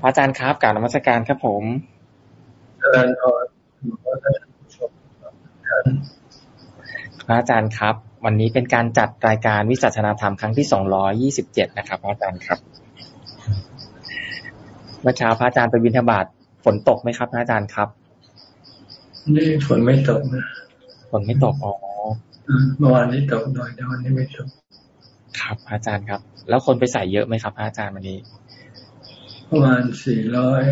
พระอาจารย์ครับการนมัสการครับผมอาจารย์พรพระอาจารย์ครับ วันนี้เป็นการจัดรายการวิสัชนาธรรมครั้งที่สองร้อยี่สิบเจ็ดนะครับพระอาจารย์ครับ เมื่อเช้าพระอาจารย์ไปบิณฑบาตฝนตกไหมครับพระอาจารย์ครับนี่ฝนไม่ตกนะฝนไม่ตกอ๋อเมื่อวานนี้ตกหน่อยแต่วันนี้ไม่ตกครับพระอาจารย์ครับ แล้วคนไปใส่เยอะไหมครับพระอาจารย์วันนี้ ประมาณสี่ร้อย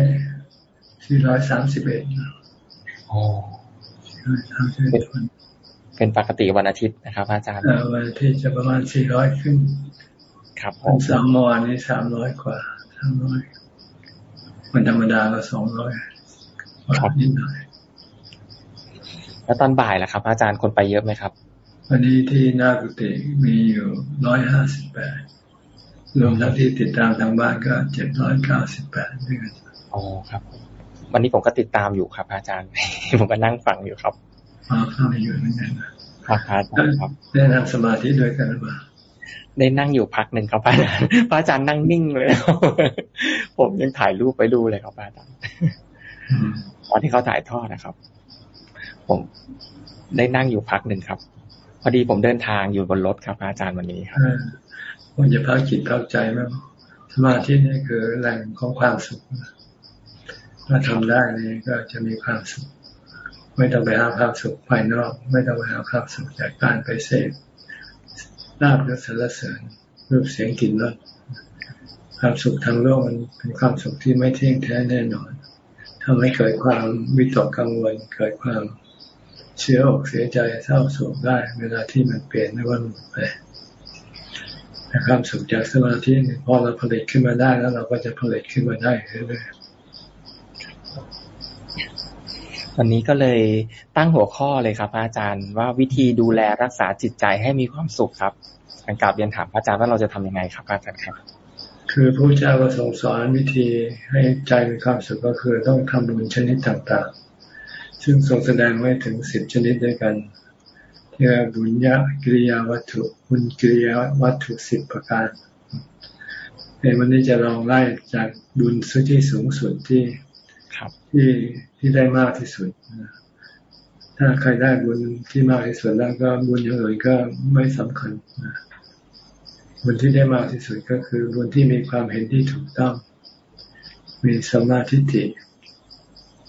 สี่ร้อยสามสิบเอ็ดอ๋อเป็นปกติวันอาทิตย์นะครับ อาจารย์วันอาทิตย์จะประมาณสี่ร้อยขึ้น ครับวันสามวันนี้สามร้อยกว่าสามร้อยวันธรรมดาก็สองร้อยครับนิดหน่อยแล้วตอนบ่ายล่ะครับ อาจารย์คนไปเยอะไหมครับ วันนี้ที่หน้ากุฏิมีอยู่ร้อยห้าสิบแปด รวมทั้งที่ติดตามทางบ้านก็เจ็ดร้อยเก้าสิบแปดด้วยกันอ๋อครับ วันนี้ผมก็ติดตามอยู่ครับ อาจารย์ ผมก็นั่งฟังอยู่ครับอ๋อฟังอยู่เหมือนกันครับอาจารย์ครับได้นั่งสมาธิด้วยกันหรือเปล่าได้นั่งอยู่พักหนึ่งครับอาจารย์พระอาจารย์นั่งนิ่งเลยผมยังถ่ายรูปไปดูเลยครับอาจารย์ตอนที่เขาถ่ายทอดนะครับ ผมได้นั่งอยู่พักหนึ่งครับ พอดีผมเดินทางอยู่บนรถครับอาจารย์วันนี้ครับ ควรจะพักจิตพักใจมั้งสมาธินี่คือแหล่งของความสุขถ้าทำได้นี่ก็จะมีความสุข ไม่ต้องไปหาความสุขภายนอก ไม่ต้องไปหาความสุขจากการไปเสพลาบและสรรเสริญรูปเสียงกลิ่นรสความสุขทางโลกมันเป็นความสุขที่ไม่เที่ยงแท้แน่นอนทำให้เกิดความวิตกกังวล เกิดความเชื่ออกเสียใจเศร้าโศกได้ เวลาที่มันเปลี่ยนไม่ว่าหมดไป แต่ความสุขจากสมาธิพอเราผลิตขึ้นมาได้แล้วเราก็จะผลิตขึ้นมาได้เรื่อยๆวันนี้ก็เลยตั้งหัวข้อเลยครับอาจารย์ว่าวิธีดูแลรักษาจิตใจให้มีความสุขครับการกราบเรียนถามอาจารย์ว่าเราจะทํำยังไงครับอาจารย์ครับ คือพระเจ้าก็ทรงสอนวิธีให้ใจมีความสุขก็คือต้องทำบุญชนิดต่างๆ ซึ่งทรงแสดงไว้ถึงสิบชนิดด้วยกันเรียกบุญญากิริยาวัตถุ บุญกิริยาวัตถุสิบประการในวันนี้จะลองไล่จากบุญสุดที่สูงสุดที่ที่ที่ได้มากที่สุด ถ้าใครได้บุญที่มากที่สุดแล้วก็บุญอย่างอื่นก็ไม่สำคัญบุญที่ได้มากที่สุดก็คือบุญที่มีความเห็นที่ถูกต้อง มีสมาธิิ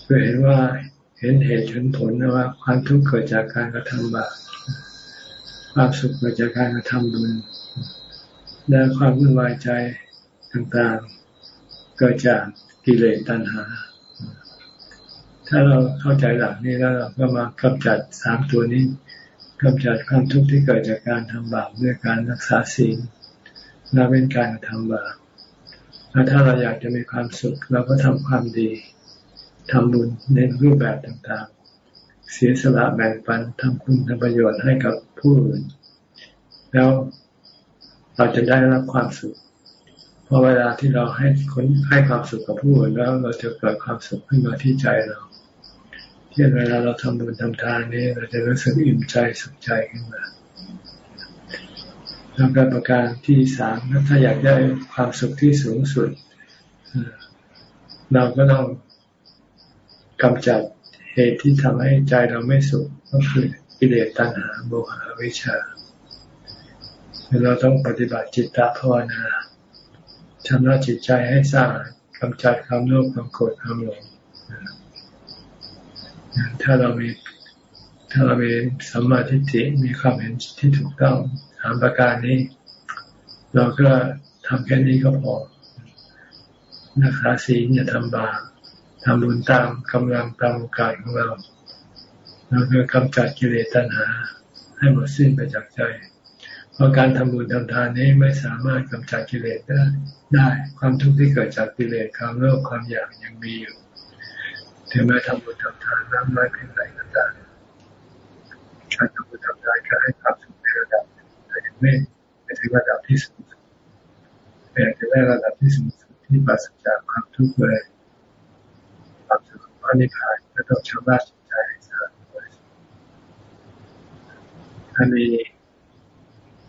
เพื่อเห็นว่าเห็นเหตุเห็นผลนะว่าความทุกข์เกิดจากการกระทำบาป ความสุขเกิดจากการกระทำบุญและความวุ่นวายใจต่างๆ เกิดจากกิเลสตัณหา ถ้าเราเข้าใจหลักนี้แล้วเราก็มากำจัดสามตัวนี้กำจัดความทุกข์ที่เกิดจากการทำบาปด้วยการรักษาศีลละเว้นการทำบาปแล้วถ้าเราอยากจะมีความสุขเราก็ทำความดีทำบุญในรูปแบบต่างๆ เสียสละแบ่งปันทำคุณทำประโยชน์ให้กับผู้อื่น แล้วเราจะได้รับความสุขเพราะเวลาที่เราให้คนให้ความสุขกับผู้อื่นแล้วเราจะเกิดความสุขขึ้นมาที่ใจเราที่เวลาเราทำบุญทำทานนี้เราจะรู้สึกอิ่มใจสุขใจขึ้นมาแล้วก็ประการที่สามถ้าอยากได้ความสุขที่สูงสุด เราก็ต้องกำจัด ตุที่ทำให้ใจเราไม่สุขก็คือกิเลสตัณหาโมหะวิชาเราต้องปฏิบัติจิตตภาวนาชำระจิตใจให้สะอาดกำจัดความโลภความโกรธความหลงถ้าเรามีถ้าเรามีสัมมาทิฏฐิมีความเห็นที่ถูกต้องสามประการนี้ เราก็ทำแค่นี้ก็พอนักษาศีลอย่าทำบาป ทำบุญตามกำลังตามโอกาสของเราเราคือกำจัดกิเลสตัณหา ให้หมดสิ้นไปจากใจ เพราะการทำบุญทำทานนี้ไม่สามารถกำจัดกิเลสได้ได้ ความทุกข์ที่เกิดจากกิเลสความโลภความอยากยังมีอยู่ถึงแม้ทำบุญทำทานน้ำน้อยเพียงไรก็ตามการทำบุญทำทานก็ให้ความสุขในระดับแต่ไม่ไม่ถึงระดับที่สูงแต่จะได้ระดับที่สูงที่ปราศจากความทุกข์เลยความสุขของพ ระนิพพานก็ต้องชำระจิตใจให้สะอาดถ้ามี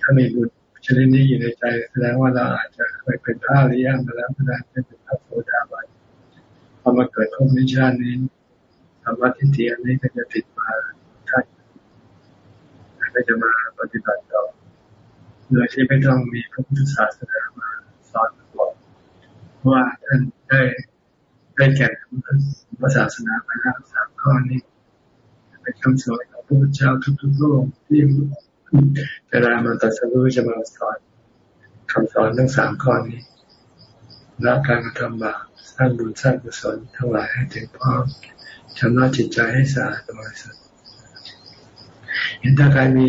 ถ้ามีบุญชนิดนี้อยู่ในใจแสดงว่าเราอาจจะเคยเป็นพระอริยมาแล้วก็ได้เป็นพระโสดาบันพอมาเกิดภพนิชาตินี้ธรรมะทิฏฐิอันนี้ก็จะติดมาท่านก็จะมาปฏิบัติต่อโดยที่ไม่ต้องมีพระพุทธศาสนามาสอนบอกว่าท่านได้ ได้แก่พระศาสนาไปแล้วสามข้อนี้ เป็นคำสอนของพระพุทธเจ้าทุกๆโลกที่เวลามาตัดสู้จะมาสอนคำสอนทั้งสามข้อนี้ละการกระทำบาปสร้างบุญสร้างกุศลทั้งหลายให้ถึงพร้อมชำระจิตใจให้สะอาดบริสุทธิ์เห็นถ้าใครมี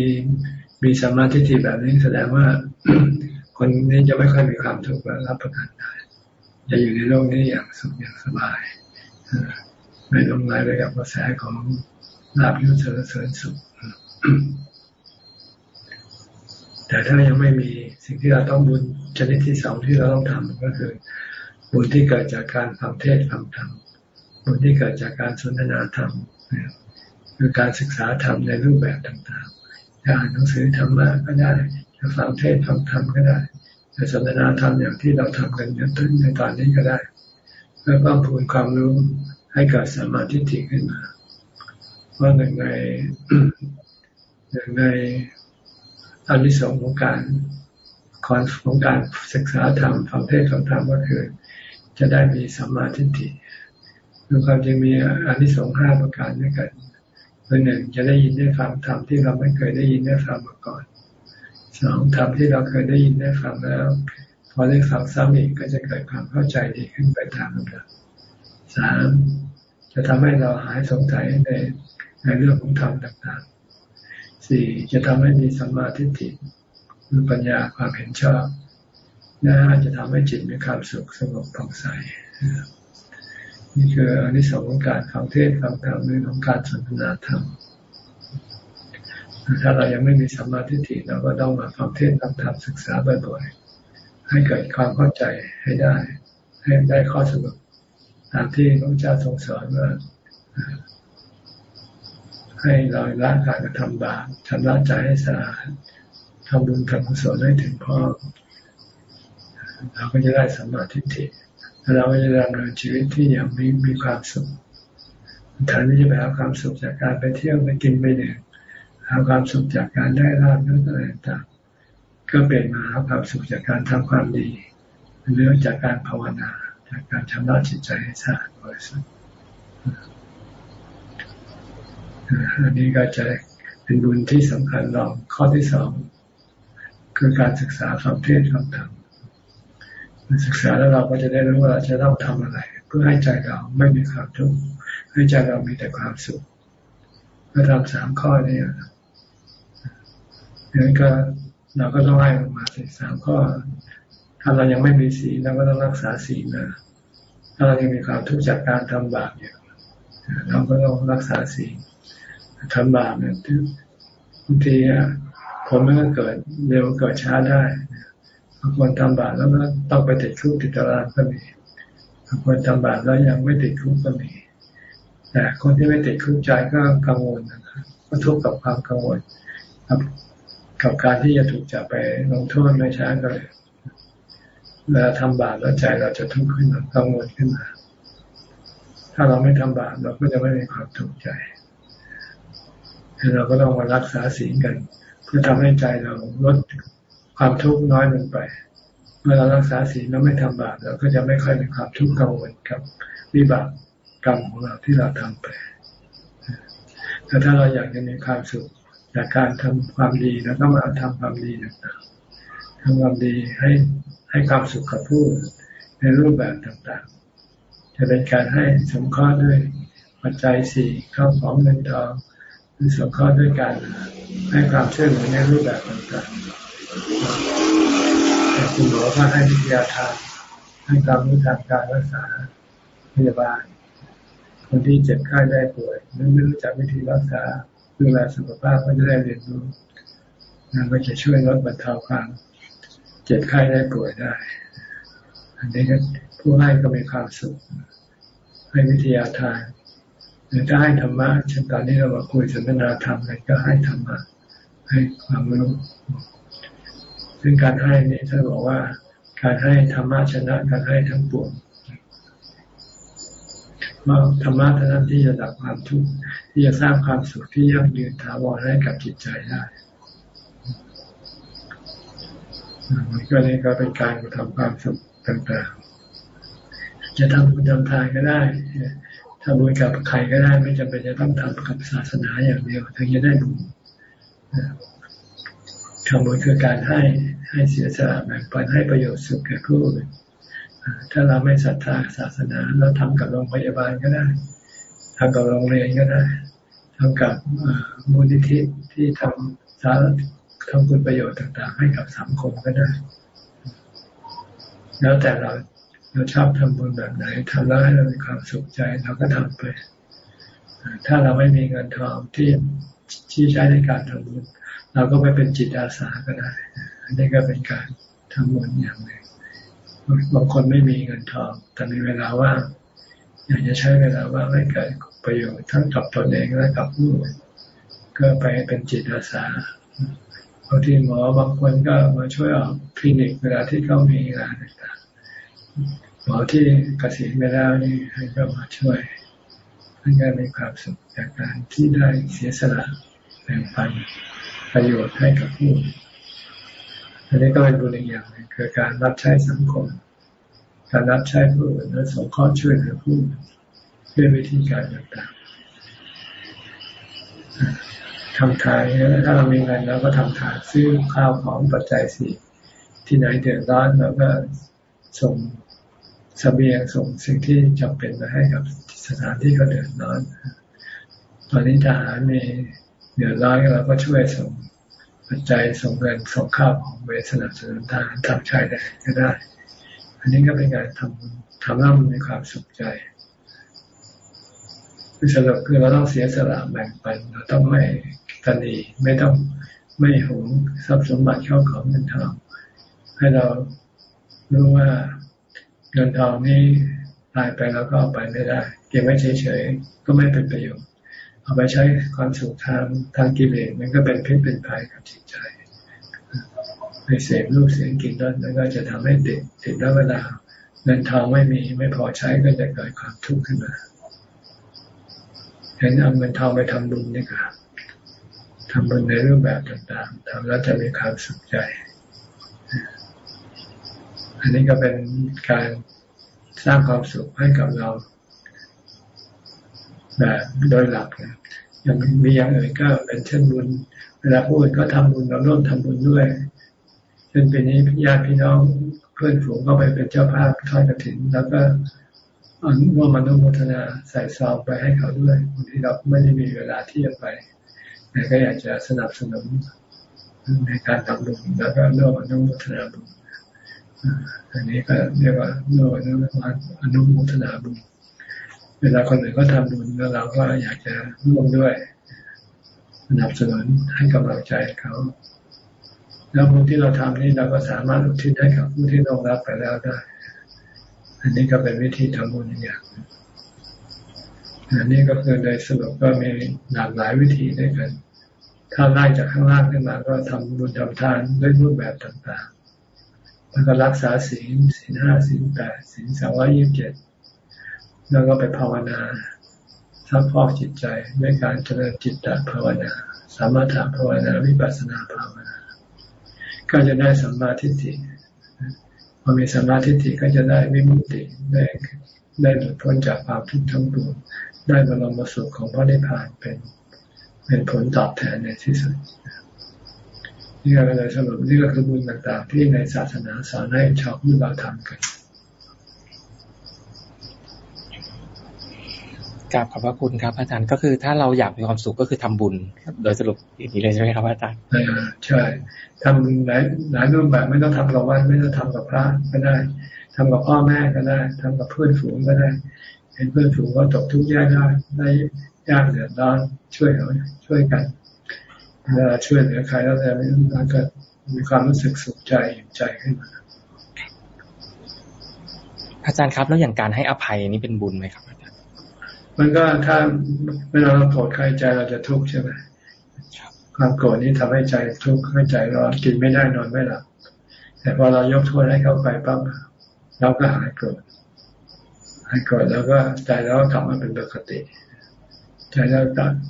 มีสมาธิที่แบบนี้แสดงว่า คนนี้จะไม่ค่อยมีความทุกข์รับประกันได้ จะอยู่ในโลกนี้อย่างสุขอย่างสบายไม่ต้องไหลไปกับกระแสของลาภยศเสริญเสริญสุขแต่ถ้ายังไม่มีสิ่งที่เราต้องบุญชนิดที่สองที่เราต้องทำก็คือ บุญที่เกิดจากการฟังเทศฟังธรรมบุญที่เกิดจากการสนทนาธรรมคือการศึกษาธรรมในรูปแบบต่างๆจะอ่านหนังสือธรรมะก็ได้จะฟังเทศฟังธรรมก็ได้ จะสนทนาธรรมอย่างที่เราทำกันในตอนนี้ก็ได้ เพื่อเพิ่มพูนความรู้ให้เกิดสมาธิถี่ขึ้นมาว่าหนึ่งในหนึ่งในอันที่สองของการคอนของการศึกษาธรรมฟังเทศฟังธรรมก็คือ จะได้มีสัมมาทิฏฐิคือความจริงมีอันที่สองห้าประการด้วยกันคือหนึ่งจะได้ยินได้ฟังธรรมที่เราไม่เคยได้ยินได้ฟังมาก่อน สองธรรมที่เราเคยได้ยินได้ฟังแล้ว พอได้ฟังซ้ำอีกก็จะเกิดความเข้าใจดีขึ้นไปตามลำดับสามจะทำให้เราหายสงสัยในในเรื่องของธรรมต่างๆสี่จะทำให้มีสัมมาทิฏฐิคือปัญญาความเห็นชอบและจะทำให้จิตมีความสุขสงบผ่องใสนี่คืออันที่สองของการฟังเทศฟังธรรมหรือของการสนทนาธรรม ถ้าเรายังไม่มีสัมมาทิฏฐิเราก็ต้องมาฟังเทศฟังธรรมศึกษาบ่อยๆให้เกิดความเข้าใจให้ได้ ให้ได้ข้อสรุปตามที่พระเจ้าทรงสอนว่าให้เราละการกระทำบาปชำระใจให้สะอาดทำบุญทำกุศลให้ถึงพ่อเราก็จะได้สัมมาทิฏฐิแล้วเราก็จะดำเนินชีวิตที่อย่างมีมีความสุขแทนที่จะไปหาความสุขจากการไปเที่ยวไปกินไปดื่ม หาความสุขจากการได้ลาบนั้นอะไรต่างก็เปลี่ยนมาหาความสุขจากการทำความดีหรือจากการภาวนาจากการชำระจิตใจให้สะอาดบริสุทธิ์อันนี้ก็จะเป็นบุญที่สำคัญรองข้อที่สองคือการศึกษาคำเทศคำธรรมศึกษาแล้วเราก็จะได้รู้ว่าเราจะต้องทำอะไร เพื่อให้ใจเราไม่มีความทุกข์ให้ใจเรามีแต่ความสุขเมื่อทำสามข้อนี้ นั้นก็เราก็ต้องให้ออกมาสิสามข้อ ถ้าเรายังไม่มีศีลเราก็ต้องรักษาศีลนะถ้าเรายังมีความทุกข์จากการทำบาปอยู่เราก็ต้องรักษาศีลทำบาปเนี่ยบางทีผลมันก็เกิดเร็วเกิดช้าได้บางคนทำบาปแล้วก็ต้องไปติดคุกติดตารางก็มีบางคนทำบาปแล้วยังไม่ติดคุกก็มีแต่คนที่ไม่ติดคุกใจก็กังวลนะครับก็ทุกข์กับความกังวลกับ กับการที่จะถูกจับไปลงโทษไม่ช้าก็เลยเวลาทำบาปแล้วใจเราจะทุกข์ขึ้นมากังวลขึ้นมา ถ้าเราไม่ทำบาปเราก็จะไม่มีความทุกข์ใจเราก็ต้องมารักษาศีลกัน เพื่อทำให้ใจเราลดความทุกข์น้อยลงไป เมื่อเรารักษาศีลแล้วไม่ทำบาปเราก็จะไม่ค่อยมีความทุกข์กังวลกับวิบากกรรมของเราที่เราทำไปแต่ถ้าเราอยากจะมีความสุข จากการทำความดีแล้วก็มาทำความดีต่างๆทำความดีให้ให้ความสุขกับผู้ในรูปแบบต่างๆ จะเป็นการให้สมข้อด้วยปัจจัยสี่เข้าของเงินทองหรือสมข้อด้วยการให้ความช่วยเหลือในรูปแบบต่างๆแต่คุณหมอก็ให้วิทยาทานให้ความรู้ทางการรักษาพยาบาลคนที่เจ็บไข้ได้ป่วยไม่รู้จักวิธีรักษา ดูแลสุขภาพก็จะได้เรียนรู้นั่นก็จะช่วยลดบรรเทาความเจ็บไข้ได้ป่วยได้ อันนี้ก็ผู้ให้ก็มีความสุขให้วิทยาทานหรือถ้าให้ธรรมะเช่นตอนนี้เรามาคุยสนทนาธรรมกันก็ให้ธรรมะให้ความรู้ซึ่งการให้นี่ท่านบอกว่า การให้ธรรมะชนะการให้ทั้งปวง ว่าธรรมะเท่านั้นที่จะดับความทุกข์ที่จะสร้างความสุขที่ยั่งยืนถาวรให้กับจิตใจได้มันก็นี่ก็เป็นการทำความสุขต่างๆ จะทำบุญทำทานก็ได้ทำบุญกับใครก็ได้ ไม่จำเป็นจะต้องทำกับศาสนาอย่างเดียวถึงจะได้บุญทำบุญคือการให้ให้เสียสละแบ่งปันให้ประโยชน์สุขแก่ผู้อื่น ถ้าเราไม่ศรัทธาศาสนา เราทำกับโรงพยาบาลก็ได้ทำกับโรงเรียนก็ได้ทำกับมูลนิธิที่ทำสารทำคุณประโยชน์ต่าง ๆ ให้กับสังคมก็ได้ แล้วแต่เราเราชอบทำบุญแบบไหนทำแล้วให้เรามีความสุขใจเราก็ทำไป ถ้าเราไม่มีเงินทองที่ที่ใช้ในการทำบุญเราก็ไปเป็นจิตอาสาก็ได้ อันนี้ก็เป็นการทำบุญอย่างหนึ่ง บางคนไม่มีเงินทอง แต่มีเวลาว่างอยากจะใช้เวลาว่างให้เกิดประโยชน์ทั้งกับตนเองและกับผู้อื่นก็ไปเป็นจิตอาสาบางทีหมอบางคนก็มาช่วยออกคลินิกเวลาที่เขามีงานต่างๆหมอที่เกษียณไปแล้วนี่ให้ก็มาช่วยท่านก็มีความสุขจากการที่ได้เสียสละแบ่งปันประโยชน์ให้กับผู้อันันนี้ก็เป็นบุญอีกอย่างหนึ่งคือการรับใช้สังคม การรับใช้ผู้อื่นและสงเคราะห์ช่วยเหลือผู้ด้วยวิธีการต่างๆทำทานถ้าเรามีเงินแล้วก็ทำทานซื้อข้าวของปัจจัยสี่ที่ไหนเดือดร้อนเราก็ส่งสเสบียงส่งสิ่งที่จำเป็นมาให้กับสถานที่เขาเดือดร้อน ตอนนี้ทหารมีเดือดร้อนเราก็ช่วยส่ง ปัจจัยส่งเงินส่งข้าวของไปสนับสนุนทางทำชายแดนก็ได้ อันนี้ก็เป็นการทำทำให้มันมีความสุขใจ คือสรุปคือเราต้องเสียสละแบ่งปันเราต้องไม่ตันีไม่ต้องไม่หวงทรัพย์สมบัติเข้าของเงินทองให้เรารู้ว่าเงินทองนี้ตายไปแล้วก็ไปไม่ได้ เก็บไว้เฉยๆก็ไม่เป็นประโยชน์ เอาไปใช้ความสุขทางทางกิเลสมันก็เป็นพิษเป็นภัยกับจิตใจไปเสพรูปเสียงกลิ่นรสแล้วก็จะทำให้ติดติดแล้วเวลาเงินทองไม่มีไม่พอใช้ก็จะเกิดความทุกข์ขึ้นมาเห็นเอาเงินทองไปทำบุญนี่ครับทำบุญในรูปแบบต่างๆทำแล้วจะมีความสุขใจ อันนี้ก็เป็นการสร้างความสุขให้กับเรา แบบโดยหลักนะยังมีอย่างอื่นก็เป็นเช่นบุญเวลาพูดก็ทำบุญเราร่วมทำบุญด้วยเช่นปีนี้ญาติพี่น้องเพื่อนฝูงก็ไปเป็นเจ้าภาพทอดกระถิ่นแล้วก็อนุโมนุโมทนาใส่ซองไปให้เขาด้วยบางทีเราไม่ได้มีเวลาที่จะไปแต่ก็อยากจะสนับสนุนในการทำบุญแล้วก็ร่วมอนุโมทนาบุญอันนี้ก็เรียกว่าร่วมอนุโมทนาบุญ เวลาคนอื่นก็ทำบุญแล้วเราก็อยากจะร่วมด้วยสนับสนุนให้กำลังใจเขา แล้วบุญที่เราทำนี่เราก็สามารถอุทิศให้กับผู้ที่ลงรับไปแล้วได้ อันนี้ก็เป็นวิธีทำบุญอย่างอันนี้ก็คือในสรุปก็มีหลากหลายวิธีด้วยกัน ถ้าไล่จากข้างล่างขึ้นมาก็ทำบุญทำทานด้วยรูปแบบต่างๆ แล้วก็รักษาศีลศีลห้าศีลแปดศีลสองร้อยยี่สิบเจ็ด แล้วก็ไปภาวนาซักพอกจิตใจด้วยการเจริญจิตตภาวนา สามารถถภาวนาวิปัสสนาภาวนา ก็จะได้สัมมาทิฏฐิพอมีสัมมาทิฏฐิก็จะได้วิมุตติได้ได้หลุดพ้นจากความทุกข์ทั้งปวงได้บรมสุขของพระนิพพานเป็น เป็นผลตอบแทนในที่สุดนี่ก็เลยสรุปนี่ก็คือบุญต่างๆ ที่ในศาสนาสอนให้ชาวพุทธเราทำกัน กราบขอบพระคุณครับ อาจารย์ก็คือถ้าเราอยากมีความสุขก็คือทำบุญ โดยสรุปอย่างนี้เลยใช่ไหมครับอาจารย์ใช่ทำบุญหลายหลายรูปแบบไม่ต้องทำกับวัดไม่ต้องทำกับพระก็ได้ทำกับพ่อแม่ก็ได้ทำกับเพื่อนฝูงก็ได้ เห็นเพื่อนฝูงก็ตกทุกข์ยากได้ได้ยากเดือดร้อนช่วยเขาช่วยกันเวลาช่วยเหลือใครแล้วจะมันก็มีความรู้สึกสุขใจใจขึ้นมาอาจารย์ครับแล้วอย่างการให้อภัยนี่เป็นบุญไหมครับ มันก็ถ้าเวลาเราโกรธใครใจเราจะทุกข์ใช่ไหมความโกรธนี้ทำให้ใจทุกข์ให้ใจร้อนกินไม่ได้นอนไม่หลับแต่พอเรายกโทษให้เขาไปปั๊บเราก็หายโกรธหายโกรธแล้วก็ใจเราก็กลับมาเป็นปกติใจเรา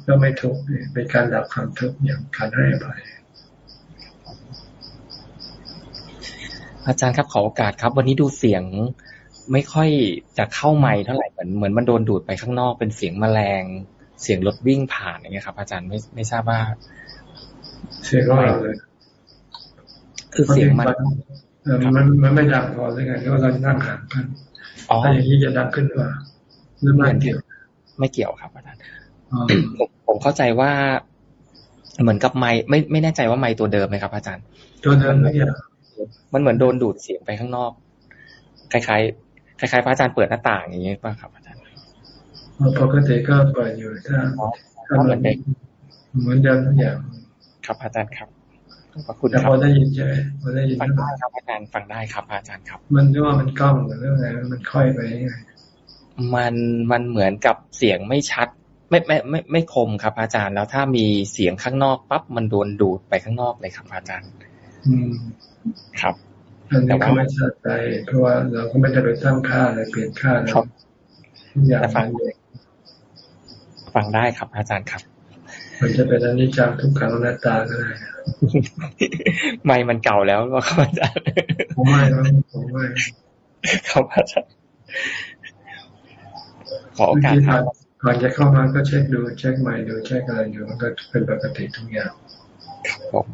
ก็ไม่ทุกข์เป็นการดับความทุกข์อย่างการให้อภัยอาจารย์ครับขอโอกาสครับ วันนี้ดูเสียง ไม่ค่อยจะเข้าไม้เท่าไหร่เหมือนเหมือนมันโดนดูดไปข้างนอกเป็นเสียงแมลง เสียงรถวิ่งผ่านอย่างเงี้ยครับ อาจารย์ไม่ไม่ทราบว่าเสียงอะไรเลยคือเสียงมันมันมันไม่ดังพอเลยไงเพราะเรานั่งห่างกันถ้าอย่างนี้จะดังขึ้นว่าหรือไม่เกี่ยว ไม่เกี่ยวครับอาจารย์ผมผมเข้าใจว่า เหมือนกับไม้ไม่ไม่แน่ใจว่าไม้ตัวเดิมไหมครับ อาจารย์ ตัวเดิมไม่เกี่ยวมันเหมือนโดนดูดเสียงไปข้างนอกคล้ายๆ คล้ายๆพระอาจารย์เปิดหน้าต่างอย่างนี้ป่ะครับอาจารย์ปกติก็เปิดอยู่ถ้าถ้ามันเหมือนเดิมทุกอย่างครับอาจารย์ครับขอบคุณครับพอได้ยินใช่ไหมพอได้ยินฟังได้ครับอาจารย์ฟังได้ครับอาจารย์ครับ มันเรียกว่ามันกล้องหรืออะไรมันค่อยไปไงมันมันเหมือนกับเสียงไม่ชัด ไม่ไม่ไม่ไม่คมครับ อาจารย์แล้วถ้ามีเสียงข้างนอกปั๊บมันโดนดูดไปข้างนอกเลยครับ อาจารย์ อืมครับ อันนี้ก็ไม่ชัดใจเพราะว่าเราก็ไม่ได้ไปตั้งค่าอะไรเปลี่ยนค่าแล้วอย่างฟังฟังได้ครับ อาจารย์ครับ มันจะเป็นอนิจจังทุกขังอนัตตาก็ได้ไม่มันเก่าแล้วก็ครับอาจารย์ผมไม่ผมไม่ครับอาจารย์ขอโอกาสครับก่อนจะเข้ามาก็เช็คดูเช็คใหม่ดูเช็คอะไรอยู่มันก็เป็นปกติทุกอย่างผม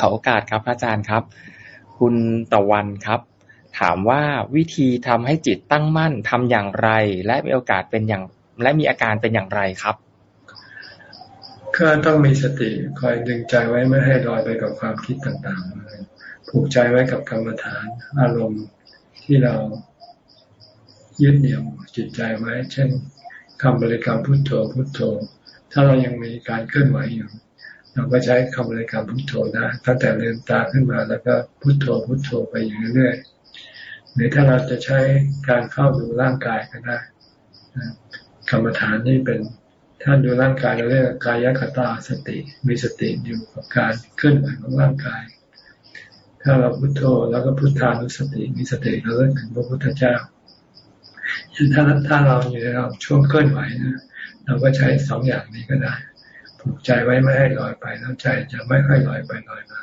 ขอโอกาสครับอาจารย์ครับ คุณตะวันครับ ถามว่าวิธีทำให้จิตตั้งมั่นทำอย่างไร และมีโอกาสเป็นอย่างและมีอาการเป็นอย่างไรครับก็ต้องมีสติคอยดึงใจไว้ไม่ให้ลอยไปกับความคิดต่างๆ ผูกใจไว้กับกรรมฐาน อารมณ์ที่เรายึดเหนี่ยวจิตใจไว้ เช่นคำบริกรรมพุทโธพุทโธ ถ้าเรายังมีการเคลื่อนไหวอยู่ เราก็ใช้คำบริกรรมพุทโธได้ตั้งแต่ลืมตาขึ้นมาแล้วก็พุทโธพุทโธไปอยู่เรื่อยๆหรือถ้าเราจะใช้การเข้าดูร่างกายก็ได้กรรมฐานนี่เป็นถ้าดูร่างกายเราเรียกกายคตาสติ มีสติอยู่กับการเคลื่อนไหวของร่างกาย ถ้าเราพุโทโธแล้วก็พุทธานุสติ มีสติเราเลิกถึงพระพุทธเจ้าถ้าถ้าเราอยู่ในช่วงเคลื่อนไหวนะเราก็ใช้สองอย่างนี้ก็ได้ ผูกใจไว้ไม่ให้ลอยไปแล้วใจจะไม่ค่อยลอยไปลอยมา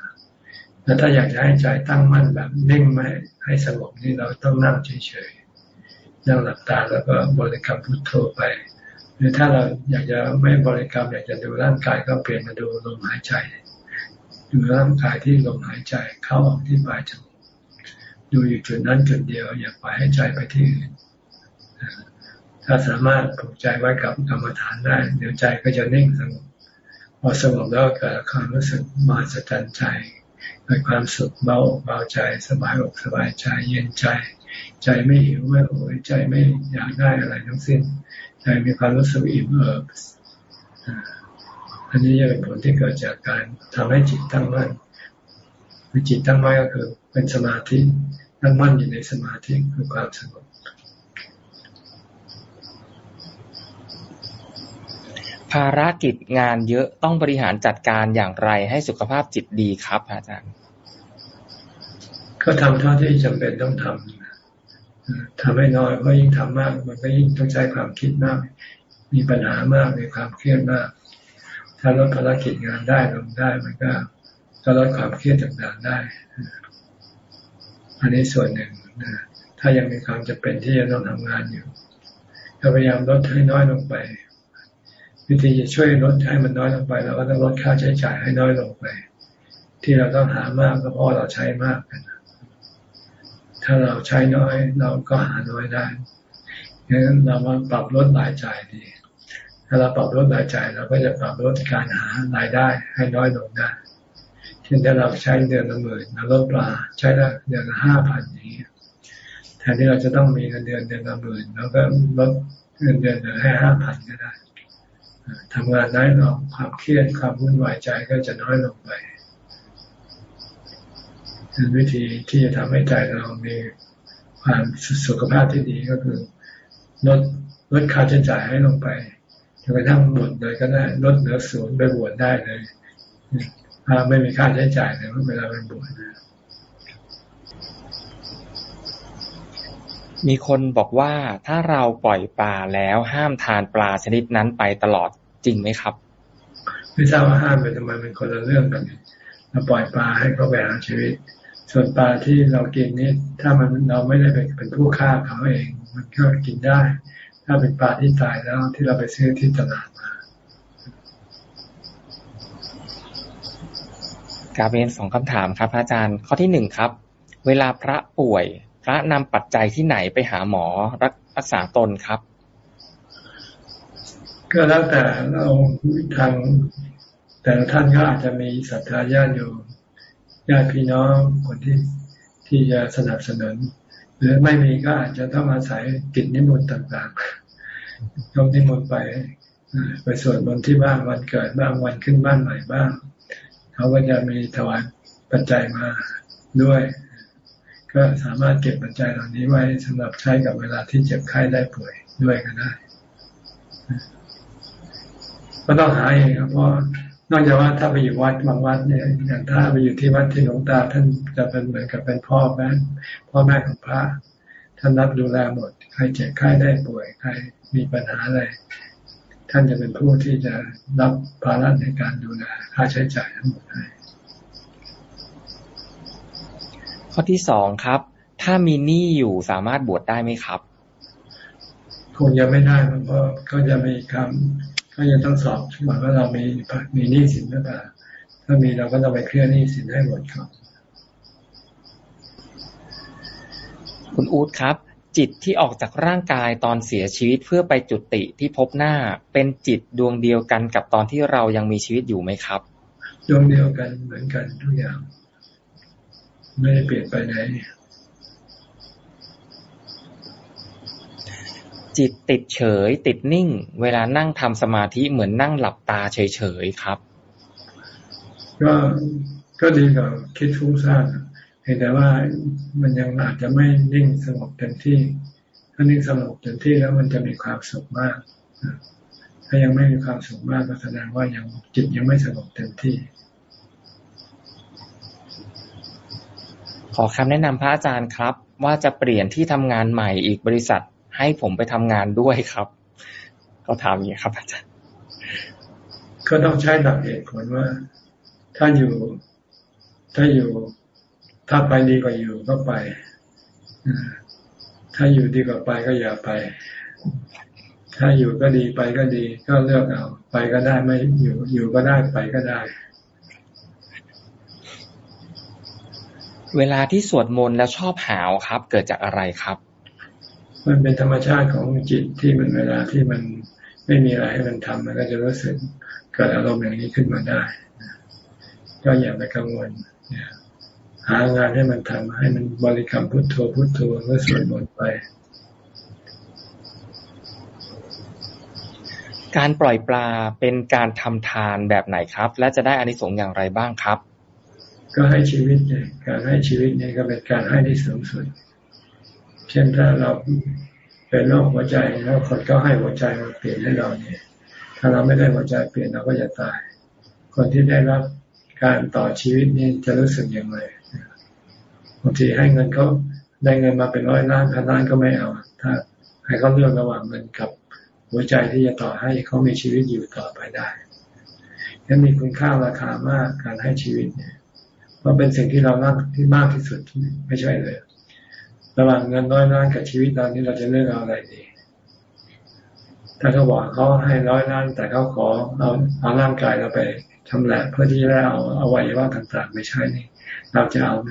แล้วถ้าอยากจะให้ใจตั้งมั่นแบบนิ่งไม่ให้สงบนี่เราต้องนั่งเฉยๆ นั่งหลับตาแล้วก็บริกรรมพุทโธไป หรือถ้าเราอยากจะไม่บริกรรมอยากจะดูร่างกายก็เปลี่ยนมาดูลมหายใจ ดูร่างกายที่ลมหายใจเข้าออกที่ปลายจมูกดูอยู่จุดนั้นจุดเดียว อย่าปล่อยให้ใจไปที่อื่นถ้าสามารถผูกใจไว้กับกรรมฐานได้ เดี๋ยวใจก็จะนิ่งสงบ พอสงบแล้วเกิดความรู้สึกมาสะใจใจเกิดความสุขเบาเบาใจสบายอกสบายใจเย็นใจ ใจไม่หิวไม่โหยใจไม่อยากได้อะไรทั้งสิ้น ใจมีความรู้สึกอิ่มเอิบอันนี้จะเป็นผลที่เกิดจากการทำให้จิตตั้งมั่นจิตตั้งมั่นก็คือเป็นสมาธิตั้งมั่นอยู่ในสมาธิคือความสงบ ภารกิจงานเยอะ ต้องบริหารจัดการอย่างไรให้สุขภาพจิตดีครับอาจารย์ ก็ทำเท่าที่จำเป็นต้องทำทำให้น้อยเพราะยิ่งทำมาก มันก็ยิ่งต้องใช้ความคิดมาก มีปัญหามากมีความเครียดมาก ถ้าลดภารกิจงานได้ลงได้ มันก็ก็ลดความเครียดต่างๆได้ อันนี้ส่วนหนึ่งนะถ้ายังมีความจำเป็นที่จะต้องทำงานอยู่ก็พยายามลดให้น้อยลงไป วิธีจะช่วยลดให้มันน้อยลงไปเราก็ต้องลดค่าใช้จ่ายให้น้อยลงไป ที่เราต้องหามากก็เพราะเราใช้มากกันถ้าเราใช้น้อยเราก็หาน้อยได้งั้นเรามาปรับลดรายจ่ายดี ถ้าเราปรับลดรายจ่ายเราก็จะปรับลดการหารายได้ให้น้อยลงได้เช่นถ้าเราใช้เดือนละหมื่นเราลดปลาใช้ละเดือนละห้าพันอย่างนี้แทนที่เราจะต้องมีเงินเดือนเดือนละหมื่นเราก็ลดเงินเดือนเหลือแค่ห้าพันก็ได้ ทำงานน้อยลงความเครียดความวุ่นวายใจก็จะน้อยลงไปเป็นวิธีที่จะทำให้ใจเรามีความสุขภาพที่ดีก็คือลดลดค่าใช้จ่ายให้ลงไปจนกระทั่งหมดเลยก็ได้ลดเหลือศูนย์ไปบวชได้เลยถ้าไม่มีค่าใช้จ่ายเลยเวลาไปบวชนะ มีคนบอกว่าถ้าเราปล่อยปลาแล้วห้ามทานปลาชนิดนั้นไปตลอดจริงไหมครับ ไม่ทราบว่าห้ามไปทำไมเป็นคนละเรื่องกันเราปล่อยปลาให้เขาแหวหาชีวิต ส่วนปลาที่เรากินนี่ถ้ามันเราไม่ได้เป็นเป็นผู้ฆ่าเขาเอง มันก็กินได้ ถ้าเป็นปลาที่ตายแล้วที่เราไปซื้อที่ตลาดมากาเบนสองคำถามครับอาจารย์ ข้อที่หนึ่งครับ เวลาพระป่วย พระนำปัจจัยที่ไหนไปหาหมอรักษาตนครับ ก็แล้วแต่เราทางแต่ท่านก็อาจจะมีศรัทธาญาติโยมญาติพี่น้องคนที่ที่จะสนับสนุน หรือไม่มีก็อาจจะต้องอาศัยกิจนิมนต์ต่างๆยกนิมนต์ไปไปสวดมนต์ที่บ้านวันเกิดบ้างวันขึ้นบ้านใหม่บ้าง เขาก็จะมีถวายปัจจัยมาด้วย ก็สามารถเก็บปัจจัยเหล่านี้ไว้สำหรับใช้กับเวลาที่เจ็บไข้ได้ป่วยด้วยก็ได้ ก็ต้องหาเองครับเพราะนอกจากว่าถ้าไปอยู่วัดบางวัดเนี่ยอย่างถ้าไปอยู่ที่วัดที่หลวงตาท่านจะเป็นเหมือนกับเป็นพ่อแม่พ่อแม่ของพระท่านรับดูแลหมด ใครเจ็บไข้ได้ป่วย ใครมีปัญหาอะไร ท่านจะเป็นผู้ที่จะรับภาระในการดูแลค่าใช้จ่ายทั้งหมดให้ ข้อที่สองครับ ถ้ามีหนี้อยู่สามารถบวชได้ไหมครับคงยังไม่ได้เพราะก็จะมีคำก็ยังต้องสอบว่าเรามีมีหนี้สินหรือเปล่าถ้ามีเราก็ต้องไปเคลียร์หนี้สินให้หมดก่อนคุณอู๊ดครับ จิตที่ออกจากร่างกายตอนเสียชีวิตเพื่อไปจุติที่พบหน้าเป็นจิตดวงเดียวกันกับตอนที่เรายังมีชีวิตอยู่ไหมครับ ดวงเดียวกันเหมือนกันทุกอย่าง ไม่ได้เปลี่ยนไปไหน จิตติดเฉย ติดนิ่ง เวลานั่งทำสมาธิเหมือนนั่งหลับตาเฉยๆครับ ก็ก็ดีกว่าคิดฟุ้งซ่านแต่ว่ามันยังอาจจะไม่นิ่งสงบเต็มที่ ถ้านิ่งสงบเต็มที่แล้วมันจะมีความสุขมาก ถ้ายังไม่มีความสุขมากก็แสดงว่ายังจิตยังไม่สงบเต็มที่ อคำแนะนำพระอาจารย์ครับ ว่าจะเปลี่ยนที่ทำงานใหม่อีกบริษัทให้ผมไปทำงานด้วยครับ ก็ถามอย่างนี้ครับอาจารย์ก็ต้องใช้หลักเหตุผลว่า ถ้าอยู่ ถ้าอยู่ ถ้าไปดีกว่าอยู่ก็ไปถ้าอยู่ดีกว่าไปก็อย่าไป ถ้าอยู่ก็ดีไปก็ดี ก็เลือกเอา ไปก็ได้ไม่อยู่อยู่ก็ได้ไปก็ได้ เวลาที่สวดมนต์แล้วชอบหาวครับ เกิดจากอะไรครับ มันเป็นธรรมชาติของจิตที่มันเวลาที่มันไม่มีอะไรให้มันทำมันก็จะรู้สึกเกิดอารมณ์อย่างนี้ขึ้นมาได้ก็อย่าไปกังวลเนี่ยหางานให้มันทำให้มันบริกรรมพุทโธพุทโธแล้วสวดมนต์ไปการปล่อยปลาเป็นการทำทานแบบไหนครับ และจะได้อานิสงส์อย่างไรบ้างครับ ก็ให้ชีวิตเนี่ยการให้ชีวิตเนี่ยก็เป็นการให้ที่สูงสุด เช่นถ้าเราเป็นโรคหัวใจแล้วคนก็ให้หัวใจมาเปลี่ยนให้เราเนี่ย ถ้าเราไม่ได้หัวใจเปลี่ยนเราก็จะตาย คนที่ได้รับการต่อชีวิตนี่จะรู้สึกอย่างไรบางทีให้เงินเขาได้เงินมาเป็นร้อยล้านพันล้านก็ไม่เอา ถ้าให้เขาเลือกระหว่างเงินกับหัวใจที่จะต่อให้เขามีชีวิตอยู่ต่อไปได้ยังมีคุณค่าราคามากการให้ชีวิตเนี่ย มันเป็นสิ่งที่เรารักที่มากที่สุดไม่ใช่เลย ระหว่างเงินร้อยล้านกับชีวิตตอนนี้เราจะเลือกเอาอะไรดี ถ้าเขาบอกเขาให้ร้อยล้าน แต่เขาขอเอาเอาร่างกายเราไปชำแหละเพื่อที่จะเอาเอาไว้ว่าต่างๆ ไม่ใช่นี่ เราจะเอาไหม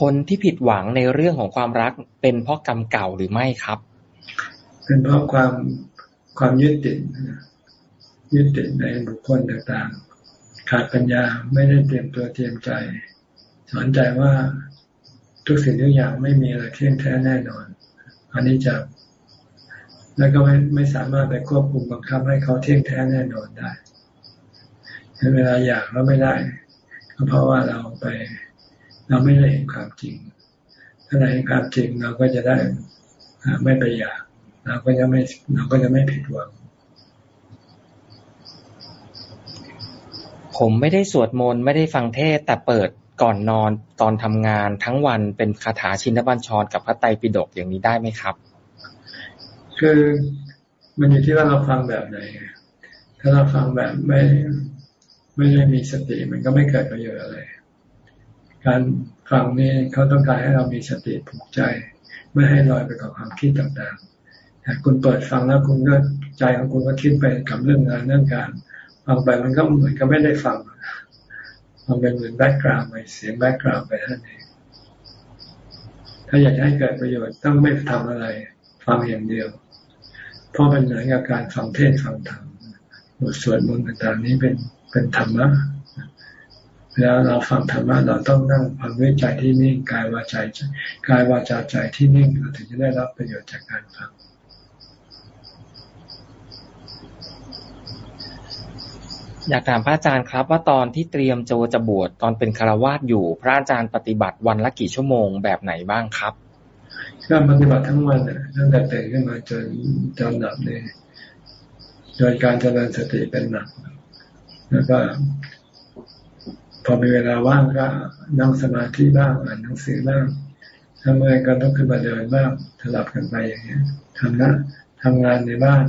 คนที่ผิดหวังในเรื่องของความรักเป็นเพราะกรรมเก่าหรือไม่ครับ เป็นเพราะความ ความยึดติดยึดติดในบุคคลต่างๆ ขาดปัญญาไม่ได้เตรียมตัวเตรียมใจ สอนใจว่าทุกสิ่งทุกอย่างไม่มีอะไรเที่ยงแท้แน่นอน อันนี้จะแล้วก็ไม่ไม่สามารถไปควบคุมบังคับให้เขาเที่ยงแท้แน่นอนได้เวลาอยากแล้วไม่ได้ก็เพราะว่าเราไปเราไม่ได้เห็นความจริง ถ้าเราเห็นความจริงเราก็จะได้ไม่ไปอยาก เราก็จะไม่เราก็จะไม่ผิดหวังผมไม่ได้สวดมนต์ไม่ได้ฟังเทศแต่เปิดก่อนนอนตอนทำงานทั้งวันเป็นคาถาชินบัญชรกับพระไตรปิฎกอย่างนี้ได้ไหมครับ คือมันอยู่ที่ว่าเราฟังแบบไหน ถ้าเราฟังแบบไม่ไม่ได้มีสติมันก็ไม่เกิดประโยชน์อะไร การฟังนี่เขาต้องการให้เรามีสติผูกใจ ไม่ให้ลอยไปกับความคิดต่างๆแต่ คุณเปิดฟังแล้วคุณก็ใจของคุณก็คิดไปกับเรื่องงานเรื่องการฟังไปมันก็เหมือนกับไม่ได้ฟังมันเป็นเหมือน background ไปเสียง background ไปท่านเองถ้าอยากให้เกิดประโยชน์ต้องไม่ทำอะไร ฟังอย่างเดียว เพราะเป็นเหมือนกับการฟังเทศฟังธรรมบทสวดมนต์ต่างๆนี้เป็นเป็นธรรมะแล้วเราฟังธรรมะเราต้องนั่งฟังด้วยใจที่นิ่งกายวาจาใจกายวาจาใจที่นิ่งเราถึงจะได้รับประโยชน์จากการฟัง อยากถามพระอาจารย์ครับ ว่าตอนที่เตรียมโจจะบวชตอนเป็นคารวาสอยู่ พระอาจารย์ปฏิบัติวันละกี่ชั่วโมงแบบไหนบ้างครับก็ปฏิบัติทั้งวันตั้งแต่ตื่นขึ้นมาจนจนหลับเลยโดยการเจริญสติเป็นหนักแล้วก็พอมีเวลาว่างก็นั่งสมาธิบ้างอ่านหนังสือบ้างถ้าเมื่อยก็ต้องขึ้นมาเดินบ้างสลับกันไปอย่างเงี้ยทำนะทำงานในบ้าน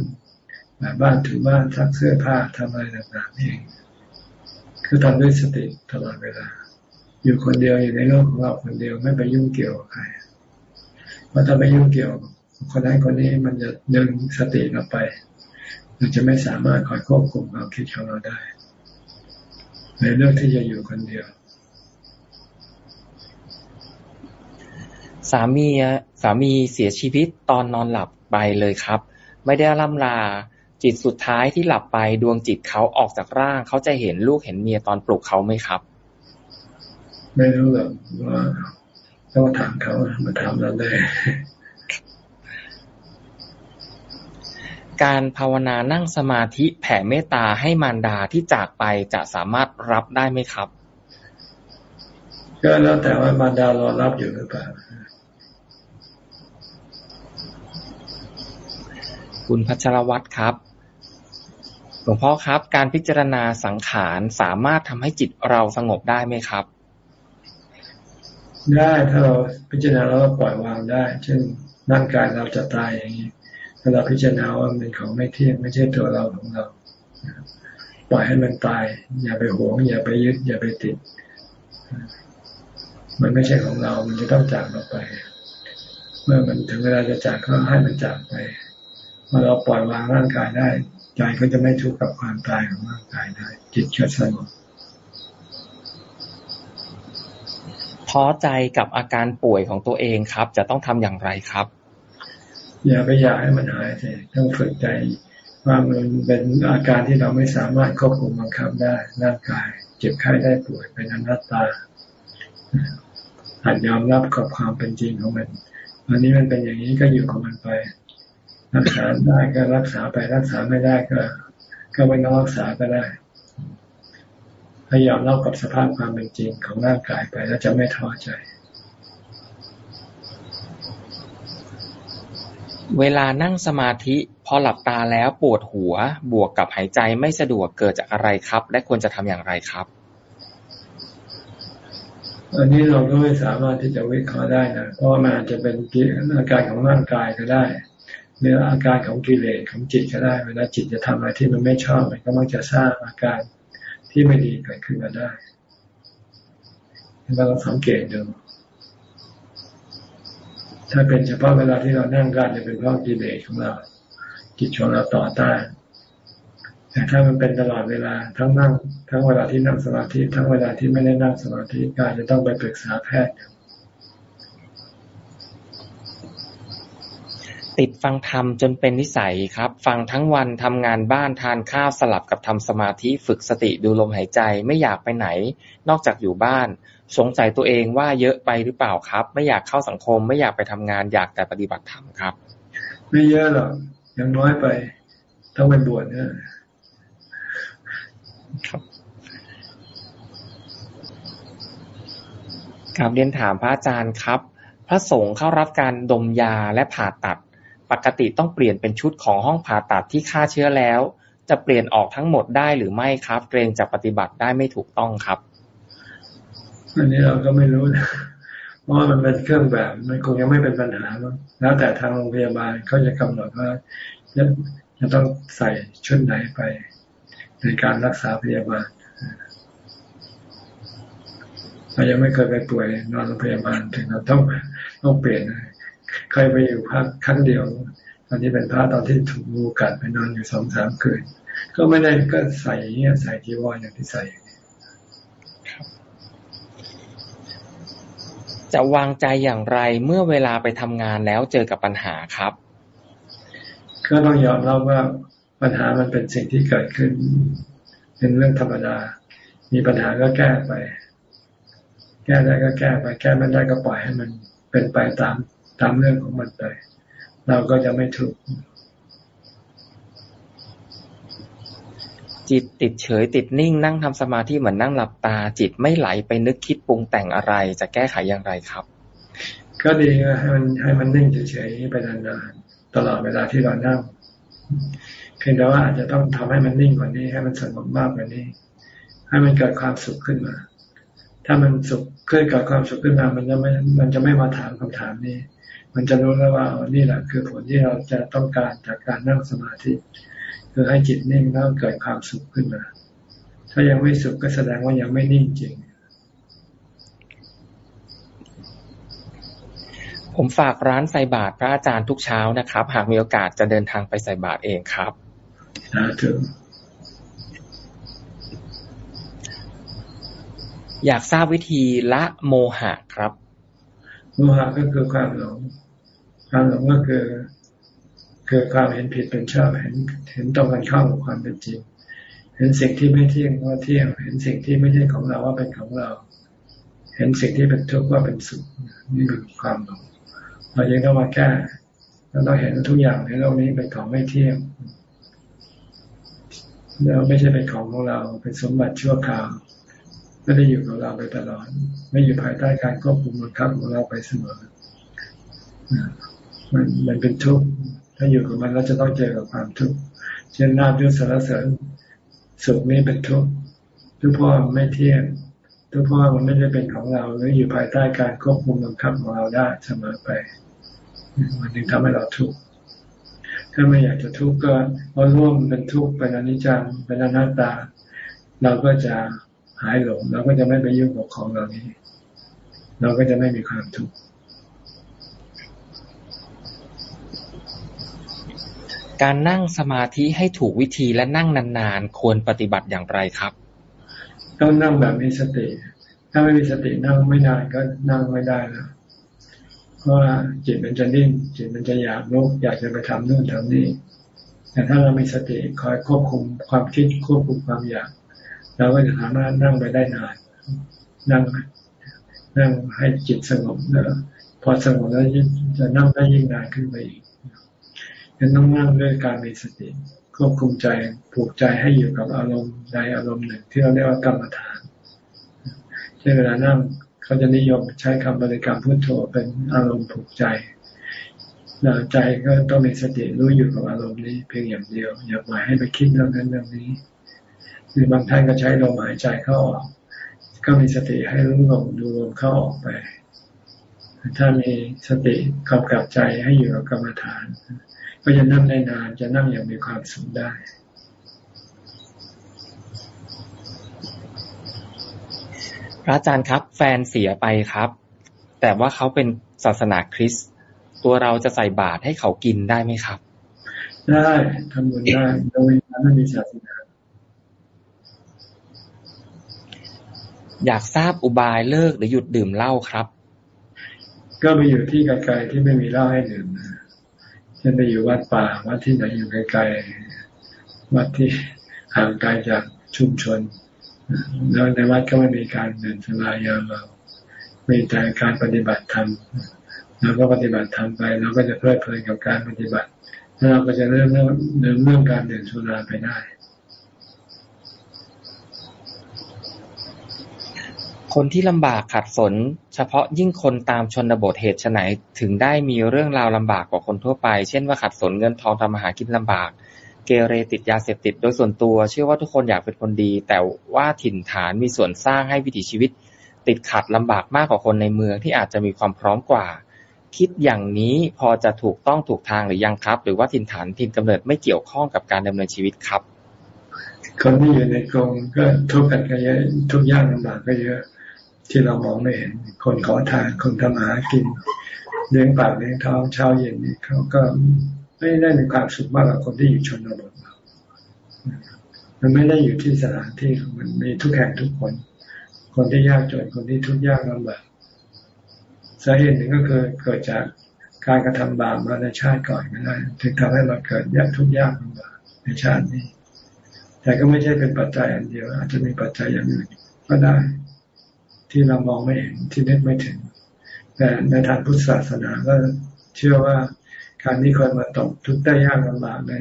แบบบ้านถือบ้านซักเสื้อผ้าทำอะไรต่างๆเองคือทำด้วยสติตลอดเวลา อยู่คนเดียวอยู่ในโลกของเราคนเดียวไม่ไปยุ่งเกี่ยวกับใครเพราะถ้าไปยุ่งเกี่ยวคนนั้นคนนี้มันจะดึงสติเราไปเราจะไม่สามารถคอยควบคุมความคิดของเราได้ในเรื่องที่จะอยู่คนเดียว สามีสามีเสียชีวิตตอนนอนหลับไปเลยครับ ไม่ได้ล่ำลา จิตสุดท้ายที่หลับไปดวงจิตเขาออกจากร่างเขาจะเห็นลูกเห็นเมียตอนปลุกเขาไหมครับ ไม่รู้หรอกว่าต้องถามเขามาถามเราได้การภาวนานั่งสมาธิแผ่เมตตาให้มารดาที่จากไปจะสามารถรับได้ไหมครับ ก็แล้วแต่ว่ามารดารอรับอยู่หรือเปล่า คุณพัชรวัตรครับ หลวงพ่อครับ การพิจารณาสังขารสามารถทำให้จิตเราสงบได้ไหมครับ ได้ถ้าเราพิจารณาแล้วปล่อยวางได้ เช่นร่างกายเราจะตายอย่างนี้ถ้าเราพิจารณาว่ามันเป็นของไม่เที่ยงไม่ใช่ตัวเราของเราปล่อยให้มันตาย อย่าไปหวง อย่าไปยึด อย่าไปติด มันไม่ใช่ของเรา มันจะต้องจากเราไป เมื่อมันถึงเวลาจะจากก็ให้มันจากไป เมื่อเราปล่อยวางร่างกายได้ ใจก็จะไม่ทุกข์กับความตายของร่างกายได้ จิตก็สงบท้อใจกับอาการป่วยของตัวเองครับ จะต้องทำอย่างไรครับ อย่าไปอยากให้มันหายเลยต้องฝึกใจว่ามันเป็นอาการที่เราไม่สามารถควบคุมบังคับได้ร่างกาย เจ็บไข้ได้ป่วยเป็นอนัตตาอาจยอมรับกับความเป็นจริงของมันวันนี้มันเป็นอย่างนี้ก็อยู่ของมันไป รักษาได้ก็รักษาไปรักษาไม่ได้ก็ ก็ไม่ต้องรักษาก็ได้พยายามรับกับสภาพความเป็นจริงของร่างกายไปแล้วจะไม่ท้อใจ เวลานั่งสมาธิ พอหลับตาแล้วปวดหัว บวกกับหายใจไม่สะดวกเกิดจากอะไรครับ และควรจะทำอย่างไรครับอันนี้เราก็ไม่สามารถที่จะวิเคราะห์ได้นะเพราะว่ามันจะเป็นอาการของร่างกายก็ได้ หรืออาการของกิเลสของจิตก็ได้ เวลาจิตจะทำอะไรที่มันไม่ชอบมันก็มักจะสร้างอาการที่ไม่ดีเกิดขึ้นมาได้เราสังเกตดูถ้าเป็นเฉพาะเวลาที่เรานั่งกันจะเป็นเพราะกิเลสของเรา จิตของเราต่อต้านแต่ถ้ามันเป็นตลอดเวลาทั้งนั่ง ทั้งเวลาที่นั่งสมาธิทั้งเวลาที่ไม่ได้นั่งสมาธิการจะต้องไปปรึกษาแพทย์ ติดฟังธรรมจนเป็นนิสัยครับ ฟังทั้งวันทำงานบ้านทานข้าวสลับกับทำสมาธิฝึกสติดูลมหายใจไม่อยากไปไหน นอกจากอยู่บ้าน สงสัยตัวเองว่าเยอะไปหรือเปล่าครับ ไม่อยากเข้าสังคม ไม่อยากไปทำงานอยากแต่ปฏิบัติธรรมครับ ไม่เยอะหรอกยังน้อยไปต้องไปบวชเนี่ยครับกราบเรียนถามพระอาจารย์ครับ พระสงฆ์เข้ารับการดมยาและผ่าตัด ปกติต้องเปลี่ยนเป็นชุดของห้องผ่าตัดที่ฆ่าเชื้อแล้ว จะเปลี่ยนออกทั้งหมดได้หรือไม่ครับ เกรงจะปฏิบัติได้ไม่ถูกต้องครับ อันนี้เราก็ไม่รู้นะเพราะว่ามันเป็นเครื่องแบบ มันคงยังไม่เป็นปัญหาแล้วแต่ทางโรงพยาบาลเขาจะกำหนดว่าจะจะต้องใส่ชุดไหนไป ในการรักษาพยาบาลเรายังไม่เคยไปป่วยนอนโรงพยาบาลถึงเราต้องต้องเปลี่ยน เคยไปอยู่พักครั้งเดียว ตอนนี้เป็นพระตอนที่ถูกงูกัดไปนอนอยู่สองสามคืน ก็ไม่ได้ก็ใส่เนี่ยใส่จีวรอย่างที่ใส่จะวางใจอย่างไรเมื่อเวลาไปทำงานแล้วเจอกับปัญหาครับ ก็ต้องยอมรับว่าปัญหามันเป็นสิ่งที่เกิดขึ้น เป็นเรื่องธรรมดา มีปัญหาก็แก้ไป แก้ได้ก็แก้ไป แก้ไม่ได้ก็ปล่อยให้มันเป็นไปตาม ตามเรื่องของมันไป เราก็จะไม่ถูกจิตติดเฉยติดนิ่งนั่งทำสมาธิเหมือนนั่งหลับตา จิตไม่ไหลไปนึกคิดปรุงแต่งอะไร จะแก้ไขอย่างไรครับ ก็ดีให้มันให้มันนิ่งเฉยๆไปนานๆตลอดเวลาที่เรานั่งเพียงแต่ว่าอาจจะต้องทำให้มันนิ่งกว่านี้ ให้มันสงบมากกว่านี้ ให้มันเกิดความสุขขึ้นมา ถ้ามันสุขเคยเกิดความสุขขึ้นมา มันจะไม่มันจะไม่มาถามคำถามนี้ มันจะรู้แล้วว่านี่แหละคือผลที่เราจะต้องการจากการนั่งสมาธิ คือให้จิตนิ่งแล้วเกิดความสุขขึ้นมา ถ้ายังไม่สุขก็แสดงว่ายังไม่นิ่งจริง ผมฝากร้านใส่บาตรพระอาจารย์ทุกเช้านะครับ หากมีโอกาสจะเดินทางไปใส่บาตรเองครับสาธุอยากทราบวิธีละโมหะครับ โมหะก็คือความหลง ความหลงก็คือ คือความเห็นผิดเป็นชอบเห็นเห็นตรงกันข้ามกับความเป็นจริง เห็นสิ่งที่ไม่เที่ยงว่าเที่ยง เห็นสิ่งที่ไม่ใช่ของเราว่าเป็นของเรา เห็นสิ่งที่เป็นทุกข์ว่าเป็นสุขนี่คือความหลงเรายังต้องมาแก้เราต้องเห็นทุกอย่างในโลกนี้เป็นของไม่เที่ยงเราไม่ใช่เป็นของของเราเป็นสมบัติชั่วคราวไม่ได้อยู่กับเราไปตลอด ไม่อยู่ภายใต้การควบคุมบังคับของเราไปเสมอ มันมันเป็นทุกข์ถ้าอยู่กับมันเราจะต้องเจอกับความทุกข์เช่นนาบยศสารเสริญสุขนี้เป็นทุกข์ทุกพ่อไม่เที่ยงทุกพ่อมันไม่ได้เป็นของเราหรืออยู่ภายใต้การควบคุมบังคับของเราได้เสมอไปมันจึงทำให้เราทุกข์ถ้าไม่อยากจะทุกข์ก็พอร่วมเป็นทุกข์เป็นอนิจจังเป็นอนัตตา เราก็จะหายหลงเราก็จะไม่ไปยุ่งกับของเหล่านี้ เราก็จะไม่มีความทุกข์ การนั่งสมาธิให้ถูกวิธีและนั่งนานๆ ควรปฏิบัติอย่างไรครับ ต้องนั่งแบบมีสติ ถ้าไม่มีสตินั่งไม่นานก็นั่งไม่ได้แล้วเพราะว่าจิตมันจะนิ่งจิตมันจะอยากลุกอยากจะไปทำนู่นทำนี่แต่ถ้าเรามีสติคอยควบคุมความคิดควบคุมความอยากเราก็จะสามารถนั่งไปได้นาน นั่ง นั่งให้จิตสงบแล้วพอสงบแล้วจะนั่งได้ยิ่งนานขึ้นไปอีก ยังต้องนั่งด้วยการมีสติควบคุมใจผูกใจให้อยู่กับอารมณ์ใดอารมณ์หนึ่งที่เราเรียกว่ากรรมฐานเช่นเวลานั่งเขาจะนิยมใช้คำบริกรรมพุทโธเป็นอารมณ์ผูกใจใจก็ต้องมีสติรู้อยู่กับอารมณ์นี้เพียงอย่างเดียว อย่าปล่อยให้ไปคิดเรื่องนั้นเรื่องนี้หรือบางท่านก็ใช้ลมหายใจเข้าออก ก็มีสติให้รู้ลมดูลมเข้าออกไป ถ้ามีสติกำกับใจให้อยู่กับกรรมฐาน ก็จะนั่งได้นานจะนั่งอย่างมีความสุขได้ พระอาจารย์ครับ แฟนเสียไปครับ แต่ว่าเขาเป็นศาสนาคริสต์ตัวเราจะใส่บาตรให้เขากินได้ไหมครับ ได้ทำบุญได้โดยไม่มีศาสนาอยากทราบอุบายเลิกหรือหยุดดื่มเหล้าครับ ก็ไปอยู่ที่ไกลๆที่ไม่มีเหล้าให้ดื่มนะ ช่นไปอยู่วัดป่าวัดที่ไหนอยู่ไกลๆวัดที่ห่างไกลจากชุมชน แล้วในวัดก็ไม่มีการเดินสลายยามเรามีแต่การปฏิบัติธรรมเราก็ปฏิบัติธรรมไปเราก็จะเพลิดเพลินกับการปฏิบัติแล้วเราก็จะเริ่มเริ่มเริ่มเรื่องการเดินสุราไปได้ คนที่ลำบากขัดสน เฉพาะยิ่งคนตามชนบทเหตุไนถึงได้มีเรื่องราวลำบากกว่าคนทั่วไป เช่นว่าขัดสนเงินทองทำมาหากินลำบาก เกเรติดยาเสพติด โดยส่วนตัว เชื่อว่าทุกคนอยากเป็นคนดี แต่ว่าถิ่นฐานมีส่วนสร้างให้วิถีชีวิต ติดขัดลำบากมากกว่าคนในเมืองที่อาจจะมีความพร้อมกว่า คิดอย่างนี้พอจะถูกต้องถูกทางหรือยังครับ หรือว่าถิ่นฐานถิ่นกำเนิดไม่เกี่ยวข้องกับการดำเนินชีวิตครับคนที่อยู่ในกรงก็ทุกข์กันก็เยอะทุกยากลำบากก็เยอะ ที่เรามองไม่เห็น คนขอทานคนทำหากินเลี้ยงปากเลี้ยงท้องเช้าเย็นนี่เขาก็ไม่ได้มีความสุขมากกว่าคนที่อยู่ชนบทมันไม่ได้อยู่ที่สถานที่มันมีทุกแห่งทุกคน คนที่ยากจนคนที่ทุกข์ยากลำบากสาเหตุหนึ่งก็คือเกิดจากการกระทำบาปมาในชาติก่อนก็ได้ถึงทำให้เราเกิดยากทุกข์ยากลำบากในชาตินี้ แต่ก็ไม่ใช่เป็นปัจจัยอันเดียว อาจจะมีปัจจัยอย่างอื่นก็ได้ ที่เรามองไม่เห็นที่นึกไม่ถึง แต่ในทางพุทธศาสนาก็เชื่อว่าการที่คนมาตกทุกข์ได้ยากลำบากใน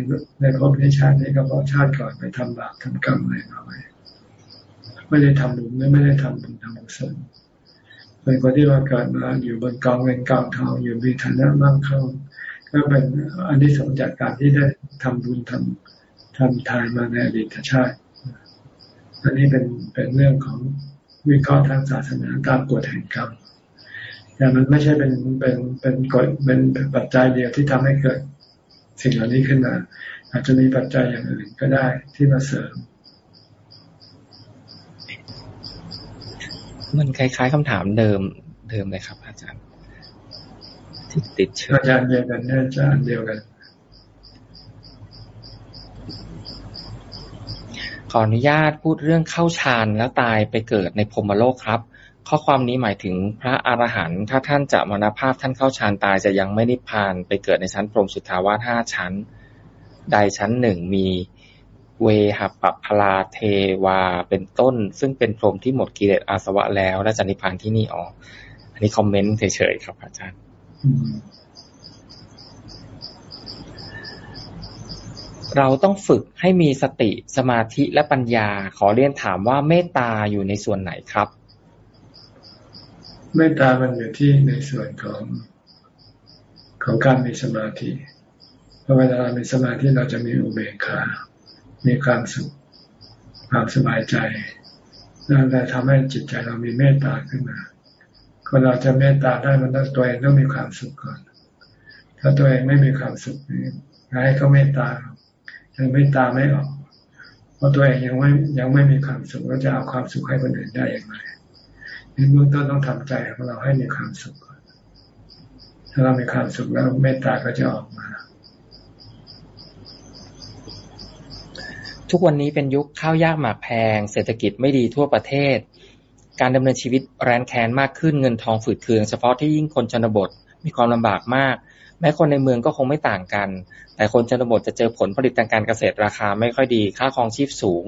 ในภพในชาตินี้ก็เพราะชาติก่อนไปทำบาปทำกรรมอะไรมาไว้ไม่ได้ทำบุญไม่ได้ทำบุญทำกุศลเป็นคนที่มาเกิดมาอยู่บนกองเงินกองทองอยู่มีฐานะมั่งคั่งก็เป็นอันที่สงจากการที่ได้ทำบุญทำทำทานมาในอดีตชาติ อันนี้เป็นเป็นเรื่องของ วิเคราะห์ทางศาสนาตามกฎแห่งกรรมแต่มันไม่ใช่เป็นเป็นเป็นกฎเป็นปัจจัยเดียวที่ทำให้เกิดสิ่งเหล่านี้ขึ้นมา อาจจะมีปัจจัยอย่างอื่นก็ได้ที่มาเสริม มันคล้าย ๆคำถามเดิมเดิมเลยครับ อาจารย์ ที่ติดเชื้ออาจารย์เดียวกันอาจารย์เดียวกัน ออนุญาตพูดเรื่องเข้าฌานแล้วตายไปเกิดในพรมโลกครับ ข้อความนี้หมายถึงพระอรหันต์ถ้าท่านจะมรณภาพท่านเข้าฌานตายจะยังไม่นิพพานไปเกิดในชั้นพรมสุทธาวาสห้าชั้น ใดชั้นหนึ่งมีเวหัปปพลาเทวาเป็นต้น ซึ่งเป็นพรมที่หมดกิเลสอาสวะแล้วและจะนิพพานที่นี่ออกอันนี้คอมเมนต์เฉยๆครับอาจารย์ เราต้องฝึกให้มีสติสมาธิและปัญญา ขอเรียนถามว่าเมตตาอยู่ในส่วนไหนครับ เมตตามันอยู่ที่ในส่วนของของการมีสมาธิเพราะเวลาเรามีสมาธิเราจะมีอุเบกขา มีความสุข ความสบายใจนั่นแหละทำให้จิตใจเรามีเมตตาขึ้นมา คนเราจะเมตตาได้มันต้องตัวเองต้องมีความสุขก่อน ถ้าตัวเองไม่มีความสุขให้เขาเมตตายัง เมตตาไม่ออก เพราะตัวเองยังไม่ยังไม่มีความสุขก็จะเอาความสุขให้คนอื่นได้อย่างไรในเบื้องต้นต้องทำใจของเราให้มีความสุขถ้าเรามีความสุขแล้วเมตตาก็จะออกมา ทุกวันนี้เป็นยุคข้าวยากหมากแพง เศรษฐกิจไม่ดีทั่วประเทศ การดำเนินชีวิตแรนแคนมากขึ้นเงินทองฝืดเคือง เฉพาะที่ยิ่งคนชนบทมีความลำบากมาก แม้คนในเมืองก็คงไม่ต่างกัน แต่คนชนบทจะเจอผลผลิตทางการเกษตรราคาไม่ค่อยดี ค่าครองชีพสูง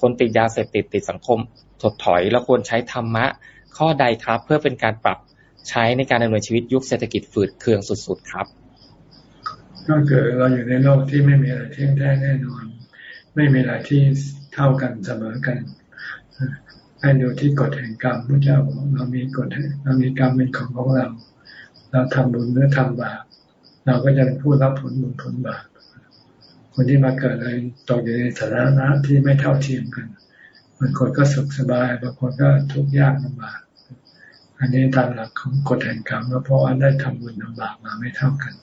คนติดยาเสพติดติดสังคมถดถอย แล้วควรใช้ธรรมะ ข้อใดครับ เพื่อเป็นการปรับใช้ในการดำเนินชีวิตยุคเศรษฐกิจฝืดเคืองสุดๆครับ ก็คือเราอยู่ในโลกที่ไม่มีอะไรเที่ยงแท้แน่นอน ไม่มีอะไรที่เท่ากันเสมอกันให้ดูที่กฎแห่งกรรมพระเจ้าบอกเรามีกฎเรามีกรรมเป็นของของเรา เราทำบุญหรือทำบาป เราก็จะเป็นผู้รับผลบุญผลบาปคนที่มาเกิดอะไรตกอยู่ในฐานะที่ไม่เท่าเทียมกันบางคนก็สุขสบายบางคนก็ทุกข์ยากลำบากอันนี้ตามหลักของกฎแห่งกรรมก็เพราะว่าได้ทำบุญลำบากมาไม่เท่ากัน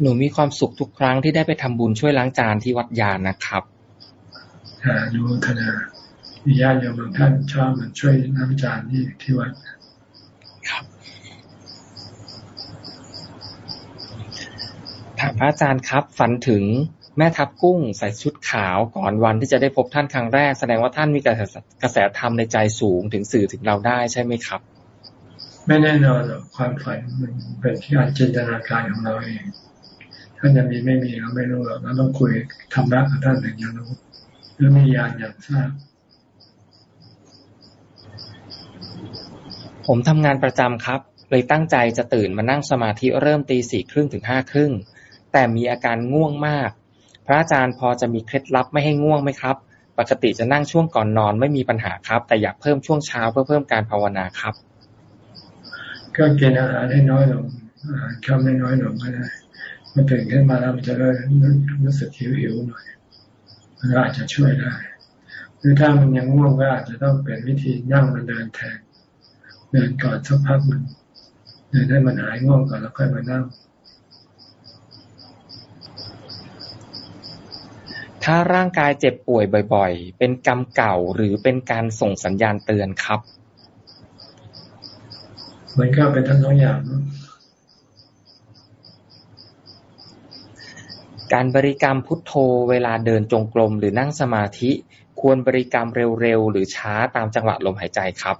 หนูมีความสุขทุกครั้งที่ได้ไปทำบุญช่วยล้างจานที่วัดยานนะครับอ่าดูธนามีญาติโยมบางท่านชอบมันช่วยล้างจานที่ที่วัดครับถาม พระอาจารย์ครับ ฝันถึงแม่ทับกุ้งใส่ชุดขาวก่อนวันที่จะได้พบท่านครั้งแรก แสดงว่าท่านมีกระแสกระแสธรรมในใจสูงถึงสื่อถึงเราได้ใช่ไหมครับ ไม่แน่นอนหรอกความฝันมันเป็นที่การจินตนาการของเราเองท่านจะมีไม่มีเราไม่รู้หรอกเราต้องคุยทำรักกับท่านถึงจะรู้หรือมียานอย่างทราบผมทำงานประจำครับ เลยตั้งใจจะตื่นมานั่งสมาธิเริ่มตีสี่ครึ่งถึงห้าครึ่ง แต่มีอาการง่วงมาก พระอาจารย์พอจะมีเคล็ดลับไม่ให้ง่วงไหมครับ ปกติจะนั่งช่วงก่อนนอนไม่มีปัญหาครับ แต่อยากเพิ่มช่วงเช้าเพื่อเพิ่มการภาวนาครับก็กินอาหารให้น้อยลงอาหารข้าวไม่น้อยลงก็ได้มันตื่นขึ้นมาแล้วมันจะเริ่มรู้สึกหิวหิวหน่อยมันอาจจะช่วยได้ หรือถ้ามันยังง่วงก็อาจจะต้องเปลี่ยนวิธีนั่งมาเดินแทนเดินก่อนสักพักหนึ่งเดินให้มันหายง่วงก่อนแล้วค่อยมานั่ง ถ้าร่างกายเจ็บป่วยบ่อย ๆ เป็นกรรมเก่าหรือเป็นการส่งสัญญาณเตือนครับ มันก็เป็นทั้งสองอย่าง การบริกรรมพุทโธเวลาเดินจงกรมหรือนั่งสมาธิ ควรบริกรรมเร็วๆ หรือช้าตามจังหวะลมหายใจครับ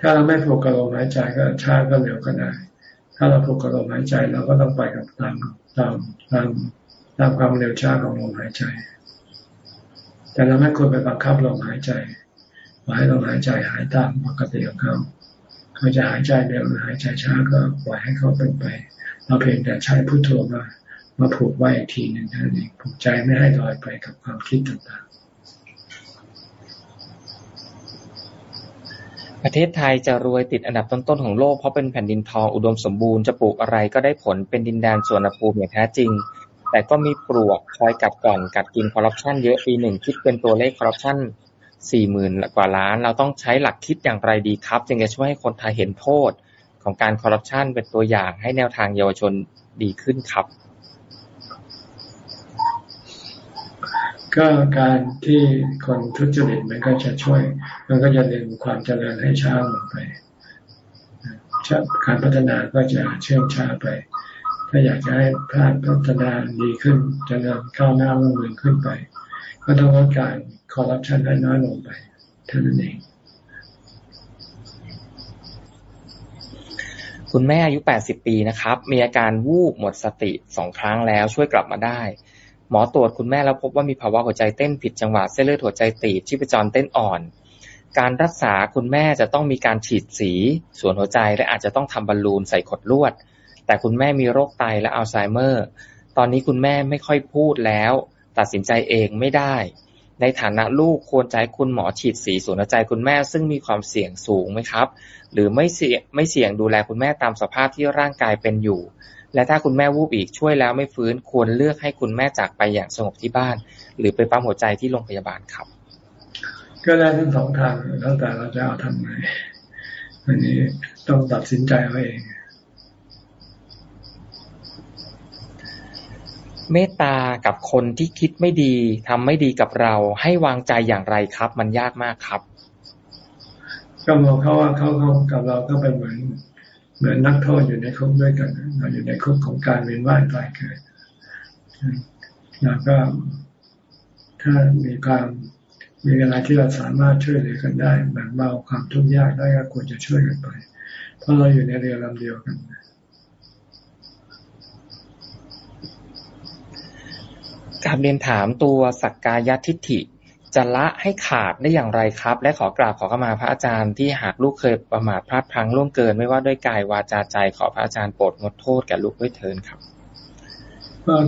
ถ้าเราไม่ผูกกับลมหายใจก็ช้าก็เร็วก็ได้ ถ้าเราผูกกับลมหายใจเราก็ต้องไปกับตามตามตาม ตามความเร็วช้าของลมหายใจ แต่เราไม่ควรไปบังคับลมหายใจให้ลมหายใจหายตามปกติของเขาเขาจะหายใจเร็วหรือหายใจช้าก็ปล่อยให้เขาเป็นไป เราเพียงแต่ใช้พุทโธมามาผูกไว้อีกทีหนึ่งนั่นเองผูกใจไม่ให้ลอยไปกับความคิดต่างๆ ประเทศไทยจะรวยติดอันดับต้นๆของโลกเพราะเป็นแผ่นดินทองอุดมสมบูรณ์จะปลูกอะไรก็ได้ผลเป็นดินแดนสวนภูมิอย่างแท้จริง แต่ก็มีปลวกคอยกัดก่อนกัดกินคอร์รัปชันเยอะปีหนึ่งคิดเป็นตัวเลขคอร์รัปชันสี่หมื่นกว่าล้าน เราต้องใช้หลักคิดอย่างไรดีครับ จึงจะช่วยให้คนไทยเห็นโทษของการคอร์รัปชันเป็นตัวอย่างให้แนวทางเยาวชนดีขึ้นครับ ก็การที่คนทุจริตมันก็จะช่วย มันก็จะดึงความเจริญให้ช้าลงไปการพัฒนาก็จะเชื่อมช้าไป ถ้าอยากจะให้พาพัฒนาดีขึ้นจเจริญก้าวหน้ารุ่งเรืองขึ้นไป ก็ต้องลดการคอร์รัปชันให้น้อยลงไปเท่านั้นเองคุณแม่อายุ 80 ปีนะครับ มีอาการวูบหมดสติสองครั้งแล้วช่วยกลับมาได้ หมอตรวจคุณแม่แล้วพบว่ามีภาวะหัวใจเต้นผิดจังหวะเส้นเลือดหัวใจตีบชีพจรเต้นอ่อน การรักษาคุณแม่จะต้องมีการฉีดสี ส่วนหัวใจและอาจจะต้องทำบอลลูนใส่ขดลวด แต่คุณแม่มีโรคไตและอัลไซเมอร์ ตอนนี้คุณแม่ไม่ค่อยพูดแล้ว ตัดสินใจเองไม่ได้ ในฐานะลูกควรใจคุณหมอฉีดสีส่วนใจคุณแม่ซึ่งมีความเสี่ยงสูงไหมครับ หรือไม่เสี่ยงไม่เสี่ยงดูแลคุณแม่ตามสภาพที่ร่างกายเป็นอยู่ และถ้าคุณแม่วูบอีกช่วยแล้วไม่ฟื้นควรเลือกให้คุณแม่จากไปอย่างสงบที่บ้าน หรือไปปั๊มหัวใจที่โรงพยาบาลครับ ก็ได้ทั้งสองทางแล้วแต่เราจะเอาทำไงอันนี้ต้องตัดสินใจเอาเอง เมตตากับคนที่คิดไม่ดีทำไม่ดีกับเรา ให้วางใจอย่างไรครับ มันยากมากครับก็มองเขาว่าเขาเขากับเราก็เป็นเหมือน เหมือนนักโทษอยู่ในคุกด้วยกันเราอยู่ในคุกของการเวียนว่ายตายเกิดเราก็ถ้ามีความมีอะไรที่เราสามารถช่วยเหลือกันได้แบ่งเบาความทุกข์ยากได้ก็ควรจะช่วยกันไป เพราะเราอยู่ในเรือลำเดียวกัน การเรียนถามตัวสักกายทิฏฐิจะละให้ขาดได้อย่างไรครับ และขอกราบขอเข้ามาพระอาจารย์ที่หากลูกเคยประมาทพลาดพลั้งล่วงเกิน ไม่ว่าด้วยกายวาจาใจขอพระอาจารย์โปรดงดโทษแก่ลูกด้วยเทินครับ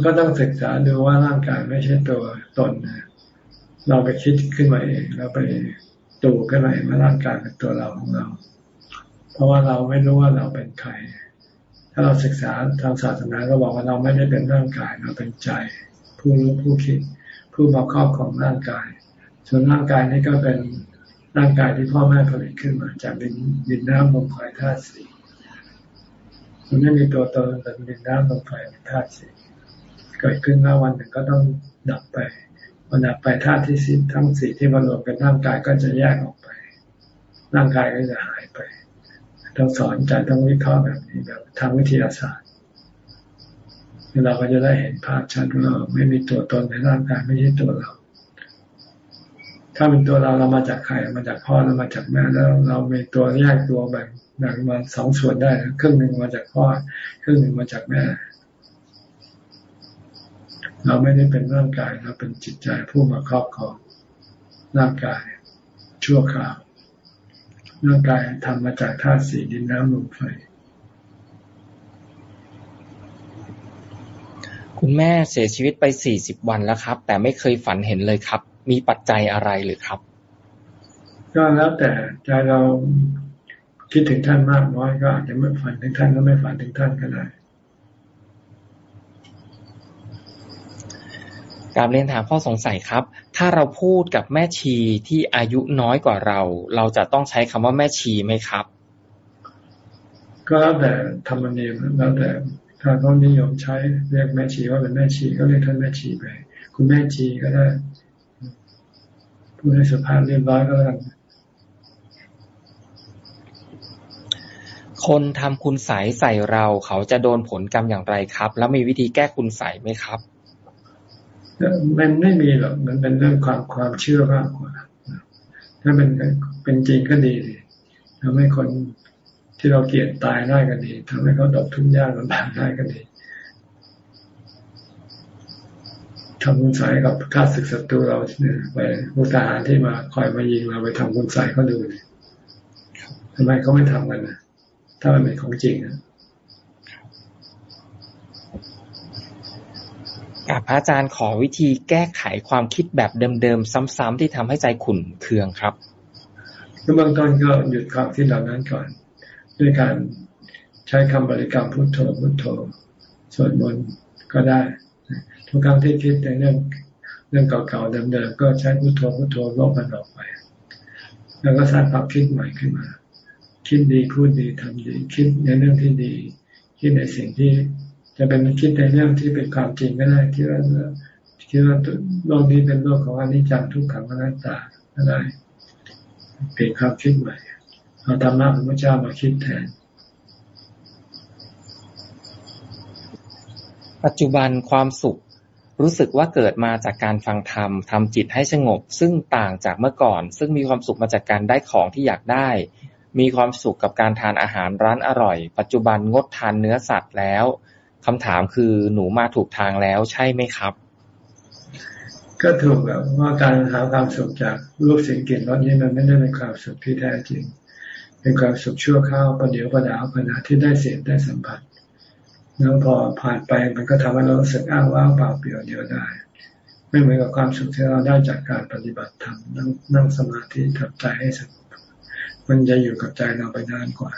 ก็ต้องศึกษาดูว่าร่างกายไม่ใช่ตัวตนเราไปคิดขึ้นมาเองเราไปตูขึ้นมาเองว่าร่างกายเป็นตัวเราของเรา เพราะว่าเราไม่รู้ว่าเราเป็นใคร ถ้าเราศึกษาทางศาสนาก็บอกว่าเราไม่ได้เป็นร่างกายเราเป็นใจ ผู้รู้ผู้คิด ผู้มาครอบของร่างกาย ส่วนร่างกายนี่ก็เป็นร่างกายที่พ่อแม่ผลิตขึ้นมา จากดินดินน้ำลมไฟธาตุสี่มันไม่มีตัวตนเป็นดินน้ำลมไฟธาตุสี่เกิดขึ้นแล้ววันหนึ่งก็ต้องดับไปวันดับไปธาตุที่สิทั้งสี่ที่มารวมเป็นร่างกายก็จะแยกออกไป ร่างกายก็จะหายไป ต้องสอนใจต้องวิเคราะห์แบบนี้แบบทางวิทยาศาสตร์ เราก็จะได้เห็นภาพชัดว่าไม่มีตัวตนในร่างกายไม่ใช่ตัวเรา ถ้าเป็นตัวเราเรามาจากใครมาจากพ่อเรามาจากแม่แล้วเรามีตัวแยกตัวแบ่งแบ่งมาสองส่วนได้ครึ่งหนึ่งมาจากพ่อครึ่งหนึ่งมาจากแม่ เราไม่ได้เป็นร่างกายเราเป็นจิตใจผู้มาครอบครองร่างกาย ชั่วคราวร่างกายทำมาจากธาตุสี่ดินน้ำลมไฟ คุณแม่เสียชีวิตไปสี่สิบวันแล้วครับ แต่ไม่เคยฝันเห็นเลยครับ มีปัจจัยอะไรหรือครับ ก็แล้วแต่ใจเราคิดถึงท่านมากน้อยก็อาจจะไม่ฝันถึงท่านก็ไม่ฝันถึงท่านก็ได้การเรียนถามข้อสงสัยครับ ถ้าเราพูดกับแม่ชีที่อายุน้อยกว่าเรา เราจะต้องใช้คำว่าแม่ชีไหมครับ ก็แล้วแต่ธรรมเนียมแล้วแต่ ถ้าเขานิยมใช้เรียกแม่ชีว่าเป็นแม่ชีก็เรียกท่านแม่ชีไป คุณแม่ชีก็ได้ผู้ให้สุภาพเรียบร้อยก็แล้วคนทำคุณใสใส่เราเขาจะโดนผลกรรมอย่างไรครับ แล้วมีวิธีแก้คุณใสไหมครับ มันไม่มีหรอกมันเป็นเรื่องความความเชื่อมากกว่า ถ้าเป็นเป็นจริงก็ดีทำให้คน ที่เราเกลียดตายได้ก็ดีทำให้เขาตกทุกข์ยากลำบากได้ก็ดีทำคุณใสกับข้าศึกศัตรูเราเนี่ยไปผู้ทหารที่มาคอยมายิงเราไปทำคุณใสเขาดูเลยทำไมเขาไม่ทำกันนะถ้ามันเป็นของจริงนะกับพระอาจารย์ขอวิธีแก้ไขความคิดแบบเดิมๆซ้ำๆที่ทำให้ใจขุ่นเคืองครับเบื้องต้นก็หยุดความคิดเหล่านั้นก่อน ด้วยการใช้คำบริกรรมพุทโธพุทโธสวดมนต์ก็ได้ ทุกครั้งที่คิดในเรื่องเรื่องเก่าๆเดิมๆก็ใช้พุทโธพุทโธลบมันออกไป แล้วก็สร้างความคิดใหม่ขึ้นมา คิดดีพูดดีทำดี คิดในเรื่องที่ดี คิดในสิ่งที่ จะเป็นคิดในเรื่องที่เป็นความจริงก็ได้คิดว่าคิดว่าโลกนี้เป็นโลกของอนิจจังทุกขังอนัตตาก็ได้เปลี่ยนความคิดใหม่ เอาธรรมะของพระเจ้ามาคิดแทน ปัจจุบันความสุขรู้สึกว่าเกิดมาจากการฟังธรรมทำจิตให้สงบ ซึ่งต่างจากเมื่อก่อน ซึ่งมีความสุขมาจากการได้ของที่อยากได้ มีความสุขกับการทานอาหารร้านอร่อย ปัจจุบันงดทานเนื้อสัตว์แล้วคำถามคือหนูมาถูกทางแล้วใช่ไหมครับ ก็ถูกแบบว่าการหาความสุขจากรูปสิ่งกลิ่นรสนี้มันไม่ได้เป็นความสุขที่แท้จริง เป็นความสุขชั่วคราวประเดี๋ยวประดาวขณะที่ได้เสียได้สัมผัสแล้วพอผ่านไปมันก็ทำให้เราสึกอ้างว้างเปล่าเปลี่ยวเดียวได้ ไม่เหมือนกับความสุขที่เราได้จากการปฏิบัติธรรมนั่งนั่งสมาธิทำใจให้สงบมันจะอยู่กับใจเราไปนานกว่า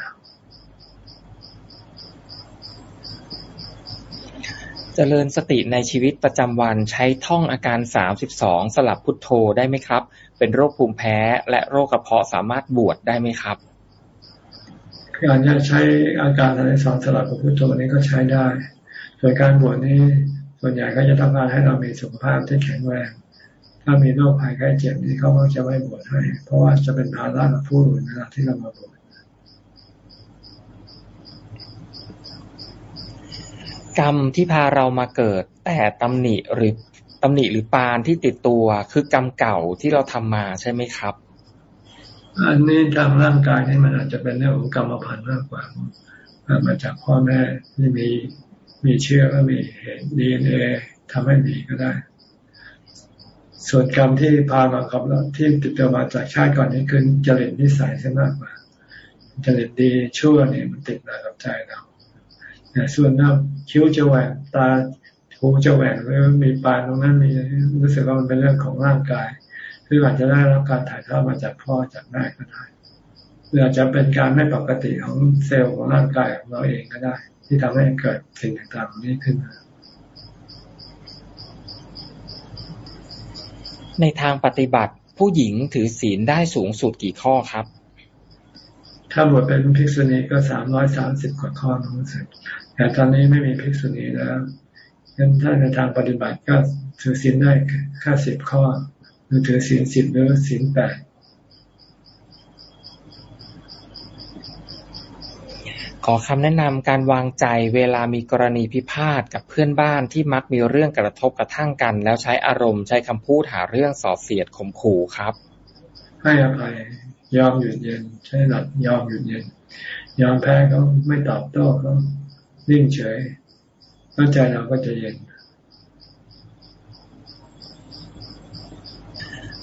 เจริญสติในชีวิตประจำวันใช้ท่องอาการสามสิบสองสลับพุทโธได้ไหมครับ เป็นโรคภูมิแพ้และโรคกระเพาะสามารถบวชได้ไหมครับ การจะใช้อาการสามสิบสองสลับกับพุทโธนี้ก็ใช้ได้ ส่วนการบวชนี้ส่วนใหญ่ก็จะต้องการให้เรามีสุขภาพที่แข็งแรง ถ้ามีโรคภัยไข้เจ็บนี้เขาก็จะไม่บวชให้ เพราะว่าจะเป็นภาระกับผู้อื่นเวลาที่เรามาบวชกรรมที่พาเรามาเกิด แต่ตำหนิหรือตำหนิหรือปานที่ติดตัวคือกรรมเก่าที่เราทำมาใช่ไหมครับ อันนี้ทางร่างกายนี่มันอาจจะเป็นเรื่องของกรรมพันธุ์มากกว่ามาจากพ่อแม่ที่มีมีเชื้อก็มีเหตุดีเอทำให้มีก็ได้ ส่วนกรรมที่พามากับเราที่ติดตัวมาจากชาติก่อนนี้คือจริตนิสัยใช่มากกว่าจริตดีชั่วเนี่ยมันติดมากับใจเราส่วนน้าคิ้วจะแหว่งตาหูจะแหว่งหรือมีปานตรงนั้นมีรู้สึกว่ามันเป็นเรื่องของร่างกาย คืออาจจะได้รับการถ่ายทอดมาจากพ่อจากแม่ก็ได้หรืออาจจะเป็นการไม่ปกติของเซลล์ของร่างกายของเราเองก็ได้ ที่ทำให้เกิดสิ่งต่างๆนี้ขึ้นมาในทางปฏิบัติผู้หญิงถือศีลได้สูงสุดกี่ข้อครับ ถ้าบวชเป็นภิกษุณีก็สามร้อยสามสิบกว่าข้อน้องสึกแต่ตอนนี้ไม่มีภิกษุณีแล้วงั้นถ้าในทางปฏิบัติก็ถือศีลได้แค่สิบข้อ หรือถือศีลสิบหรือศีลแปดขอคำแนะนำการวางใจเวลามีกรณีพิพาทกับเพื่อนบ้านที่มักมีเรื่องกระทบกระทั่งกัน แล้วใช้อารมณ์ใช้คำพูดหาเรื่องสอดเสียดข่มขู่ครับ ให้อภัยยอมหยุดเย็น ใช้หลักยอมหยุดเย็น ยอมแพ้เขาไม่ตอบโต้เขานิ่งเฉยแล้วใจเราก็จะเย็น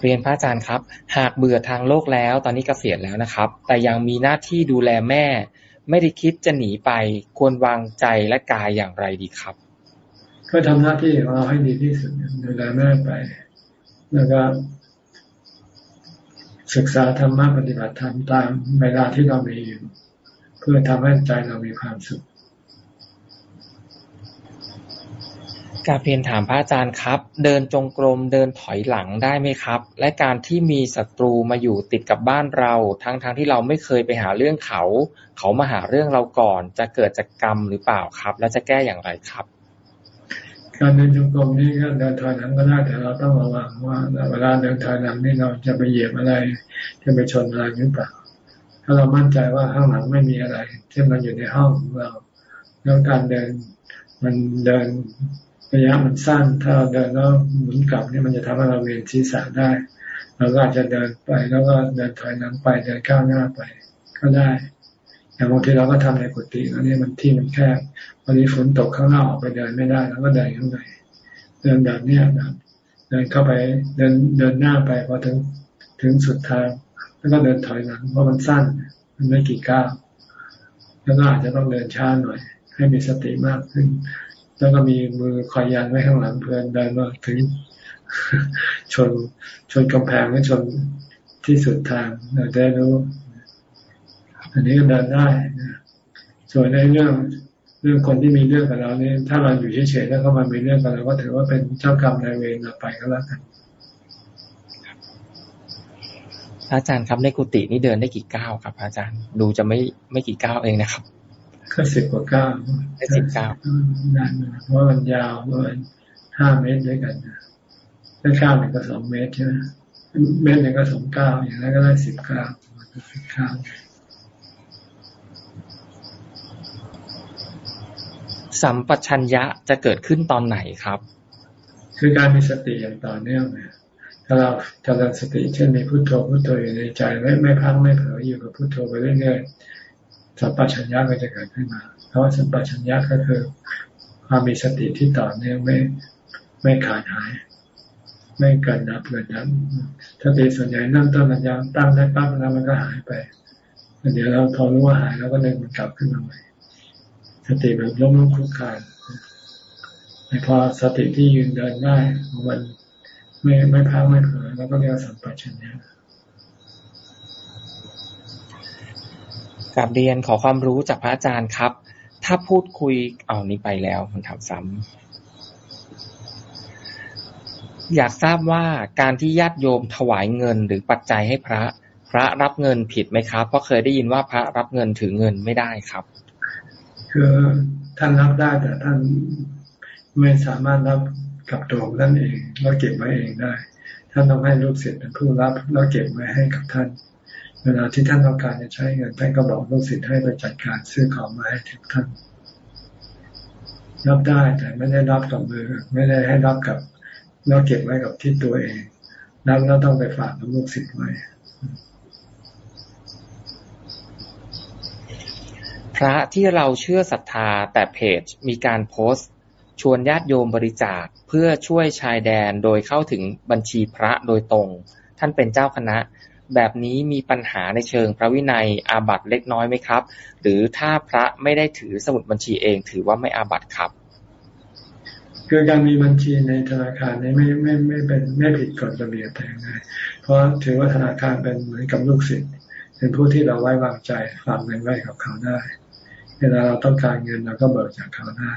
เรียนพระอาจารย์ครับ หากเบื่อทางโลกแล้ว ตอนนี้กเกษียณแล้วนะครับ แต่ยังมีหน้าที่ดูแลแม่ ไม่ได้คิดจะหนีไป ควรวางใจและกายอย่างไรดีครับ ก็ทำหน้าที่ของเราให้ดีที่สุดดูแลแม่ไป แล้วก็ ศึกษาธรรมะปฏิบัติธรรมตามเวลาที่เรามีอยู่เพื่อทำให้ใจเรามีความสุข กาเพียนถามพระอาจารย์ครับ เดินจงกรมเดินถอยหลังได้ไหมครับ และการที่มีศัตรูมาอยู่ติดกับบ้านเรา ทั้งๆทที่เราไม่เคยไปหาเรื่องเขา เขามาหาเรื่องเราก่อน จะเกิดจากกรรมหรือเปล่าครับ และจะแก้อย่างไรครับ การเดินจงกรมนี่ก็เดินถอยหลังก็ได้แต่เราต้องระวังว่าเวลาเดินถอยหลังนี่เราจะไปเหยียบอะไร จะไปชนอะไรหรือเปล่า ถ้าเรามั่นใจว่าข้างหลังไม่มีอะไรที่มันอยู่ในห้องของเราแล้วการเดินมันเดิน ระยะมันสั้น ถ้าเราเดินแล้วหมุนกลับนี่มันจะทำให้เราเวียนศีรษะได้เราก็อาจจะเดินไปแล้วก็เดินถอยหลังไปเดินก้าวหน้าไปก็ได้อย่บางทีเราก็ทำในกุฏิแล้วนี่มันที่มันแคบวันนี้ฝนตกข้างนอกออกไปเดินไม่ได้เราก็เดินข้างในเดินแบบเนี้ยเดินเข้าไปเดินเดินหน้าไปพอถึงถึงสุดทางแล้วก็เดินถอยหลังเพราะมันสั้น มันไม่กี่ก้าวแล้วก็อาจจะต้องเดินช้าหน่อย ให้มีสติมากขึ้น แล้วก็มีมือคอยยันไว้ข้างหลังเพื่อนเดินมาถึงชนชนกำแพงหรือชนที่สุดทางเราได้รู้ อันนี้ก็เดินได้นะส่วนในเรื่องเรื่องคนที่มีเรื่องกับเราเนี่ยถ้าเราอยู่เฉยๆแล้วก็มามีเรื่องกับเราก็ถือว่าเป็นเจ้ากรรมนายเวรเราไปก็แล้วกันอาจารย์ครับในกุฏินี่เดินได้กี่ก้าวครับ อาจารย์ดูจะไม่ไม่กี่ก้าวเองนะครับ ก็สิบกว่าก้าวได้สิบก้าวนานเพราะมันยาวประมาณห้าเมตรด้วยกันนะถ้าก้าวหนึ่งก็สองเมตรใช่ไหมเมตรหนึ่งก็สองก้าวอย่างนั้นก็ได้สิบก้าวสิบก้าวสัมปชัญญะจะเกิดขึ้นตอนไหนครับ คือการมีสติอย่างต่อเนื่องเนี่ยถ้าเราเจริญสติเช่นมีพุโทโธพุโทโธอยู่ในใจไม่ไม่พักไม่เผลออยู่กับพุโทโธไปเรื่อยๆ สัมปชัญญะก็จะเกิดขึ้นมาเพราะว่าสัมปชัญญะก็คือ ความมีสติที่ต่อเนื่องไม่ไม่ขาดหาย ไม่เกิดดับเกิดดับสติส่วนใหญ่นั่งต้นมันยังตั้งได้ปั๊บแล้วมันก็หายไปเดี๋ยวเราพอรู้ว่าหายแล้วก็เดินมันกลับขึ้นมาใหม่สติแบบล้มลุกคลุกคลานพอสติที่ยืนเดินได้มันไม่ไม่พักไม่เผลอแล้วก็เรียกสัมปชัญญะ กับเรียนขอความรู้จากพระอาจารย์ครับ ถ้าพูดคุยเอานี้ไปแล้วมันถามซ้ำอยากทราบว่าการที่ญาติโยมถวายเงินหรือปัจจัยให้พระ พระรับเงินผิดไหมครับ เพราะเคยได้ยินว่าพระรับเงินถือเงินไม่ได้ครับ คือท่านรับได้แต่ท่านไม่สามารถรับกับตัวท่านเองแล้วเก็บไว้เองได้ ท่านต้องให้ลูกศิษย์เป็นผู้รับแล้วเก็บไว้ให้กับท่าน เวลาที่ท่านต้องการจะใช้เงินท่านก็บอกลูกศิษย์ให้ไปจัดการซื้อของมาให้ถึงท่าน รับได้แต่ไม่ได้รับกับมือ ไม่ได้ให้รับกับแล้วเก็บไว้กับที่ตัวเองรับแล้วต้องไปฝากกับลูกศิษย์ไว้พระที่เราเชื่อศรัทธาแต่เพจมีการโพสต์ ชวนญาติโยมบริจาคเพื่อช่วยชายแดนโดยเข้าถึงบัญชีพระโดยตรง ท่านเป็นเจ้าคณะ แบบนี้มีปัญหาในเชิงพระวินัยอาบัตเล็กน้อยไหมครับ หรือถ้าพระไม่ได้ถือสมุดบัญชีเอง ถือว่าไม่อาบัตครับ คือการมีบัญชีในธนาคารนี้ไม่ไม่ไม่เป็นไม่ผิดกฎระเบียบแต่อย่างใดเพราะถือว่าธนาคารเป็นเหมือนกับลูกศิษย์เป็นผู้ที่เราไว้วางใจฝากเงินไว้กับเขาได้ เวลาเราต้องการเงินเราก็เบิกจากเขาได้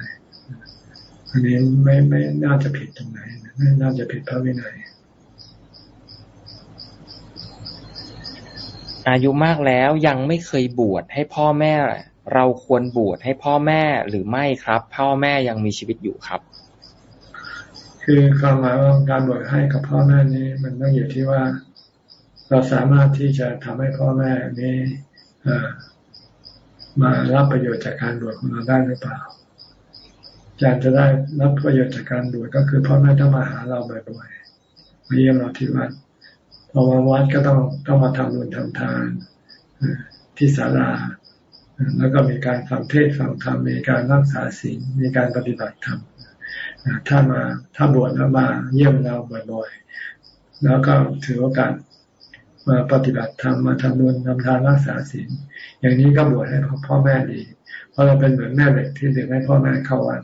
อันนี้ไม่ไม่น่าจะผิดตรงไหนไม่น่าจะผิดพระวินัย อายุมากแล้วยังไม่เคยบวชให้พ่อแม่ เราควรบวชให้พ่อแม่หรือไม่ครับ พ่อแม่ยังมีชีวิตอยู่ครับ คือความหมายว่าการบวชให้กับพ่อแม่นี้มันต้องอยู่ที่ว่า เราสามารถที่จะทำให้พ่อแม่นี้มารับประโยชน์จากการบวชของเราได้หรือเปล่าอยากจะได้รับประโยชน์จากการบวชก็คือพ่อแม่ต้องมาหาเราบ่อยๆมาเยี่ยมเราที่วัด พอมาวัดก็ต้องต้องมาทำบุญทำทานที่ศาลาแล้วก็มีการฟังเทศฟังธรรมมีการรักษาศีลมีการปฏิบัติธรรมถ้ามาถ้าบวชแล้วมาเยี่ยมเราบ่อยๆแล้วก็ถือโอกาสมาปฏิบัติธรรมมาทำบุญทำทานรักษาศีลอย่างนี้ก็บวชให้พ่อแม่ดี เพราะเราเป็นเหมือนแม่เด็กที่ดึงให้พ่อแม่เข้าวัด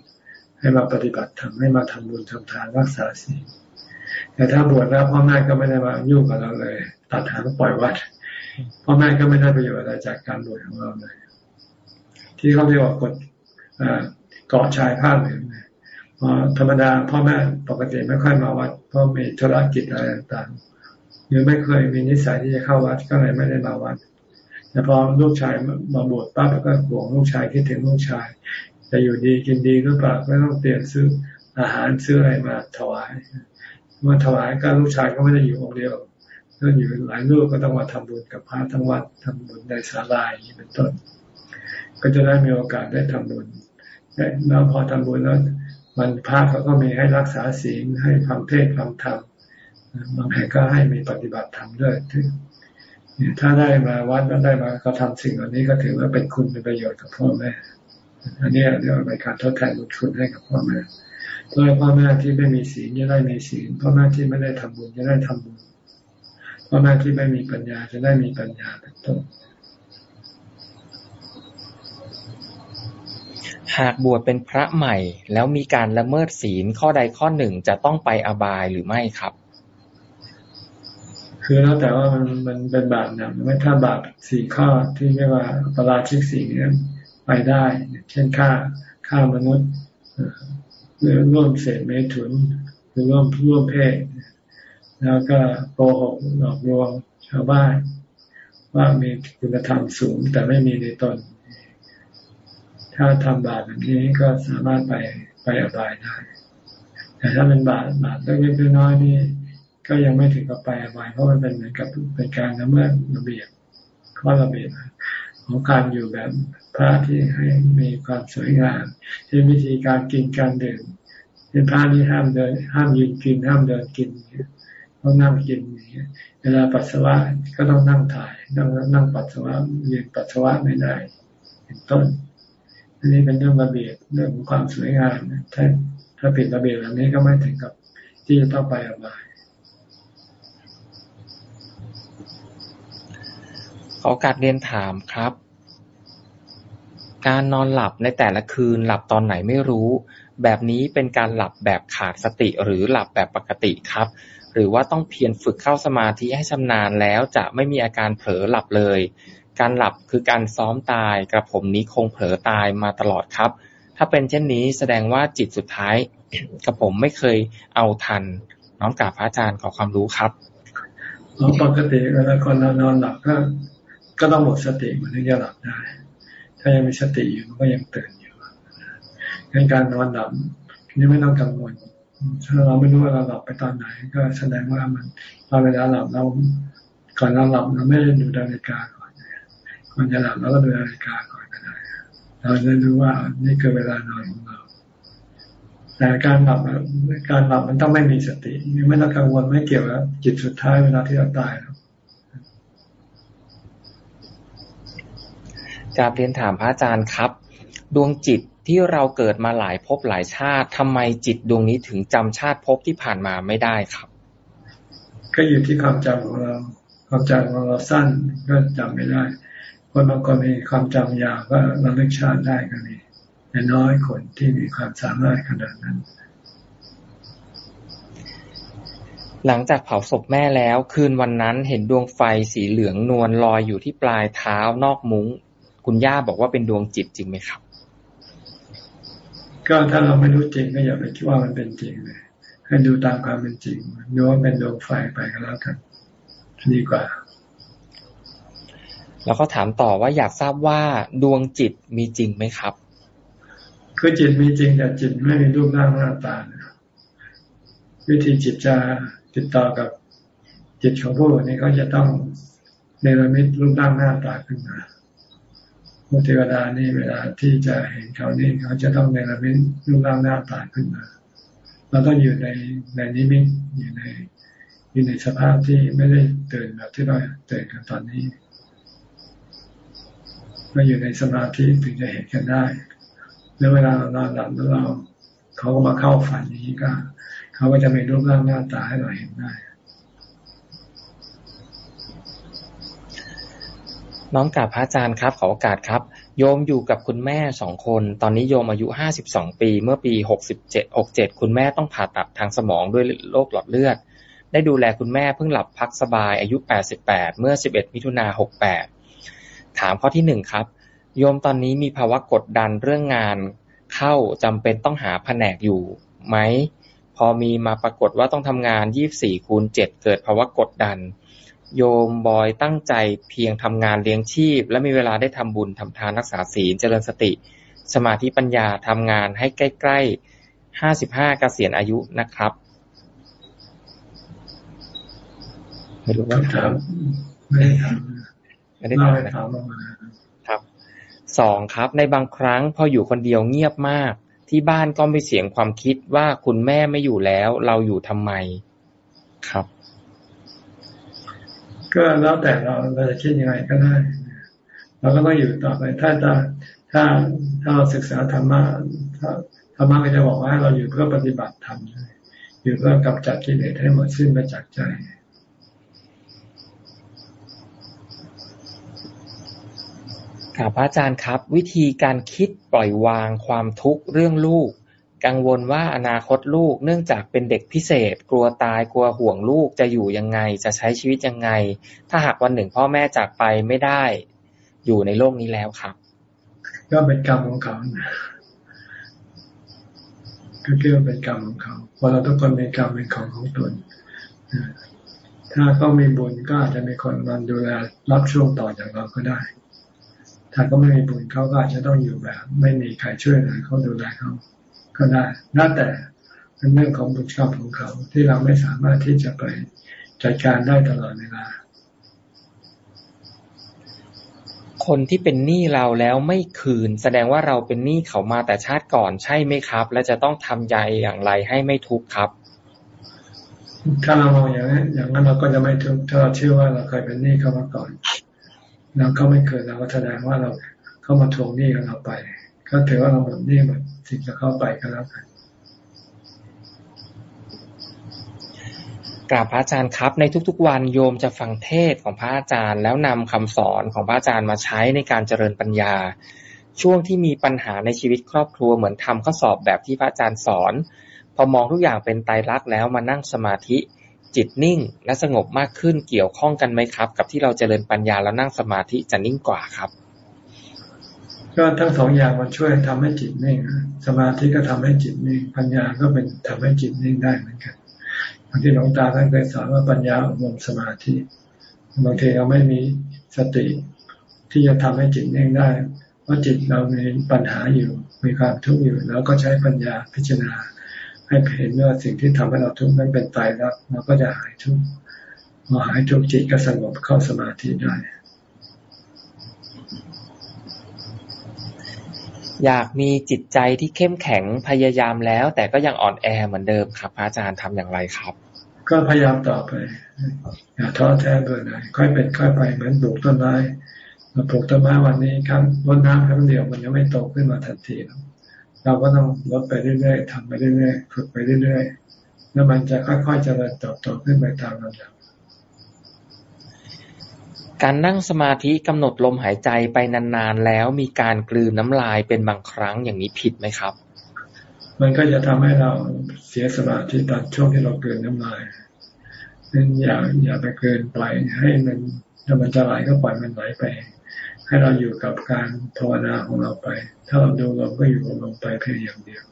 ให้มาปฏิบัติธรรมให้มาทำบุญทำทานรักษาศีล แต่ถ้าบวชแล้วพ่อแม่ก็ไม่ได้มายุ่งกับเราเลย ตัดหางปล่อยวัดพ่อแม่ก็ไม่ได้ประโยชน์อะไรจากการบวชของเราเลย ที่เขาเรียกว่ากฎเกาะชายผ้าเหลืองธรรมดาพ่อแม่ปกติไม่ค่อยมาวัดเพราะมีธุรกิจอะไรต่างๆหรือไม่เคยมีนิสัยที่จะเข้าวัดก็เลยไม่ได้มาวัดแต่พอลูกชายมาบวชปั๊บก็ห่วงลูกชายคิดถึงลูกชายจะอยู่ดีกินดีหรือเปล่าก็ต้องเตรียมซื้ออาหารซื้ออะไรมาถวายเมื่อถวายก็ลูกชายก็ไม่ได้อยู่องค์เดียวก็อยู่หลายลูกก็ต้องมาทำบุญกับพระทั้งวัดทำบุญในศาลาอย่างนี้เป็นต้น ก็จะได้มีโอกาสได้ทำบุญแล้วพอทำบุญแล้วมันพระเขาก็มีให้รักษาศีลให้ฟังเทศฟังธรรมบางแห่งก็ให้มีปฏิบัติธรรมด้วยถ้าได้มาวัดแล้วได้มาเขาทำสิ่งเหล่านี้ก็ถือว่าเป็นคุณเป็นประโยชน์กับพ่อแม่อันนี้เรียกว่าเป็นการทดแทนบุญคุณให้กับพ่อแม่ เพื่อพ่อแม่ที่ไม่มีศีลจะได้มีศีลพ่อแม่ที่ไม่ได้ทำบุญจะได้ทำบุญพ่อแม่ที่ไม่มีปัญญาจะได้มีปัญญาเป็นต้นหากบวชเป็นพระใหม่ แล้วมีการละเมิดศีลข้อใดข้อหนึ่งจะต้องไปอบายหรือไม่ครับ คือแล้วแต่ว่ามันมันเป็นบาปนะไม่ถ้าบาปสี่ข้อที่เรียกว่าปราชิกสี่เนี่ยไปได้ เช่นฆ่าฆ่ามนุษย์ หรือร่วมเสพเมถุนหรือร่วมร่วมเพศ แล้วก็โกหกหลอกลวงชาวบ้าน ว่ามีคุณธรรมสูงแต่ไม่มีในตน ถ้าทำบาปแบบนี้ก็สามารถไปไปอบายได้ แต่ถ้าเป็นบาปบาปเล็กๆน้อยๆนี่ก็ยังไม่ถึงกับไปอบายเพราะมันเป็นเหมือนกับเป็นการละเมิดระเบียบข้อระเบียบของการอยู่แบบ พระที่ให้มีความสวยงามเช่นวิธีการกินการดื่มเป็นพระที่ห้ามเดิน ห้ามยืนกิน ห้ามเดินกินต้องนั่งกินอย่างเงี้ยเวลาปัสสาวะก็ต้องนั่งถ่ายนั่งนั่งปัสสาวะยืนปัสสาวะไม่ได้เป็นต้น อันนี้เป็นเรื่องระเบียบเรื่องของความสวยงามถ้าถ้าผิดระเบียบแบบนี้ก็ไม่ถึงกับที่จะต้องไปอบายขอการเรียนถามครับ การนอนหลับในแต่ละคืนหลับตอนไหนไม่รู้ แบบนี้เป็นการหลับแบบขาดสติหรือหลับแบบปกติครับ หรือว่าต้องเพียรฝึกเข้าสมาธิให้ชำนาญแล้วจะไม่มีอาการเผลอหลับเลย การหลับคือการซ้อมตายกระผมนี้คงเผลอตายมาตลอดครับ ถ้าเป็นเช่นนี้แสดงว่าจิตสุดท้ายกระผมไม่เคยเอาทัน น้องกาพระอาจารย์ขอความรู้ครับปกติเวลาคนนอนหลับก็ก็ต้องหมดสติมันถึงจะหลับได้ ถ้ายังมีสติอยู่มันก็ยังตื่นอยู่งั้นการนอนหลับนี่ไม่ต้องกังวลถ้าเราไม่รู้ว่าเราหลับไปตอนไหน ก็แสดงว่ามันตอนเวลาหลับเราก่อนเราหลับเราไม่ได้ดูนาฬิกาก่อนจะหลับเราก็ดูนาฬิกาก่อนก็ได้เราจะรู้ว่านี่คือเวลานอนของเราแต่การหลับการหลับมันต้องไม่มีสติไม่ต้องกังวลไม่เกี่ยวกับจิตสุดท้ายเวลาที่เราตายแล้ว กราบเรียนถามพระอาจารย์ครับ ดวงจิตที่เราเกิดมาหลายภพหลายชาติทำไมจิตดวงนี้ถึงจำชาติภพที่ผ่านมาไม่ได้ครับ ก็อยู่ที่ความจำของเราความจำของเราสั้นก็จำไม่ได้ คนบางคนมีความจำยาวก็ระลึกชาติได้ก็มีแต่น้อยคนที่มีความสามารถขนาดนั้น หลังจากเผาศพแม่แล้ว คืนวันนั้นเห็นดวงไฟสีเหลืองนวลลอยอยู่ที่ปลายเท้านอกมุง้ง คุณย่าบอกว่าเป็นดวงจิตจริงไหมครับ ก็ถ้าเราไม่รู้จริงก็อย่าไปคิดว่ามันเป็นจริงเลยให้ดูตามความเป็นจริงดูว่าเป็นดวงไฟไปก็แล้วกันดีกว่า แล้วก็ถามต่อว่าอยากทราบว่าดวงจิตมีจริงไหมครับ คือจิตมีจริงแต่จิตไม่มีรูปร่างหน้าตาวิธีจิตจะติดต่อกับจิตของผู้อื่นนี้เขาจะต้องเนรมิตรูปร่างหน้าตาขึ้นมา พระเทวดานี่เวลาที่จะเห็นเขานี่เขาจะต้องเนรมิตรูปร่างหน้าตาขึ้นมาเราต้องอยู่ในในนิมิตอยู่ในอยู่ในสภาพที่ไม่ได้ตื่นแบบที่เราตื่นกันตอนนี้มาอยู่ในสมาธิถึงจะเห็นกันได้แล้วเวลาเรานอนหลับแล้วเราเขาก็มาเข้าฝันอย่างนี้ก็เขาก็จะมีรูปร่างหน้าตาให้เราเห็นได้ น้องกับพระอาจารย์ครับขอโอกาสครับ โยมอยู่กับคุณแม่สองคน ตอนนี้โยมอายุห้าสิบสองปี เมื่อปีหกสิบเจ็ดหกเจ็ดคุณแม่ต้องผ่าตัดทางสมองด้วยโรคหลอดเลือด ได้ดูแลคุณแม่เพิ่งหลับพักสบายอายุแปดสิบแปดเมื่อสิบเอ็ดมิถุนาหกแปดถามข้อที่หนึ่งครับ โยมตอนนี้มีภาวะกดดันเรื่องงานเข้าจำเป็นต้องหาแผนกอยู่ไหมพอมีมาปรากฏว่าต้องทำงานยี่สี่คูณเจ็ดเกิดภาวะกดดัน โยมบอยตั้งใจเพียงทำงานเลี้ยงชีพ และมีเวลาได้ทำบุญทำทานรักษาศีลเจริญสติ สมาธิปัญญาทำงานให้ใกล้ๆห้าสิบห้าเกษียณอายุนะครับไม่รู้ว่าถามไม่ได้ถามไม่ได้เล่าถามให้นะถามออกมาครับสองครับ ในบางครั้งพออยู่คนเดียวเงียบมาก ที่บ้านก็มีเสียงความคิดว่าคุณแม่ไม่อยู่แล้ว เราอยู่ทำไมครับ ก็แล้วแต่เราเราจะคิดยังไงก็ได้เราก็ต้องอยู่ต่อไป ถ้าถ้าถ้าถ้าเราศึกษาธรรมะธรรมะก็จะบอกว่าเราอยู่เพื่อปฏิบัติธรรมอยู่เพื่อกำจัดกิเลสให้หมดสิ้นไปจากใจครับพระอาจารย์ครับ วิธีการคิดปล่อยวางความทุกข์เรื่องลูก กังวลว่าอนาคตลูก เนื่องจากเป็นเด็กพิเศษ กลัวตาย กลัวห่วงลูก จะอยู่ยังไง จะใช้ชีวิตยังไง ถ้าหากวันหนึ่งพ่อแม่จากไปไม่ได้ อยู่ในโลกนี้แล้วครับ ก็เป็นกรรมของเขาก็คือว่าเป็นกรรมของเขาเพราะเราทุกคนมีกรรมเป็นของของตน ถ้าเขามีบุญก็อาจจะมีคนมาดูแลรับช่วงต่อจากเราก็ได้ ถ้าก็ไม่มีบุญเขาก็อาจจะต้องอยู่แบบ ไม่มีใครช่วยเหลือเขาดูแลเขา ก็ได้น่าแต่เป็นเรื่องของบุญกรรมของเขาที่เราไม่สามารถที่จะไปจัดการได้ตลอดเวลา คนที่เป็นหนี้เราแล้วไม่คืน แสดงว่าเราเป็นหนี้เขามาแต่ชาติก่อนใช่ไหมครับ และจะต้องทำใจอย่างไรให้ไม่ทุกข์ครับ ถ้าเรามองอย่างนั้นอย่างนั้นเราก็จะไม่ทุกข์ถ้าเราเชื่อว่าเราเคยเป็นหนี้เขามาก่อนแล้วเขาไม่เคยเราก็แสดงว่าเราเขามาทวงหนี้กับเราไป ก็ถือว่าเราหมดหนี้หมด สิ่งกับเขาไปก็แล้วกันกราบพระอาจารย์ครับ ในทุกๆ วันโยมจะฟังเทศของพระอาจารย์ แล้วนำคำสอนของพระอาจารย์มาใช้ในการเจริญปัญญา ช่วงที่มีปัญหาในชีวิตครอบครัวเหมือนทำข้อสอบแบบที่พระอาจารย์สอน พอมองทุกอย่างเป็นไตรลักษณ์แล้วมานั่งสมาธิจิตนิ่ง และสงบมากขึ้นเกี่ยวข้องกันไหมครับ กับที่เราเจริญปัญญาแล้วนั่งสมาธิจะนิ่งกว่าครับ ก็ทั้งสองอย่างมันช่วยทำให้จิตนิ่งสมาธิก็ทำให้จิตนิ่งปัญญาก็เป็นทำให้จิตนิ่งได้เหมือนกันบางทีหลวงตาท่านเคยสอนว่าปัญญาอบรมสมาธิบางทีเราไม่มีสติที่จะทำให้จิตนิ่งได้ เพราะจิตเรามีปัญหาอยู่ มีความทุกข์อยู่ แล้วก็ใช้ปัญญาพิจารณา ให้เห็นว่าสิ่งที่ทำให้เราทุกข์นั้นเป็นตายแล้วเราก็จะหายทุกข์พอหายทุกข์จิตก็สงบเข้าสมาธิได้ อยากมีจิตใจที่เข้มแข็งพยายามแล้ว แต่ก็ยังอ่อนแอเหมือนเดิมครับ พระอาจารย์ทำอย่างไรครับ ก็พยายามต่อไป อย่าท้อแท้เบื่อหน่ายค่อยเป็นค่อยไปเหมือนปลูกต้นไม้เราปลูกต้นไม้วันนี้ครับรดน้ำครั้งเดียวมันยังไม่โตขึ้นมาทันทีเราก็ต้องลดไปเรื่อยๆทำไปเรื่อยๆฝึกไปเรื่อยๆแล้วมันจะค่อยๆเจริญเติบโตขึ้นไปตามลำดับ การนั่งสมาธิกำหนดลมหายใจไปนานๆแล้วมีการกลืนน้ำลายเป็นบางครั้งอย่างนี้ผิดไหมครับ มันก็จะทำให้เราเสียสมาธิตอนช่วงที่เราเกินน้ำลายนั้นอย่าอย่าไปเกินปล่อยให้มันถ้ามันจะไหลก็ปล่อยมันไหลไป ให้เราอยู่กับการภาวนาของเราไป ถ้าเราดูลมก็อยู่กับลมไปเพียงอย่างเดียว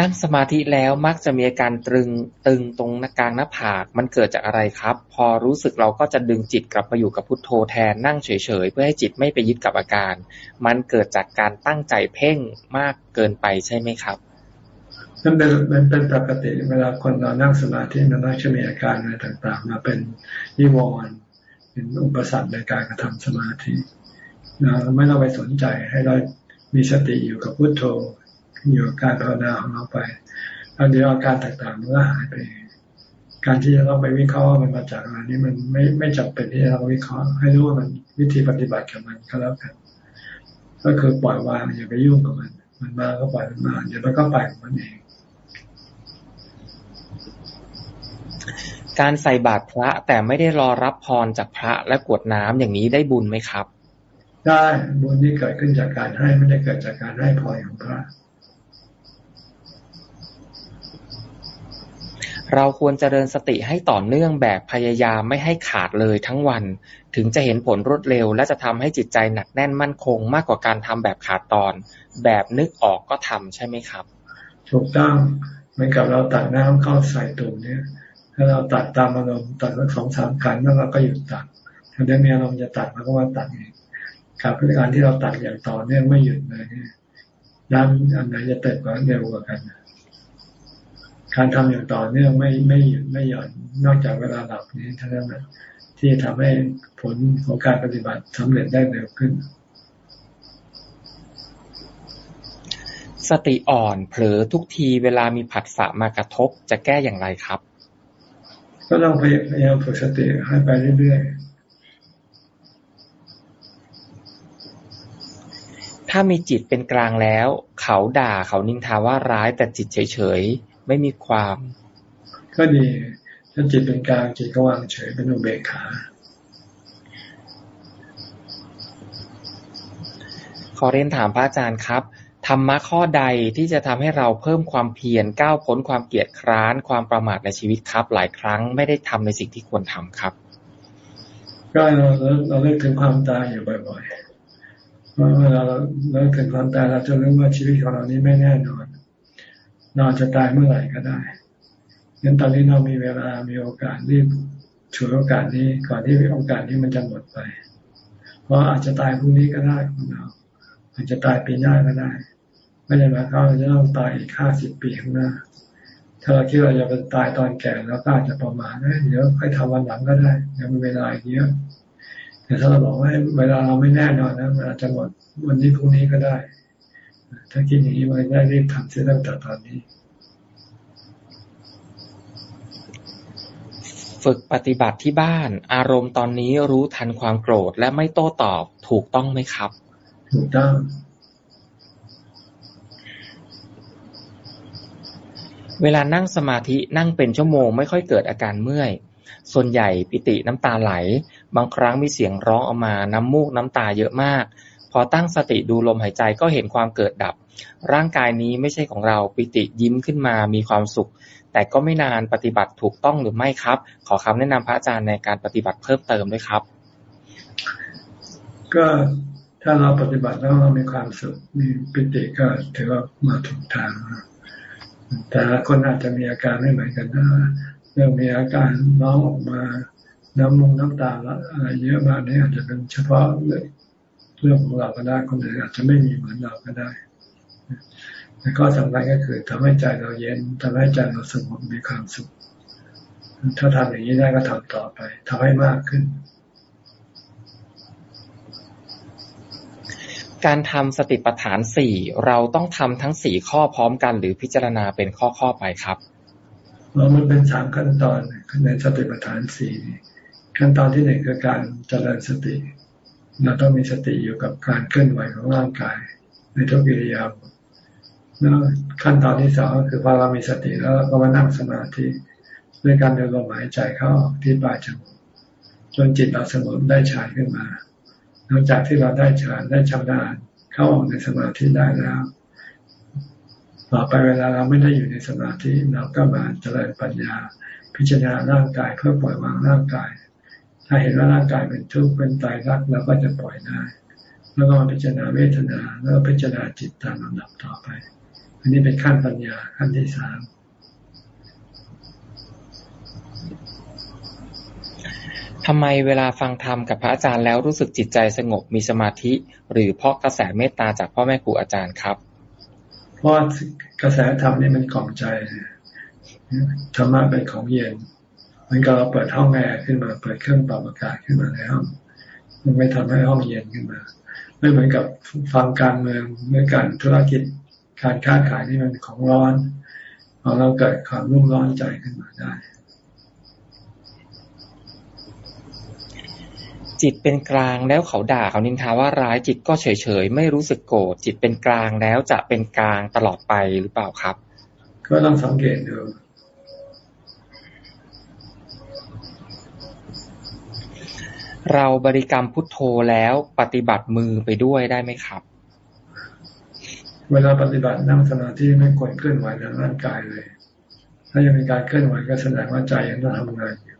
นั่งสมาธิแล้วมักจะมีอาการตรึงตึงตรงหน้ากลางหน้าผาก มันเกิดจากอะไรครับ พอรู้สึกเราก็จะดึงจิตกลับมาอยู่กับพุทโธแทนนั่งเฉยๆ เพื่อให้จิตไม่ไปยึดกับอาการ มันเกิดจากการตั้งใจเพ่งมากเกินไปใช่ไหมครับนั่นเป็นมันเป็นปกติเวลาคนเรานั่งสมาธิมันน่าจะมีอาการอะไรต่างๆ มาเป็นนิวรณ์เป็นอุปสรรคในการกระทำสมาธิเราไม่ต้องไปสนใจให้เรามีสติอยู่กับพุทโธ อยู่กับการภาวนาของเราไปแล้วเดี๋ยวอาการต่างๆมันก็หายไป การที่จะต้องไปวิเคราะห์ว่ามันมาจากอะไรนี่มันไม่ไม่จำเป็นที่จะต้องวิเคราะห์ให้รู้ว่ามันวิธีปฏิบัติกับมันก็แล้วกันก็คือปล่อยวางอย่าไปยุ่งกับมัน มันมาก็ปล่อยมันมาเดี๋ยวมันก็ไปของมันเอง การใส่บาตรพระแต่ไม่ได้รอรับพรจากพระและกรวดน้ำอย่างนี้ได้บุญไหมครับ ได้บุญที่เกิดขึ้นจากการให้ไม่ได้เกิดจากการให้พรของพระ เราควรเจริญสติให้ต่อเนื่องแบบพยายามไม่ให้ขาดเลยทั้งวัน ถึงจะเห็นผลรวดเร็ว และจะทำให้จิตใจหนักแน่นมั่นคงมากกว่าการทำแบบขาดตอน แบบนึกออกก็ทำใช่ไหมครับ ถูกต้องเหมือนกับเราตักน้ำเข้าใส่ตุ่มเนี่ย ถ้าเราตักตามอารมณ์ตักสักสองสามขันแล้วเราก็หยุดตักถ้าได้มีอารมณ์จะตักเราก็ว่าตักเองกับพฤติการที่เราตักอย่างต่อเนื่องไม่หยุดเลยเนี่ยน้ำอันไหนจะเติมกว่าเร็วกว่ากัน การทำอย่างต่อเนื่องไม่ไม่หยุดไม่หย่อนนอกจากเวลาหลับนี้เท่านั้นที่ทำให้ผลของการปฏิบัติสำเร็จได้เร็วขึ้น สติอ่อนเผลอทุกทีเวลามีผัสสะมากระทบจะแก้อย่างไรครับ ก็ต้องพยายามฝึกสติให้ไปเรื่อยๆถ้ามีจิตเป็นกลางแล้ว เขาด่าเขานินทาว่าร้ายแต่จิตเฉยๆ ไม่มีความ ก็ดีถ้าจิตเป็นกลางจิตก็วางเฉยเป็นอุเบกขา ขอเรียนถามพระอาจารย์ครับธรรมะข้อใดที่จะทำให้เราเพิ่มความเพียรก้าวพ้นความเกียดคร้านความประมาทในชีวิตครับ หลายครั้งไม่ได้ทำในสิ่งที่ควรทำครับ ก็เราเราเลิกถึงความตายอยู่บ่อยๆเมื่อเราเลิกถึงความตายเราจะรู้ว่าชีวิตของเรานี้ไม่แน่นอน เราจะตายเมื่อไหร่ก็ได้งั้นตอนนี้เรามีเวลา มีโอกาสรีบฉวยโอกาสนี้ก่อนที่โอกาสนี้มันจะหมดไป เพราะอาจจะตายพรุ่งนี้ก็ได้ของเราอาจจะตายปีหน้าก็ได้ ไม่ได้หมายความว่าจะต้องตายอีกห้าสิบปีข้างหน้า ถ้าเราคิดว่าจะเป็นตายตอนแก่แล้วก็อาจจะประมาทนะเดี๋ยวค่อยทำวันหลังก็ได้ยังมีเวลาอีกเยอะแต่ถ้าเราบอกว่าเวลาเราไม่แน่นอนนะมันอาจจะหมดวันนี้พรุ่งนี้ก็ได้ ถ้าคิดอย่างนี้มันได้รีบทำเสียตั้งแต่ตอนนี้ ฝึกปฏิบัติที่บ้าน อารมณ์ตอนนี้รู้ทันความโกรธและไม่โต้ตอบถูกต้องไหมครับ ถูกต้องเวลานั่งสมาธินั่งเป็นชั่วโมงไม่ค่อยเกิดอาการเมื่อย ส่วนใหญ่ปิติน้ำตาไหล บางครั้งมีเสียงร้องออกมา น้ำมูกน้ำตาเยอะมาก พอตั้งสติดูลมหายใจก็เห็นความเกิดดับ ร่างกายนี้ไม่ใช่ของเราปิติยิ้มขึ้นมามีความสุข แต่ก็ไม่นานปฏิบัติถูกต้องหรือไม่ครับ ขอคำแนะนำพระอาจารย์ในการปฏิบัติเพิ่มเติมด้วยครับ ก็ถ้าเราปฏิบัติแล้วเรามีความสุขมีปิติก็ถือว่ามาถูกทางแต่คนอาจจะมีอาการไม่เหมือนกันนะเรื่องมีอาการน้องออกมาน้ำมุงน้ำตาอะไรเยอะมากนี่อาจจะเป็นเฉพาะ เรื่องของเราก็ได้ คนอื่นอาจจะไม่มีเหมือนเราก็ได้แต่ก็สำคัญก็คือทำให้ใจเราเย็นทำให้ใจเราสงบมีความสุข ถ้าทำอย่างนี้ได้ก็ทำต่อไปทำให้มากขึ้น การทำสติปัฏฐานสี่เราต้องทำทั้งสี่ข้อพร้อมกัน หรือพิจารณาเป็นข้อข้อไปครับมันเป็นสามขั้นตอนในสติปัฏฐานสี่ขั้นตอนที่หนึ่งคือการเจริญสติ เราต้องมีสติอยู่กับการเคลื่อนไหวของร่างกาย ในทุกิริยาแล้วขั้นตอนที่สองก็คือพอเรามีสติแล้วก็มานั่งสมาธิด้วยการเดินลมหายใจเข้าออกที่ปลายจมูกจนจิตเราสงบได้ฌานขึ้นมาหลังจากที่เราได้ฌานได้ชำนาญเข้าออกในสมาธิได้แล้วต่อไปเวลาเราไม่ได้อยู่ในสมาธิเราก็มาเจริญปัญญา พิจารณาร่างกายเพื่อปล่อยวางร่างกาย ถ้าเห็นว่าร่างกายเป็นทุกข์เป็นตายรักเราก็จะปล่อยได้แล้วก็มาพิจารณาเวทนาแล้วพิจารณาจิตตามลำดับต่อไป อันนี้เป็นขั้นปัญญาขั้นที่สามทำไมเวลาฟังธรรมกับพระอาจารย์แล้วรู้สึกจิตใจสงบมีสมาธิ หรือเพราะกระแสเมตตาจากพ่อแม่ครูอาจารย์ครับ เพราะกระแสธรรมนี่มันกล่อมใจธรรมะเป็นของเย็น มันก็เราเปิดห้องแอร์ขึ้นมาเปิดเครื่องปรับอากาศขึ้นมาในห้อง มันไม่ทำให้ห้องเย็นขึ้นมาไม่เหมือนกับฟังการเมืองเมื่อการธุรกิจการค้าขายนี่มันของร้อนพอเราเกิดความรุ่มร้อนใจขึ้นมาได้ จิตเป็นกลางแล้วเขาด่าเขานินทาว่าร้ายจิตก็เฉยๆไม่รู้สึกโกรธจิตเป็นกลางแล้วจะเป็นกลางตลอดไปหรือเปล่าครับ ก็ต้องสังเกตดู เราบริกรรมพุทโธแล้วปฏิบัติมือไปด้วยได้ไหมครับ เวลาปฏิบัตินั่งสมาธิไม่ควรเคลื่อนไหวทางร่างกายเลย ถ้ายังมีการเคลื่อนไหวก็แสดงว่าใจยังต้องทำงานอยู่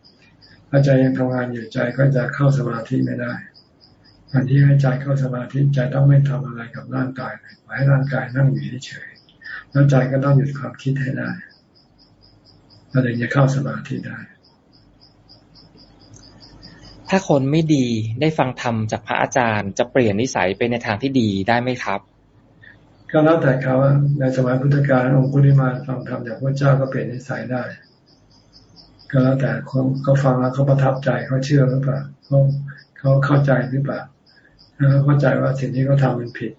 ถ้าใจยังทำงานอยู่ใจก็จะเข้าสมาธิไม่ได้การที่ให้ใจเข้าสมาธิใจต้องไม่ทำอะไรกับร่างกายเลยให้ร่างกายนั่งอยู่เฉยแล้วใจก็ต้องหยุดความคิดให้ได้เราถึงจะเข้าสมาธิได้ ถ้าคนไม่ดีได้ฟังธรรมจากพระอาจารย์ จะเปลี่ยนนิสัยไปในทางที่ดีได้ไหมครับ ก็แล้วแต่เขาในสมัยพุทธกาลองคุลิมาฟังธรรมจากพระเจ้าก็เปลี่ยนนิสัยได้ ก็แล้วแต่เขาเขาฟังแล้วเขาประทับใจเขาเชื่อหรือเปล่าเขาเขาเข้าใจหรือเปล่าถ้าเขาเข้าใจว่าสิ่งที่เขาทามันผิด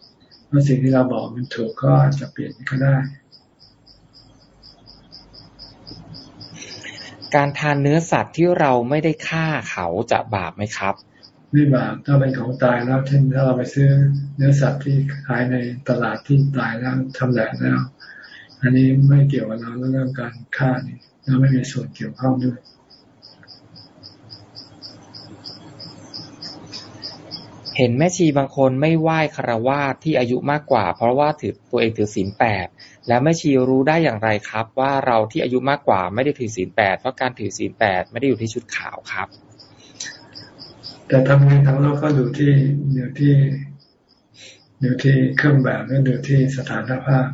ว่าสิ่งที่เราบอกมันถูกก็อาจจะเปลี่ยนก็ได้ การทานเนื้อสัตว์ที่เราไม่ได้ฆ่าเขาจะบาปไหมครับ ไม่บาปถ้าเป็นของตายแล้วเช่นถ้าเราไปซื้อเนื้อสัตว์ที่ขายในตลาดที่ตายแล้วทำแหลกแล้ว อันนี้ไม่เกี่ยวกับเราเรื่องการฆ่านี่เราไม่มีส่วนเกี่ยวข้องด้วยเห็นแม่ชีบางคนไม่ไหว้คารวาสที่อายุมากกว่า เพราะว่าถือตัวเองถือศีลแปด แล้วแม่ชีรู้ได้อย่างไรครับ ว่าเราที่อายุมากกว่าไม่ได้ถือศีลแปดเพราะการถือศีลแปดไม่ได้อยู่ที่ชุดขาวครับ แต่ทำงานทั้งโลกก็ดูที่อยู่ที่อยู่ที่เครื่องแบบและดูที่สถานภาพ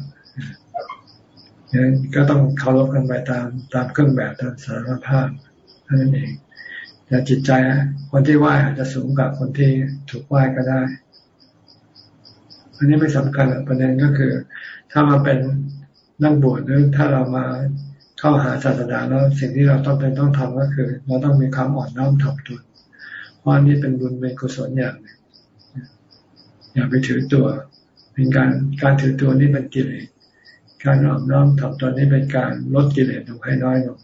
นั้นก็ต้องเคารพกันไปตามตามเครื่องแบบตามสถานภาพเท่านั้นเองแต่จิตใจคนที่ไหว้อาจจะสูงกว่าคนที่ถูกไหว้ก็ได้ อันนี้ไม่สำคัญประเด็นก็คือ ถ้ามาเป็นนักบวชหรือถ้าเรามาเข้าหาศาสนาแล้วสิ่งที่เราต้องเป็นต้องทำก็คือ เราต้องมีความอ่อนน้อมถ่อมตนเพราะนี้เป็นบุญเป็นกุศลอย่างหนึ่งอย่าไปถือตัว เป็นการการถือตัวนี่เป็นกิเลสการอ่อนน้อมถ่อมตนนี่เป็นการลดกิเลสลงให้น้อยลง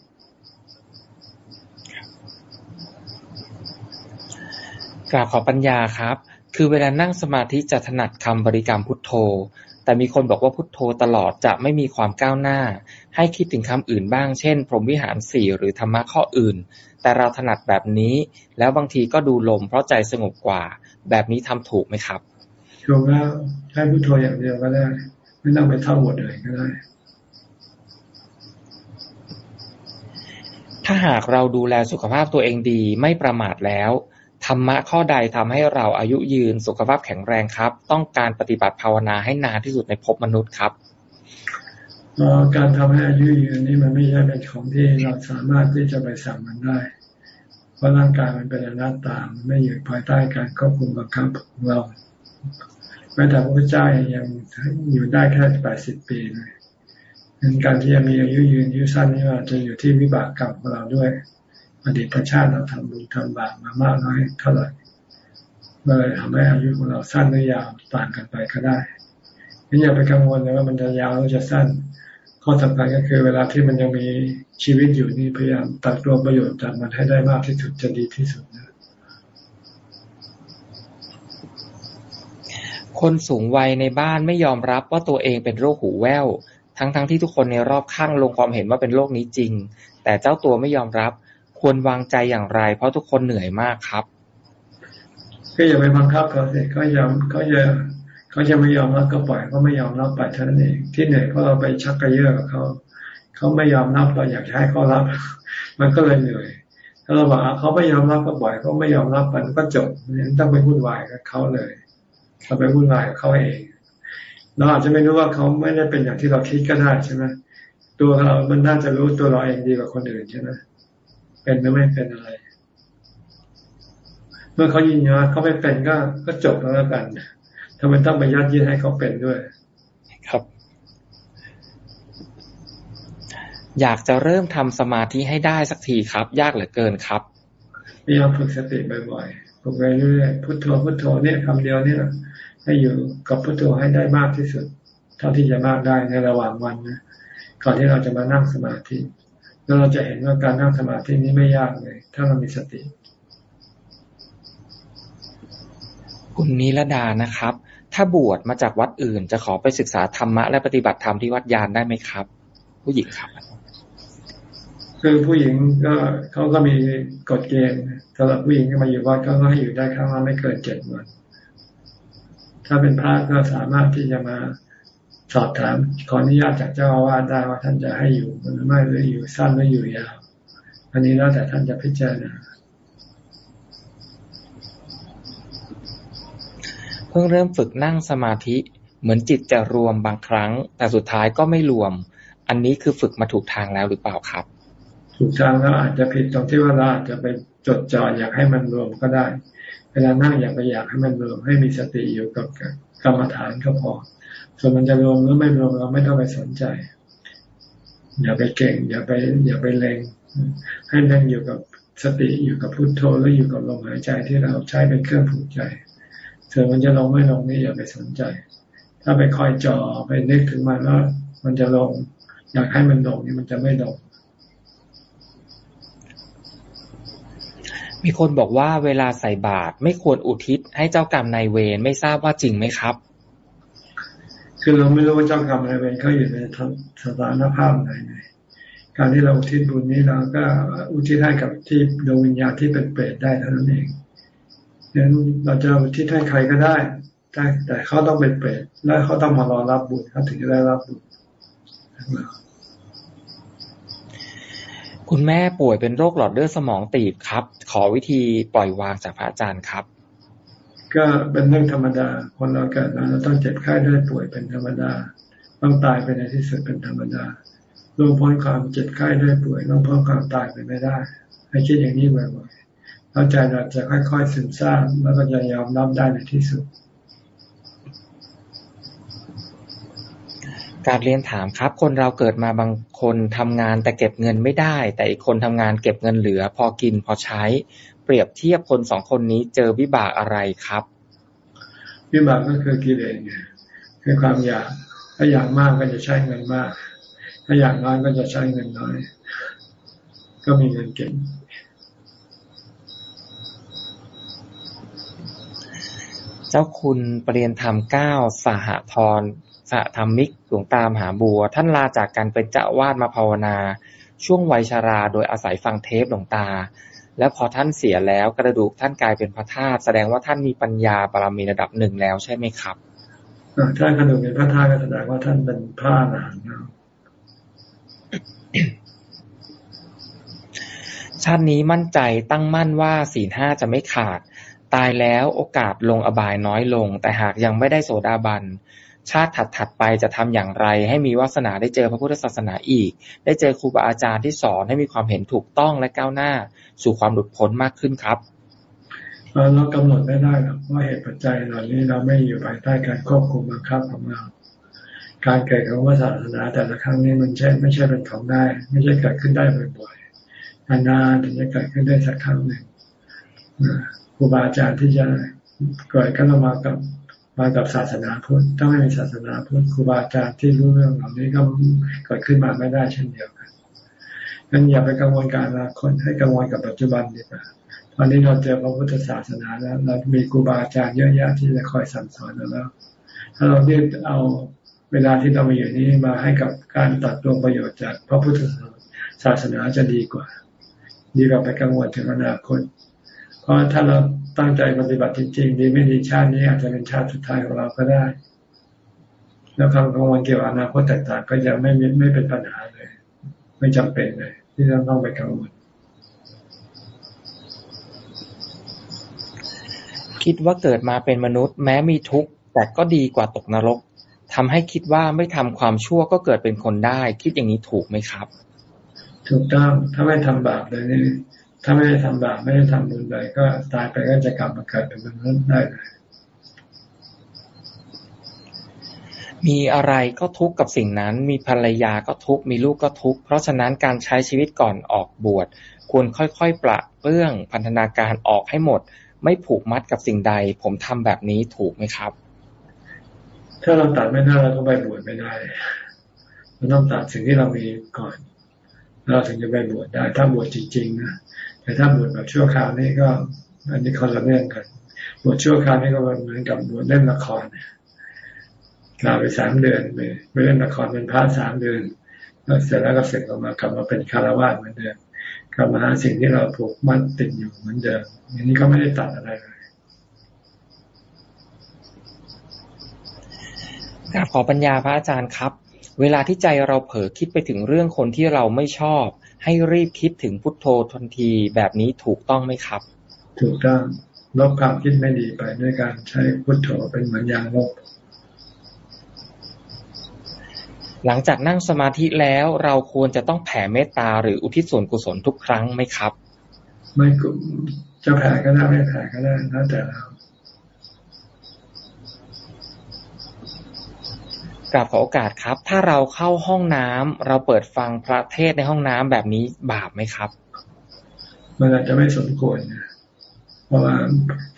กราบขอปัญญาครับ คือเวลานั่งสมาธิจะถนัดคำบริกรรมพุทโธ แต่มีคนบอกว่าพุทโธตลอดจะไม่มีความก้าวหน้า ให้คิดถึงคำอื่นบ้าง เช่น พรหมวิหารสี่หรือธรรมะข้ออื่น แต่เราถนัดแบบนี้ แล้วบางทีก็ดูลมเพราะใจสงบกว่า แบบนี้ทำถูกไหมครับถูกแล้วใช้พุทโธอย่างเดียวก็ได้ ไม่ต้องไปท่องบทเลยก็ได้ ถ้าหากเราดูแลสุขภาพตัวเองดีไม่ประมาทแล้ว ธรรมะข้อใดทำให้เราอายุยืน สุขภาพแข็งแรงครับ ต้องการปฏิบัติภาวนาให้นานที่สุดในภพมนุษย์ครับการทำให้อายุยืนนี่มันไม่ใช่เป็นของที่เราสามารถที่จะไปสั่งมันได้ เพราะร่างกายมันเป็นอนัตตาไม่อยู่ภายใต้การควบคุมบังคับของเราแม้แต่พระพุทธเจ้ายังอยู่ได้แค่แปดสิบปีเลยการที่จะมีอายุยืนอายุสั้นนี่ว่าจะอยู่ที่วิบากกรรมของเราด้วย อดีตชาติเราทำบุญทำบาปมามากน้อยเท่าไหร่เลยทำให้อายุของเราสั้นหรือยาวต่างกันไปก็ได้ไม่อย่าไปกังวลเลยว่ามันจะยาวหรือจะสั้น ข้อสำคัญก็คือ เวลาที่มันยังมีชีวิตอยู่นี่พยายามตัดตัวประโยชน์จากมันให้ได้มากที่สุดจะดีที่สุดนะคนสูงวัยในบ้านไม่ยอมรับว่าตัวเองเป็นโรคหูแว่วทั้งๆทที่ทุกคนในรอบข้างลงความเห็นว่าเป็นโรคนี้จริง แต่เจ้าตัวไม่ยอมรับ ควรวางใจอย่างไร เพราะทุกคนเหนื่อยมากครับก็อย่าไปบังคับเขาสิเขายอมเขาจะเขาจะไม่ยอมรับก็ปล่อยเขาไม่ยอมรับไปเท่านั้นเองที่เหนื่อยเพราะเราไปชักกระเยาะกับเขาเขาไม่ยอมรับเราอยากให้เขารับ มันก็เลยเหนื่อยถ้าเราบอกเขาไม่ยอมรับก็ปล่อยเขาไม่ยอมรับมันก็จบไม่ต้องไปวุ่นวายกับเขาเลยเราไปวุ่นวายกับเขาเองเราอาจจะไม่รู้ว่าเขาไม่ได้เป็นอย่างที่เราคิดก็ได้ใช่ไหมตัวเรา มันน่าจะรู้ตัวเราเองดีกว่าคนอื่นใช่ไหม เป็นหรือไม่เป็นอะไร เมื่อเขายินยอมเขาไม่เป็นก็ก็จบแล้วกันทำไมต้องไปยัดยียให้เขาเป็นด้วย ครับ อยากจะเริ่มทำสมาธิให้ได้สักทีครับ ยากเหลือเกินครับพยายามฝึกสติบ่อยๆฝึกไปเรื่อยๆพุทโธพุทโธเนี่ยคำเดียวเนี่ยให้อยู่กับพุทโธให้ได้มากที่สุด เท่าที่จะมากได้ในระหว่างวันนะก่อนที่เราจะมานั่งสมาธิ แล้วเราจะเห็นว่าการนั่งสมาธินี้ไม่ยากเลย ถ้าเรามีสติ คุณนิรดานะครับ ถ้าบวชมาจากวัดอื่น จะขอไปศึกษาธรรมะและปฏิบัติธรรมที่วัดยานได้ไหมครับ ผู้หญิงครับ คือผู้หญิงก็เขาก็มีกฎเกณฑ์สำหรับผู้หญิงที่มาอยู่วัดก็ให้อยู่ได้ครั้งละไม่เกินเจ็ดวันถ้าเป็นพระก็สามารถที่จะมา สอบถามขออนุญาตจากเจ้าอาวาสได้ว่าท่านจะให้อยู่หรือไม่หรืออยู่สั้นหรืออยู่ยาว อันนี้แล้วแต่ท่านจะพิจารณาเพิ่งเริ่มฝึกนั่งสมาธิ เหมือนจิตจะรวมบางครั้ง แต่สุดท้ายก็ไม่รวม อันนี้คือฝึกมาถูกทางแล้วหรือเปล่าครับ ถูกทางแล้วอาจจะผิดตรงที่ว่าเราอาจจะไปจดจ่ออยากให้มันรวมก็ได้ เวลานั่งอยากไปอยากให้มันรวมให้มีสติอยู่กับกรรมฐานก็พอ ส่วนมันจะรวมหรือไม่รวมเราไม่ต้องไปสนใจ อย่าไปเก่ง อย่าไป อย่าไปเลงให้นั่งอยู่กับสติอยู่กับพุโทโธหรืออยู่กับลมหายใจที่เราใช้เป็นเครื่องผูกใจส่วนมันจะลงไม่ลงนี่อย่าไปสนใจ ถ้าไปคอยจ่อไปนึกถึงมันว่ามันจะลง อยากให้มันลงนี่มันจะไม่ลงมีคนบอกว่าเวลาใส่บาตรไม่ควรอุทิศให้เจ้ากรรมนายเวรไม่ทราบว่าจริงไหมครับ คือเราไม่รู้ว่าเจ้ากรรมนายเวรเขาอยู่ในสถานภาพไหนไงการที่เราอุทิศบุญนี้เราก็อุทิศให้กับที่ดวงวิญญาณที่เป็นเปรตได้เท่านั้นเองดังนั้นเราจะอุทิศให้ใครก็ได้แต่แต่เขาต้องเป็นเปรตและเขาต้องมารอรับบุญเขาถึงจะได้รับบุญคุณแม่ป่วยเป็นโรคหลอดเลือดสมองตีบครับ ขอวิธีปล่อยวางจากพระอาจารย์ครับ ก็เป็นเรื่องธรรมดา คนเราเกิดมาเราต้องเจ็บไข้ได้ป่วยเป็นธรรมดา ต้องตายไปในที่สุดเป็นธรรมดาล่วงพ้นความเจ็บไข้ได้ป่วยล่วงพ้นความตายไปไม่ได้ ให้คิดอย่างนี้บ่อยๆแล้วใจเราจะค่อยๆซึมซาบแล้วก็จะยอมรับได้ในที่สุดการเรียนถามครับ คนเราเกิดมาบางคนทำงานแต่เก็บเงินไม่ได้ แต่อีกคนทำงานเก็บเงินเหลือ พอกินพอใช้ รียบเทียบคนสองคนนี้เจอวิบากอะไรครับ วิบากก็คือกิเลสไงคือความอยากถ้าอยากมากก็จะใช้เงินมาก ถ้าอยากน้อยก็จะใช้เงินน้อย ก็มีเงินเก็บเจ้าคุณปรเรียนธรรมเก้าสหธรสธรรมิกหลวงตามหาบัว ท่านลาจากการเป็นเจ้าวาดมาภาวนา ช่วงวัยชาราโดยอาศัยฟังเทปหลวงตา แล้วพอท่านเสียแล้วกระดูกท่านกลายเป็นพระธาตุแสดงว่าท่านมีปัญญาบารมีระดับหนึ่งแล้วใช่ไหมครับท่านกระดูกเป็นพระธาตุก็แสดงว่าท่านเป็นพระนานชาตินี้มั่นใจตั้งมั่นว่าสี่ห้าจะไม่ขาด ตายแล้วโอกาสลงอบายน้อยลง แต่หากยังไม่ได้โสดาบัน ชาติถัดๆไปจะทำอย่างไร ให้มีวาสนาได้เจอพระพุทธศาสนาอีก ได้เจอครูบาอาจารย์ที่สอนให้มีความเห็นถูกต้องและก้าวหน้า สู่ความหลุดพ้นมากขึ้นครับเรากำหนดไม่ได้หรอกว่าเหตุปัจจัยเหล่านี้เราไม่อยู่ภายใต้การควบคุมบังคับของเรา การเกิดของศาสนาแต่ละครั้งนี้มันใช่ไม่ใช่เป็นของได้ ไม่ใช่เกิดขึ้นได้บ่อยๆนานๆถึงจะเกิดขึ้นได้สักครั้งหนึ่งครูบาอาจารย์ที่จะเกิดขึ้นมากับมากับศาสนาพุทธถ้าไม่มีศาสนาพุทธครูบาอาจารย์ที่รู้เรื่องเหล่านี้ก็เกิดขึ้นมาไม่ได้เช่นเดียวกัน งั้นอย่าไปกังวลการอนาคตให้กังวลกับปัจจุบันดีกว่าตอนนี้เราเจอพระพุทธศาสนาแล้ว เรามีครูบาอาจารย์เยอะแยะที่จะคอยสั่งสอนเราแล้ว ถ้าเราเรียกเอาเวลาที่เรามาอยู่นี้มาให้กับการตัดตวงประโยชน์จากพระพุทธศาสนาจะดีกว่า ดีกว่าไปกังวลถึงอนาคต เพราะถ้าเราตั้งใจปฏิบัติจริงๆ ดีไม่ดีชาตินี้อาจจะเป็นชาติสุดท้ายของเราก็ได้ แล้วความกังวลเกี่ยวกับอนาคตต่างๆ ก็จะไม่ไม่เป็นปัญหาเลย ไม่จำเป็นเลย ที่เราต้องไปกังวลคิดว่าเกิดมาเป็นมนุษย์ แม้มีทุกข์แต่ก็ดีกว่าตกนรกทำให้คิดว่าไม่ทำความชั่วก็เกิดเป็นคนได้ คิดอย่างนี้ถูกไหมครับ ถูกต้องถ้าไม่ทำบาปเลยนี่ถ้าไม่ได้ทำบาปไม่ได้ทำบุญเลยก็ตายไปก็จะกลับมาเกิดเป็นมนุษย์ได้เลย มีอะไรก็ทุกข์กับสิ่งนั้น มีภรรยาก็ทุกข์มีลูกก็ทุกข์ เพราะฉะนั้นการใช้ชีวิตก่อนออกบวชควรค่อยๆปละเรื่องพันธนาการออกให้หมด ไม่ผูกมัดกับสิ่งใด ผมทำแบบนี้ถูกไหมครับ ถ้าเราตัดไม่ได้เราก็ไปบวชไม่ได้เราต้องตัดสิ่งที่เรามีก่อน เราถึงจะไปบวชได้ ถ้าบวชจริงๆนะแต่ถ้าบวชแบบชั่วคราวนี่ก็ อันนี้คนละเรื่องกันบวชชั่วคราวนี่ก็เหมือนกับบวชเล่นละคร ลาไปสามเดือนไปไปเล่นละครเป็นพระสามเดือนแล้วเสร็จแล้วก็เสร็จออกมากลับมาเป็นคารวะเหมือนเดิมกลับมาหาสิ่งที่เราผูกมัดติดอยู่เหมือนเดิมอันนี้ก็ไม่ได้ตัดอะไรเลยกราบขอปัญญาพระอาจารย์ครับ เวลาที่ใจเราเผลอคิดไปถึงเรื่องคนที่เราไม่ชอบ ให้รีบคิดถึงพุทโธทันทีแบบนี้ถูกต้องไหมครับ ถูกต้องลบความคิดไม่ดีไปด้วยการใช้พุทโธเป็นเหมือนยางลบ หลังจากนั่งสมาธิแล้วเราควรจะต้องแผ่เมตตาหรืออุทิศส่วนกุศลทุกครั้งไหมครับ ไม่จะแผ่ก็ได้ไม่แผ่ก็ได้แล้วแต่เรากราบขอโอกาสครับ ถ้าเราเข้าห้องน้ำเราเปิดฟังพระเทศในห้องน้ำแบบนี้บาปไหมครับ มันอาจจะไม่สมควรนะเพราะว่า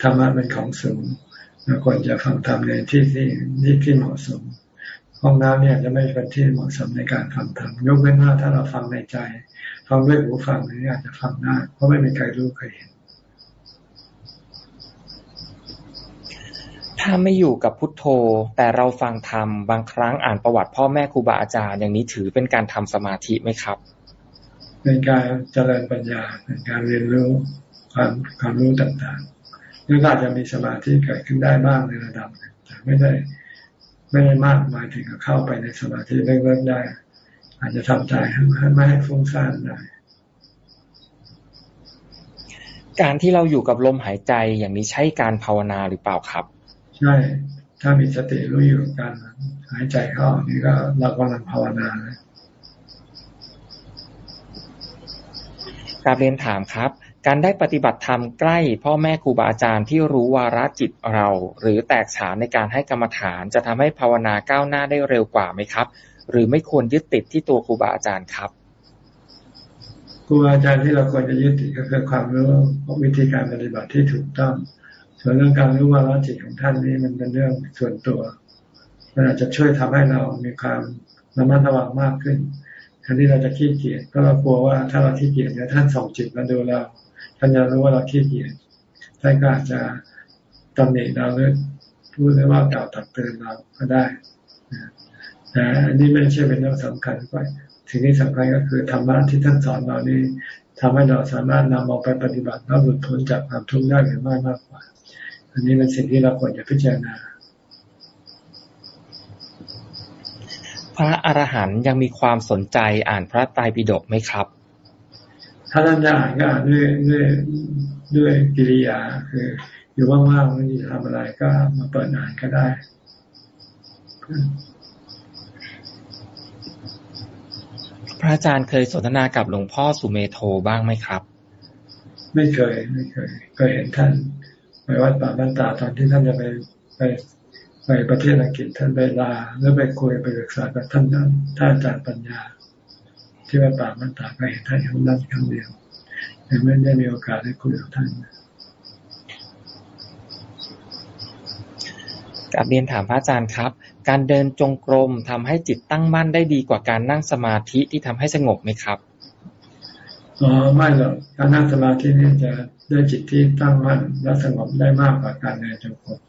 ธรรมะเป็นของสูงเราควรจะฟังธรรมในที่ที่ที่ที่เหมาะสม ห้องน้ำเนี่ยจะไม่เป็นที่เหมาะสมในการฟังธรรมยกเว้นว่าถ้าเราฟังในใจฟังด้วยหูฟังนี่อาจจะฟังได้เพราะไม่มีใครรู้ใครเห็น ถ้าไม่อยู่กับพุทโธ แต่เราฟังธรรมบางครั้งอ่านประวัติพ่อแม่ครูบาอาจารย์อย่างนี้ถือเป็นการทำสมาธิไหมครับเป็นการเจริญปัญญาเป็นการเรียนรู้ความความรู้ต่างๆนี่ก็อาจจะมีสมาธิเกิดขึ้นได้บ้างในระดับแต่ไม่ได้ ไม่ได้มากมายถึงกับเข้าไปในสมาธิเลิกๆได้ อาจจะทำใจให้ไม่ให้ฟุ้งซ่านได้ การที่เราอยู่กับลมหายใจอย่างนี้ใช่การภาวนาหรือเปล่าครับ ใช่ ถ้ามีสติรู้อยู่การหายใจเข้านี่ก็เรากำลังภาวนาเลยกาบเรียนถามครับ การได้ปฏิบัติธรรมใกล้พ่อแม่ครูบาอาจารย์ที่รู้วาระจิตเรา หรือแตกฉานในการให้กรรมฐานจะทำให้ภาวนาก้าวหน้าได้เร็วกว่าไหมครับ หรือไม่ควรยึดติดที่ตัวครูบาอาจารย์ครับครูบาอาจารย์ที่เราควรจะยึดติดก็คือความรู้วิธีการปฏิบัติที่ถูกต้อง ส่วนเรื่องการรู้ว่าจิตของท่านนี้มันเป็นเรื่องส่วนตัวมันอาจจะช่วยทำให้เรามีความระมัดระวังมากขึ้นแทนที่เราจะขี้เกียจก็เรากลัวว่าถ้าเราขี้เกียจเนี่ยท่านส่องจิตมาดูเรา ท่านจะรู้ว่าเราขี้เกียจท่านก็อาจจะตำหนิเราหรือพูดได้ว่ากล่าวตักเตือนเราก็ได้แต่อันนี้ไม่ใช่เป็นเรื่องสำคัญไปสิ่งที่สำคัญก็คือธรรมะที่ท่านสอนเรานี่ทำให้เราสามารถนำเอาไปปฏิบัติแล้วหลุดพ้นจากความทุกข์ได้หรือไม่มากกว่า อันนี้เป็นสิ่งที่เราควรจะพิจารณา พระอรหันต์ยังมีความสนใจอ่านพระไตรปิฎกไหมครับ ถ้าท่านจะอ่านก็อ่านด้วยด้วยด้วยกิริยา คือ อยู่ว่างๆไม่จะทำอะไรก็มาเปิดอ่านก็ได้พระอาจารย์เคยสนทนากับหลวงพ่อสุเมโทบ้างไหมครับ ไม่เคย ไม่เคยเคยเห็นท่านไปวัดป่าบ้านตาตอนที่ท่านจะไปไปไปประเทศอังกฤษท่านไปลาแล้วไปคุยไปศึกษากับท่านท่านอาจารย์ปัญญา ที่วัดป่าบ้านตาไปเห็นท่านครั้งนั้นครั้งเดียวยังไม่ได้มีโอกาสได้คุยกับท่านกับเรียนถามพระอาจารย์ครับ การเดินจงกรมทำให้จิตตั้งมั่นได้ดีกว่าการนั่งสมาธิที่ทำให้สงบไหมครับอ๋อไม่หรอกการนั่งสมาธินี่จะด้วยจิตที่ตั้งมั่นและสงบได้มากกว่าการเดินจงกรม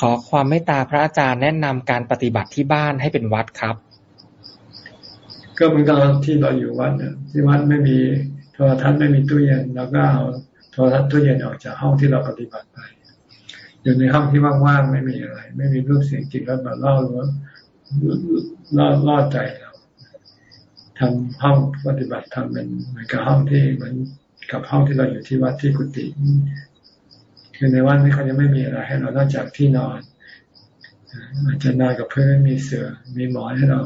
ขอความเมตตาพระอาจารย์แนะนำการปฏิบัติที่บ้านให้เป็นวัดครับ ก็เหมือนกับที่เราอยู่วัดเนี่ยที่วัดไม่มีโทรทัศน์ไม่มีตู้เย็นเราก็เอาโทรทัศน์ตู้เย็นออกจากห้องที่เราปฏิบัติไปอยู่ในห้องที่ว่างๆไม่มีอะไร ไม่มีรูปเสียงจิตแล้วมาล่อลวงล่อล่อใจเราทำห้องปฏิบัติทำเป็นเหมือนกับห้องที่เหมือนกับห้องที่เราอยู่ที่วัดที่กุฏิ คือในวัดนี้เขาจะไม่มีอะไรให้เรานอกจากที่นอนอาจจะนอนกับเพื่อนมีเสือมีหมอนให้เรา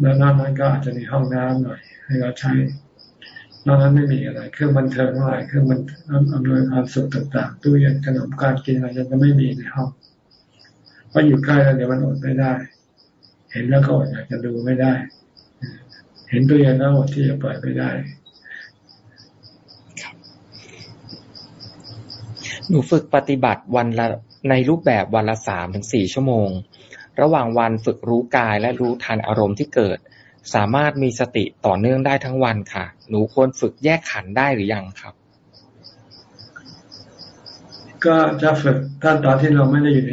แล้วนอกนั้นก็อาจจะมีห้องน้ำหน่อย ให้เราใช้นอกนั้นไม่มีอะไร เครื่องบันเทิงอะไรเครื่องมันอำนวยความสุขต่างๆตู้เย็นขนมการกินอะไรจะไม่มีในห้องเพราะอยู่ใกล้แล้วเดี๋ยวมันอดไม่ได้ เห็นแล้วก็อดอยากจะดูไม่ได้ เห็นตัวเองแล้วอดที่จะปล่อยไปได้ หนูฝึกปฏิบัติวันละในรูปแบบวันละสามถึงสี่ชั่วโมง ระหว่างวันฝึกรู้กายและรู้ทันอารมณ์ที่เกิด สามารถมีสติต่อเนื่องได้ทั้งวันค่ะ หนูควรฝึกแยกขันได้หรือยังครับ ก็จะฝึกถ้าตอนที่เราไม่ได้อยู่ใน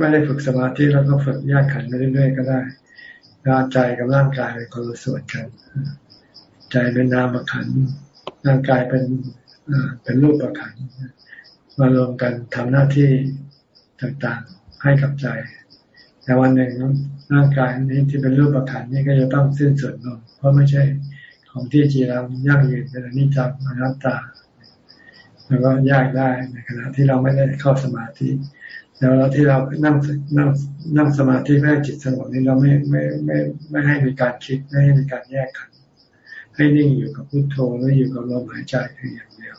ไม่ได้ฝึกสมาธิแล้วก็ฝึกแยกขันไปเรื่อยๆก็ได้ร่างใจกับร่างกายเป็นคนละส่วนกัน ใจเป็นนามขันร่างกายเป็นเป็นรูปขัน มารวมกันทำหน้าที่ต่างๆให้กับใจแต่วันหนึ่งร่างกายนี้ที่เป็นรูปประคันนี่ก็จะต้องสิ้นสุดลงเพราะไม่ใช่ของที่จีรังยั่งยืนเป็นอนิจจังอนัตตา แล้วก็ยากได้ในขณะที่เราไม่ได้เข้าสมาธิแล้วเราที่เรานั่งนั่งนั่งสมาธิไม่จิตสงบนี่เราไม่ไม่ไม่ไม่ให้มีการคิดไม่ให้มีการแยกขันให้นิ่งอยู่กับพุทโธหรืออยู่กับลมหายใจเพียงอย่างเดียว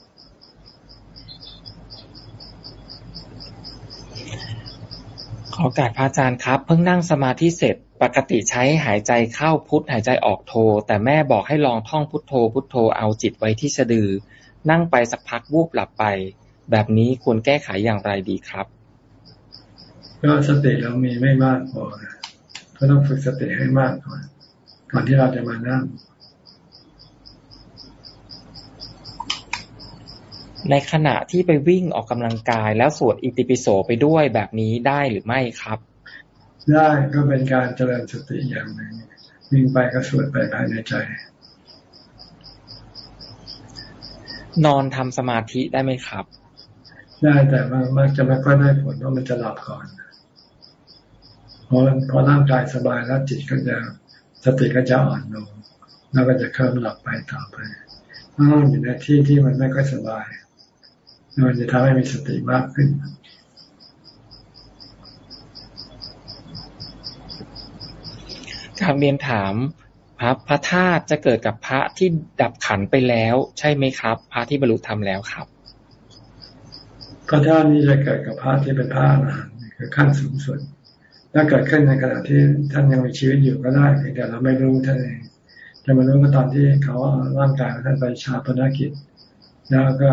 ขอการพระอาจารย์ครับ เพิ่งนั่งสมาธิเสร็จปกติใช้หายใจเข้าพุทหายใจออกโท แต่แม่บอกให้ลองท่องพุทโธ พุทโธเอาจิตไว้ที่สะดือ นั่งไปสักพักวูบหลับไป แบบนี้ควรแก้ไขอย่างไรดีครับ ก็สติเรามีไม่มากพอก็ต้องฝึกสติให้มากก่อนก่อนที่เราจะมานั่ง ในขณะที่ไปวิ่งออกกำลังกาย แล้วสวดอิติปิโสไปด้วยแบบนี้ได้หรือไม่ครับ ได้ก็เป็นการเจริญสติอย่างหนึ่งวิ่งไปก็สวดไปภายในใจ นอนทำสมาธิได้ไหมครับ ได้แต่ว่ามักจะไม่ค่อยได้ผลเพราะมันจะหลับก่อนพอพอร่างกายสบายแล้วจิตก็จะสติก็จะอ่อนลงแล้วก็จะเคลิ้มหลับไปต่อไปถ้าเราอยู่ในที่ที่มันไม่ค่อยสบาย มันจะทำให้มีสติมากขึ้นการเรียนถามพระพระธาตุจะเกิดกับพระที่ดับขันไปแล้ว ใช่ไหมครับ พระที่บรรลุธรรมแล้วครับพระธาตุนี้จะเกิดกับพระที่เป็นพระอรหันต์คือขั้นสูงสุดถ้าเกิดขึ้นในขณะที่ท่านยังมีชีวิตอยู่ก็ได้แต่เราไม่รู้ท่านเองจะมารู้ก็ตอนที่เขาร่างกายท่านไปชาปนกิจ แล้วก็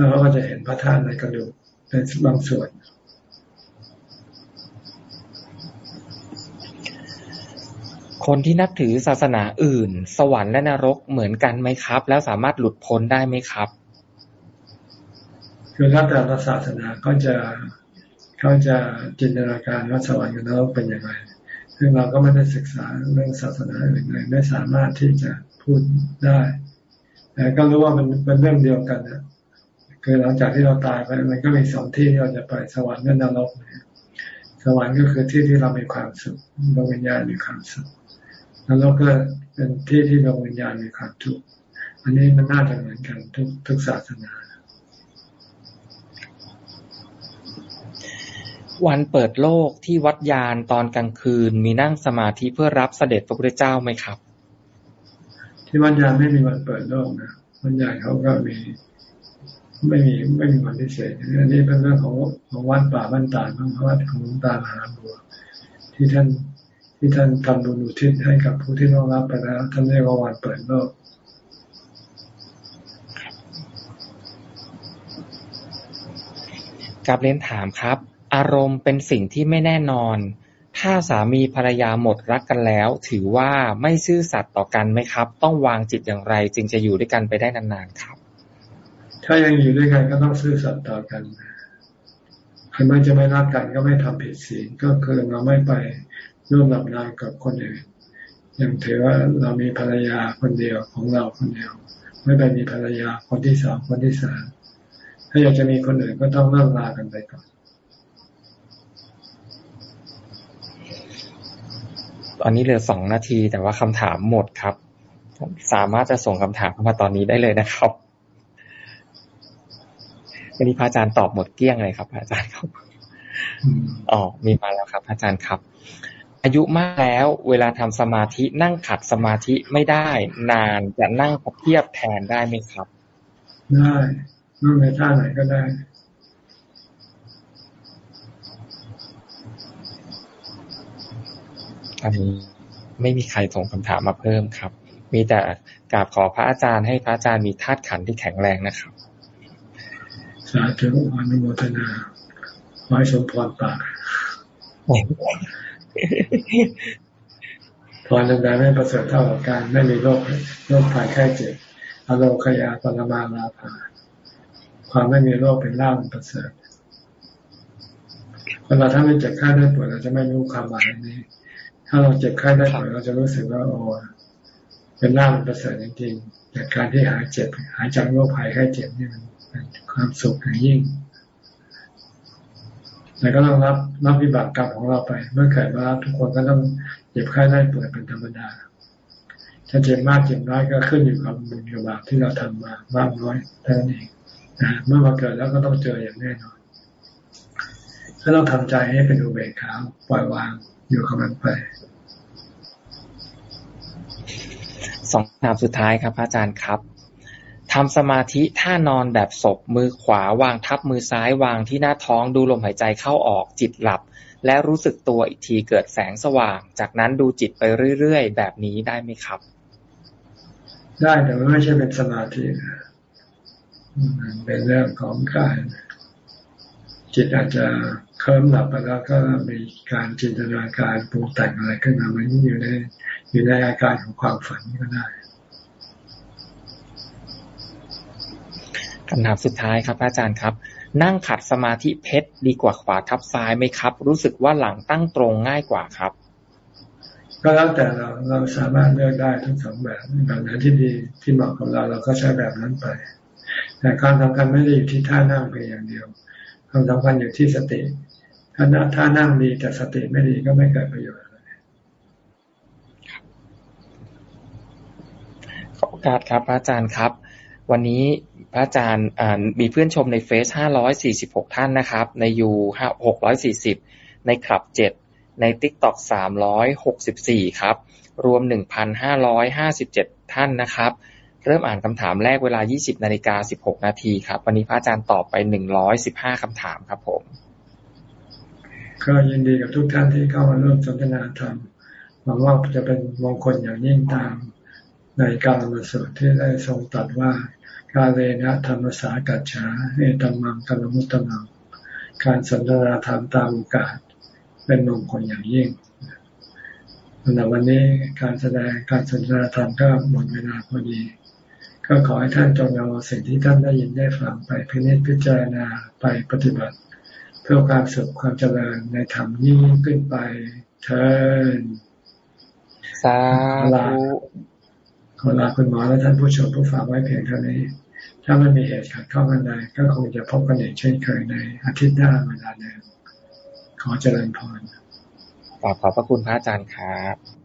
แล้วเขาก็จะเห็นพระธาตุในกระดูกเป็นบางส่วนคนที่นับถือศาสนาอื่น สวรรค์และนรกเหมือนกันไหมครับ แล้วสามารถหลุดพ้นได้ไหมครับ คือแล้วแต่ศาสนาก็จะเขาจะจินตนาการว่าสวรรค์กับนรกเป็นอย่างไรซึ่งเราก็ไม่ได้ศึกษาเรื่องศาสนาอื่นเลยไม่สามารถที่จะพูดได้แต่ก็รู้ว่ามันเป็นเรื่องเดียวกันนะ คือหลังจากที่เราตายไปมันก็มีสองที่ที่เราจะไปสวรรค์กับนรกสวรรค์ก็คือที่ที่เรามีความสุขดวงวิญญาณมีความสุขนรกก็เป็นที่ที่ดวงวิญญาณมีความทุกข์อันนี้มันน่าจะเหมือนกันทุกทุกศาสนา วันเปิดโลกที่วัดยานตอนกลางคืน มีนั่งสมาธิเพื่อรับเสด็จพระพุทธเจ้าไหมครับ ที่วัดยานไม่มีวันเปิดโลกนะวัดยานเขาก็มี ไม่มีไม่มีวันพิเศษอันนี้เป็นเรื่องของของวัดป่าบ้านตาลของวัดของตาหาบัว ที่ท่านที่ท่านทำบุญอุทิศให้กับผู้ที่ต้องรับไปแล้วท่านเรียกว่าวันเปิดโลกกับเรียนถามครับ อารมณ์เป็นสิ่งที่ไม่แน่นอน ถ้าสามีภรรยาหมดรักกันแล้ว ถือว่าไม่ซื่อสัตย์ต่อกันไหมครับ ต้องวางจิตอย่างไรจึงจะอยู่ด้วยกันไปได้นานๆครับ ถ้ายังอยู่ด้วยกันก็ต้องซื่อสัตย์ต่อกันใครไม่จะไม่รักกันก็ไม่ทำผิดศีลก็คือเราไม่ไปร่วมหลับนอนกับคนอื่นยังถือว่าเรามีภรรยาคนเดียวของเราคนเดียว ไม่ไปมีภรรยาคนที่สองคนที่สามถ้าอยากจะมีคนอื่นก็ต้องเลิกลากันไปก่อนตอนนี้เหลือสองนาทีแต่ว่าคำถามหมดครับ สามารถจะส่งคำถามเข้ามาตอนนี้ได้เลยนะครับ วันนี้พระอาจารย์ตอบหมดเกลี้ยงเลยครับพระอาจารย์ครับอ๋อมีมาแล้วครับอาจารย์ครับ อายุมากแล้วเวลาทำสมาธินั่งขัดสมาธิไม่ได้ นานจะนั่งเทียบแทนได้ไหมครับ ได้นั่งในท่าไหนก็ได้อันนี้ไม่มีใครส่งคำถามมาเพิ่มครับ มีแต่กราบขอพระอาจารย์ให้พระอาจารย์มีธาตุขันที่แข็งแรงนะครับ สาธุอนุโมทนาไว้สมพรปากพรดังๆไม่ประเสริฐเท่ากับการไม่มีโรคโรคภัยไข้เจ็บอโลคยาปรมาลาภาความไม่มีโรคเป็นล่าประเสริฐเวลาถ้าไม่เจ็บไข้ได้ป่วยเราจะไม่รู้ความหมายนี้ ถ้าเราเจ็บไข้ได้ป่วยเราจะรู้สึกว่าโอ้เป็นหน้ามประเสริฐจริงๆจากการที่หายเจ็บ หายจากโรคภัยไข้เจ็บนี่มัน ความสุขอย่างยิ่ง แต่ก็ต้องรับรับวิบากกรรมของเราไป เมื่อเกิดมาทุกคนก็ต้องเจ็บไข้ได้ป่วยเป็นธรรมดาถ้าเจ็บมากเจ็บน้อยก็ขึ้นอยู่กับบุญกับบาปที่เราทำมามากน้อยเท่านั้นเองเมื่อมาเกิดแล้วก็ต้องเจออย่างแน่นอนก็ต้องทำใจให้เป็นอุเบกขาปล่อยวางอยู่กับมันไปสองคำถามสุดท้ายครับอาจารย์ครับ ทำสมาธิท่านอนแบบศพมือขวาวางทับมือซ้ายวางที่หน้าท้องดูลมหายใจเข้าออกจิตหลับ และรู้สึกตัวอีกทีเกิดแสงสว่าง จากนั้นดูจิตไปเรื่อยๆ แบบนี้ได้ไหมครับ ได้แต่ไม่ใช่เป็นสมาธิเป็นเรื่องของการจิตอาจจะเคลิ้มหลับไปแล้วก็มีการจินตนาการปรุงแต่งอะไรขึ้นมามันอยู่ในอยู่ในอาการของความฝันก็ได้ คำถามสุดท้ายครับอาจารย์ครับ นั่งขัดสมาธิเพชรดีกว่าขวาทับซ้ายไหมครับ รู้สึกว่าหลังตั้งตรงง่ายกว่าครับ ก็แล้วแต่เราเราสามารถเลือกได้ทั้งสองแบบแบบไหนที่ดีที่เหมาะกับเราเราก็ใช้แบบนั้นไป แต่การทำกันไม่ได้อยู่ที่ท่านั่งเพียงอย่างเดียวความสำคัญอยู่ที่สติถ้าถ้านั่งดีแต่สติไม่ดีก็ไม่เกิดประโยชน์เลยขอโอกาสครับอาจารย์ครับ วันนี้ พระอาจารย์มีเพื่อนชมในเฟซห้าร้อยสี่สิบหกท่านนะครับ ในยูห้าหกร้อยสี่สิบในคลับเจ็ดในติ๊กต็อกสามร้อยหกสิบสี่ครับ รวมหนึ่งพันห้าร้อยห้าสิบเจ็ดท่านนะครับ เริ่มอ่านคำถามแรกเวลา 20นาฬิกา16 นาทีครับ วันนี้พระอาจารย์ตอบไป 115คำถามครับผม ก็ยินดีกับทุกท่านที่เข้ามาร่วมสนทนาธรรมหวังว่าจะเป็นมงคลอย่างยิ่งตามในการมาสวดที่ได้ทรงตัดว่า กาเลนะธรรมสากัจฉาเอตัมมังกัลมุตตมัง การสนทนาธรรมตามโอกาส เป็นมงคลอย่างยิ่งสำหรับวันนี้การแสดงการสนทนาธรรมก็หมดเวลาพอดี ก็ขอให้ท่านจงนำสิ่งที่ท่านได้ยินได้ฟังไปพิจิตพิจารณาไปปฏิบัติ เพื่อความสุขความเจริญในธรรมยิ่งขึ้นไปเทินสาธุ ขอลาคุณหมอและท่านผู้ชมผู้ฟังไว้เพียงเท่านี้ ถ้ามันมีเหตุขัดข้องกันใดก็คงจะพบกันอีกเช่นเคยในอาทิตย์หน้าเวลาเดิมขอเจริญพรขอบพระคุณพระอาจารย์ครับ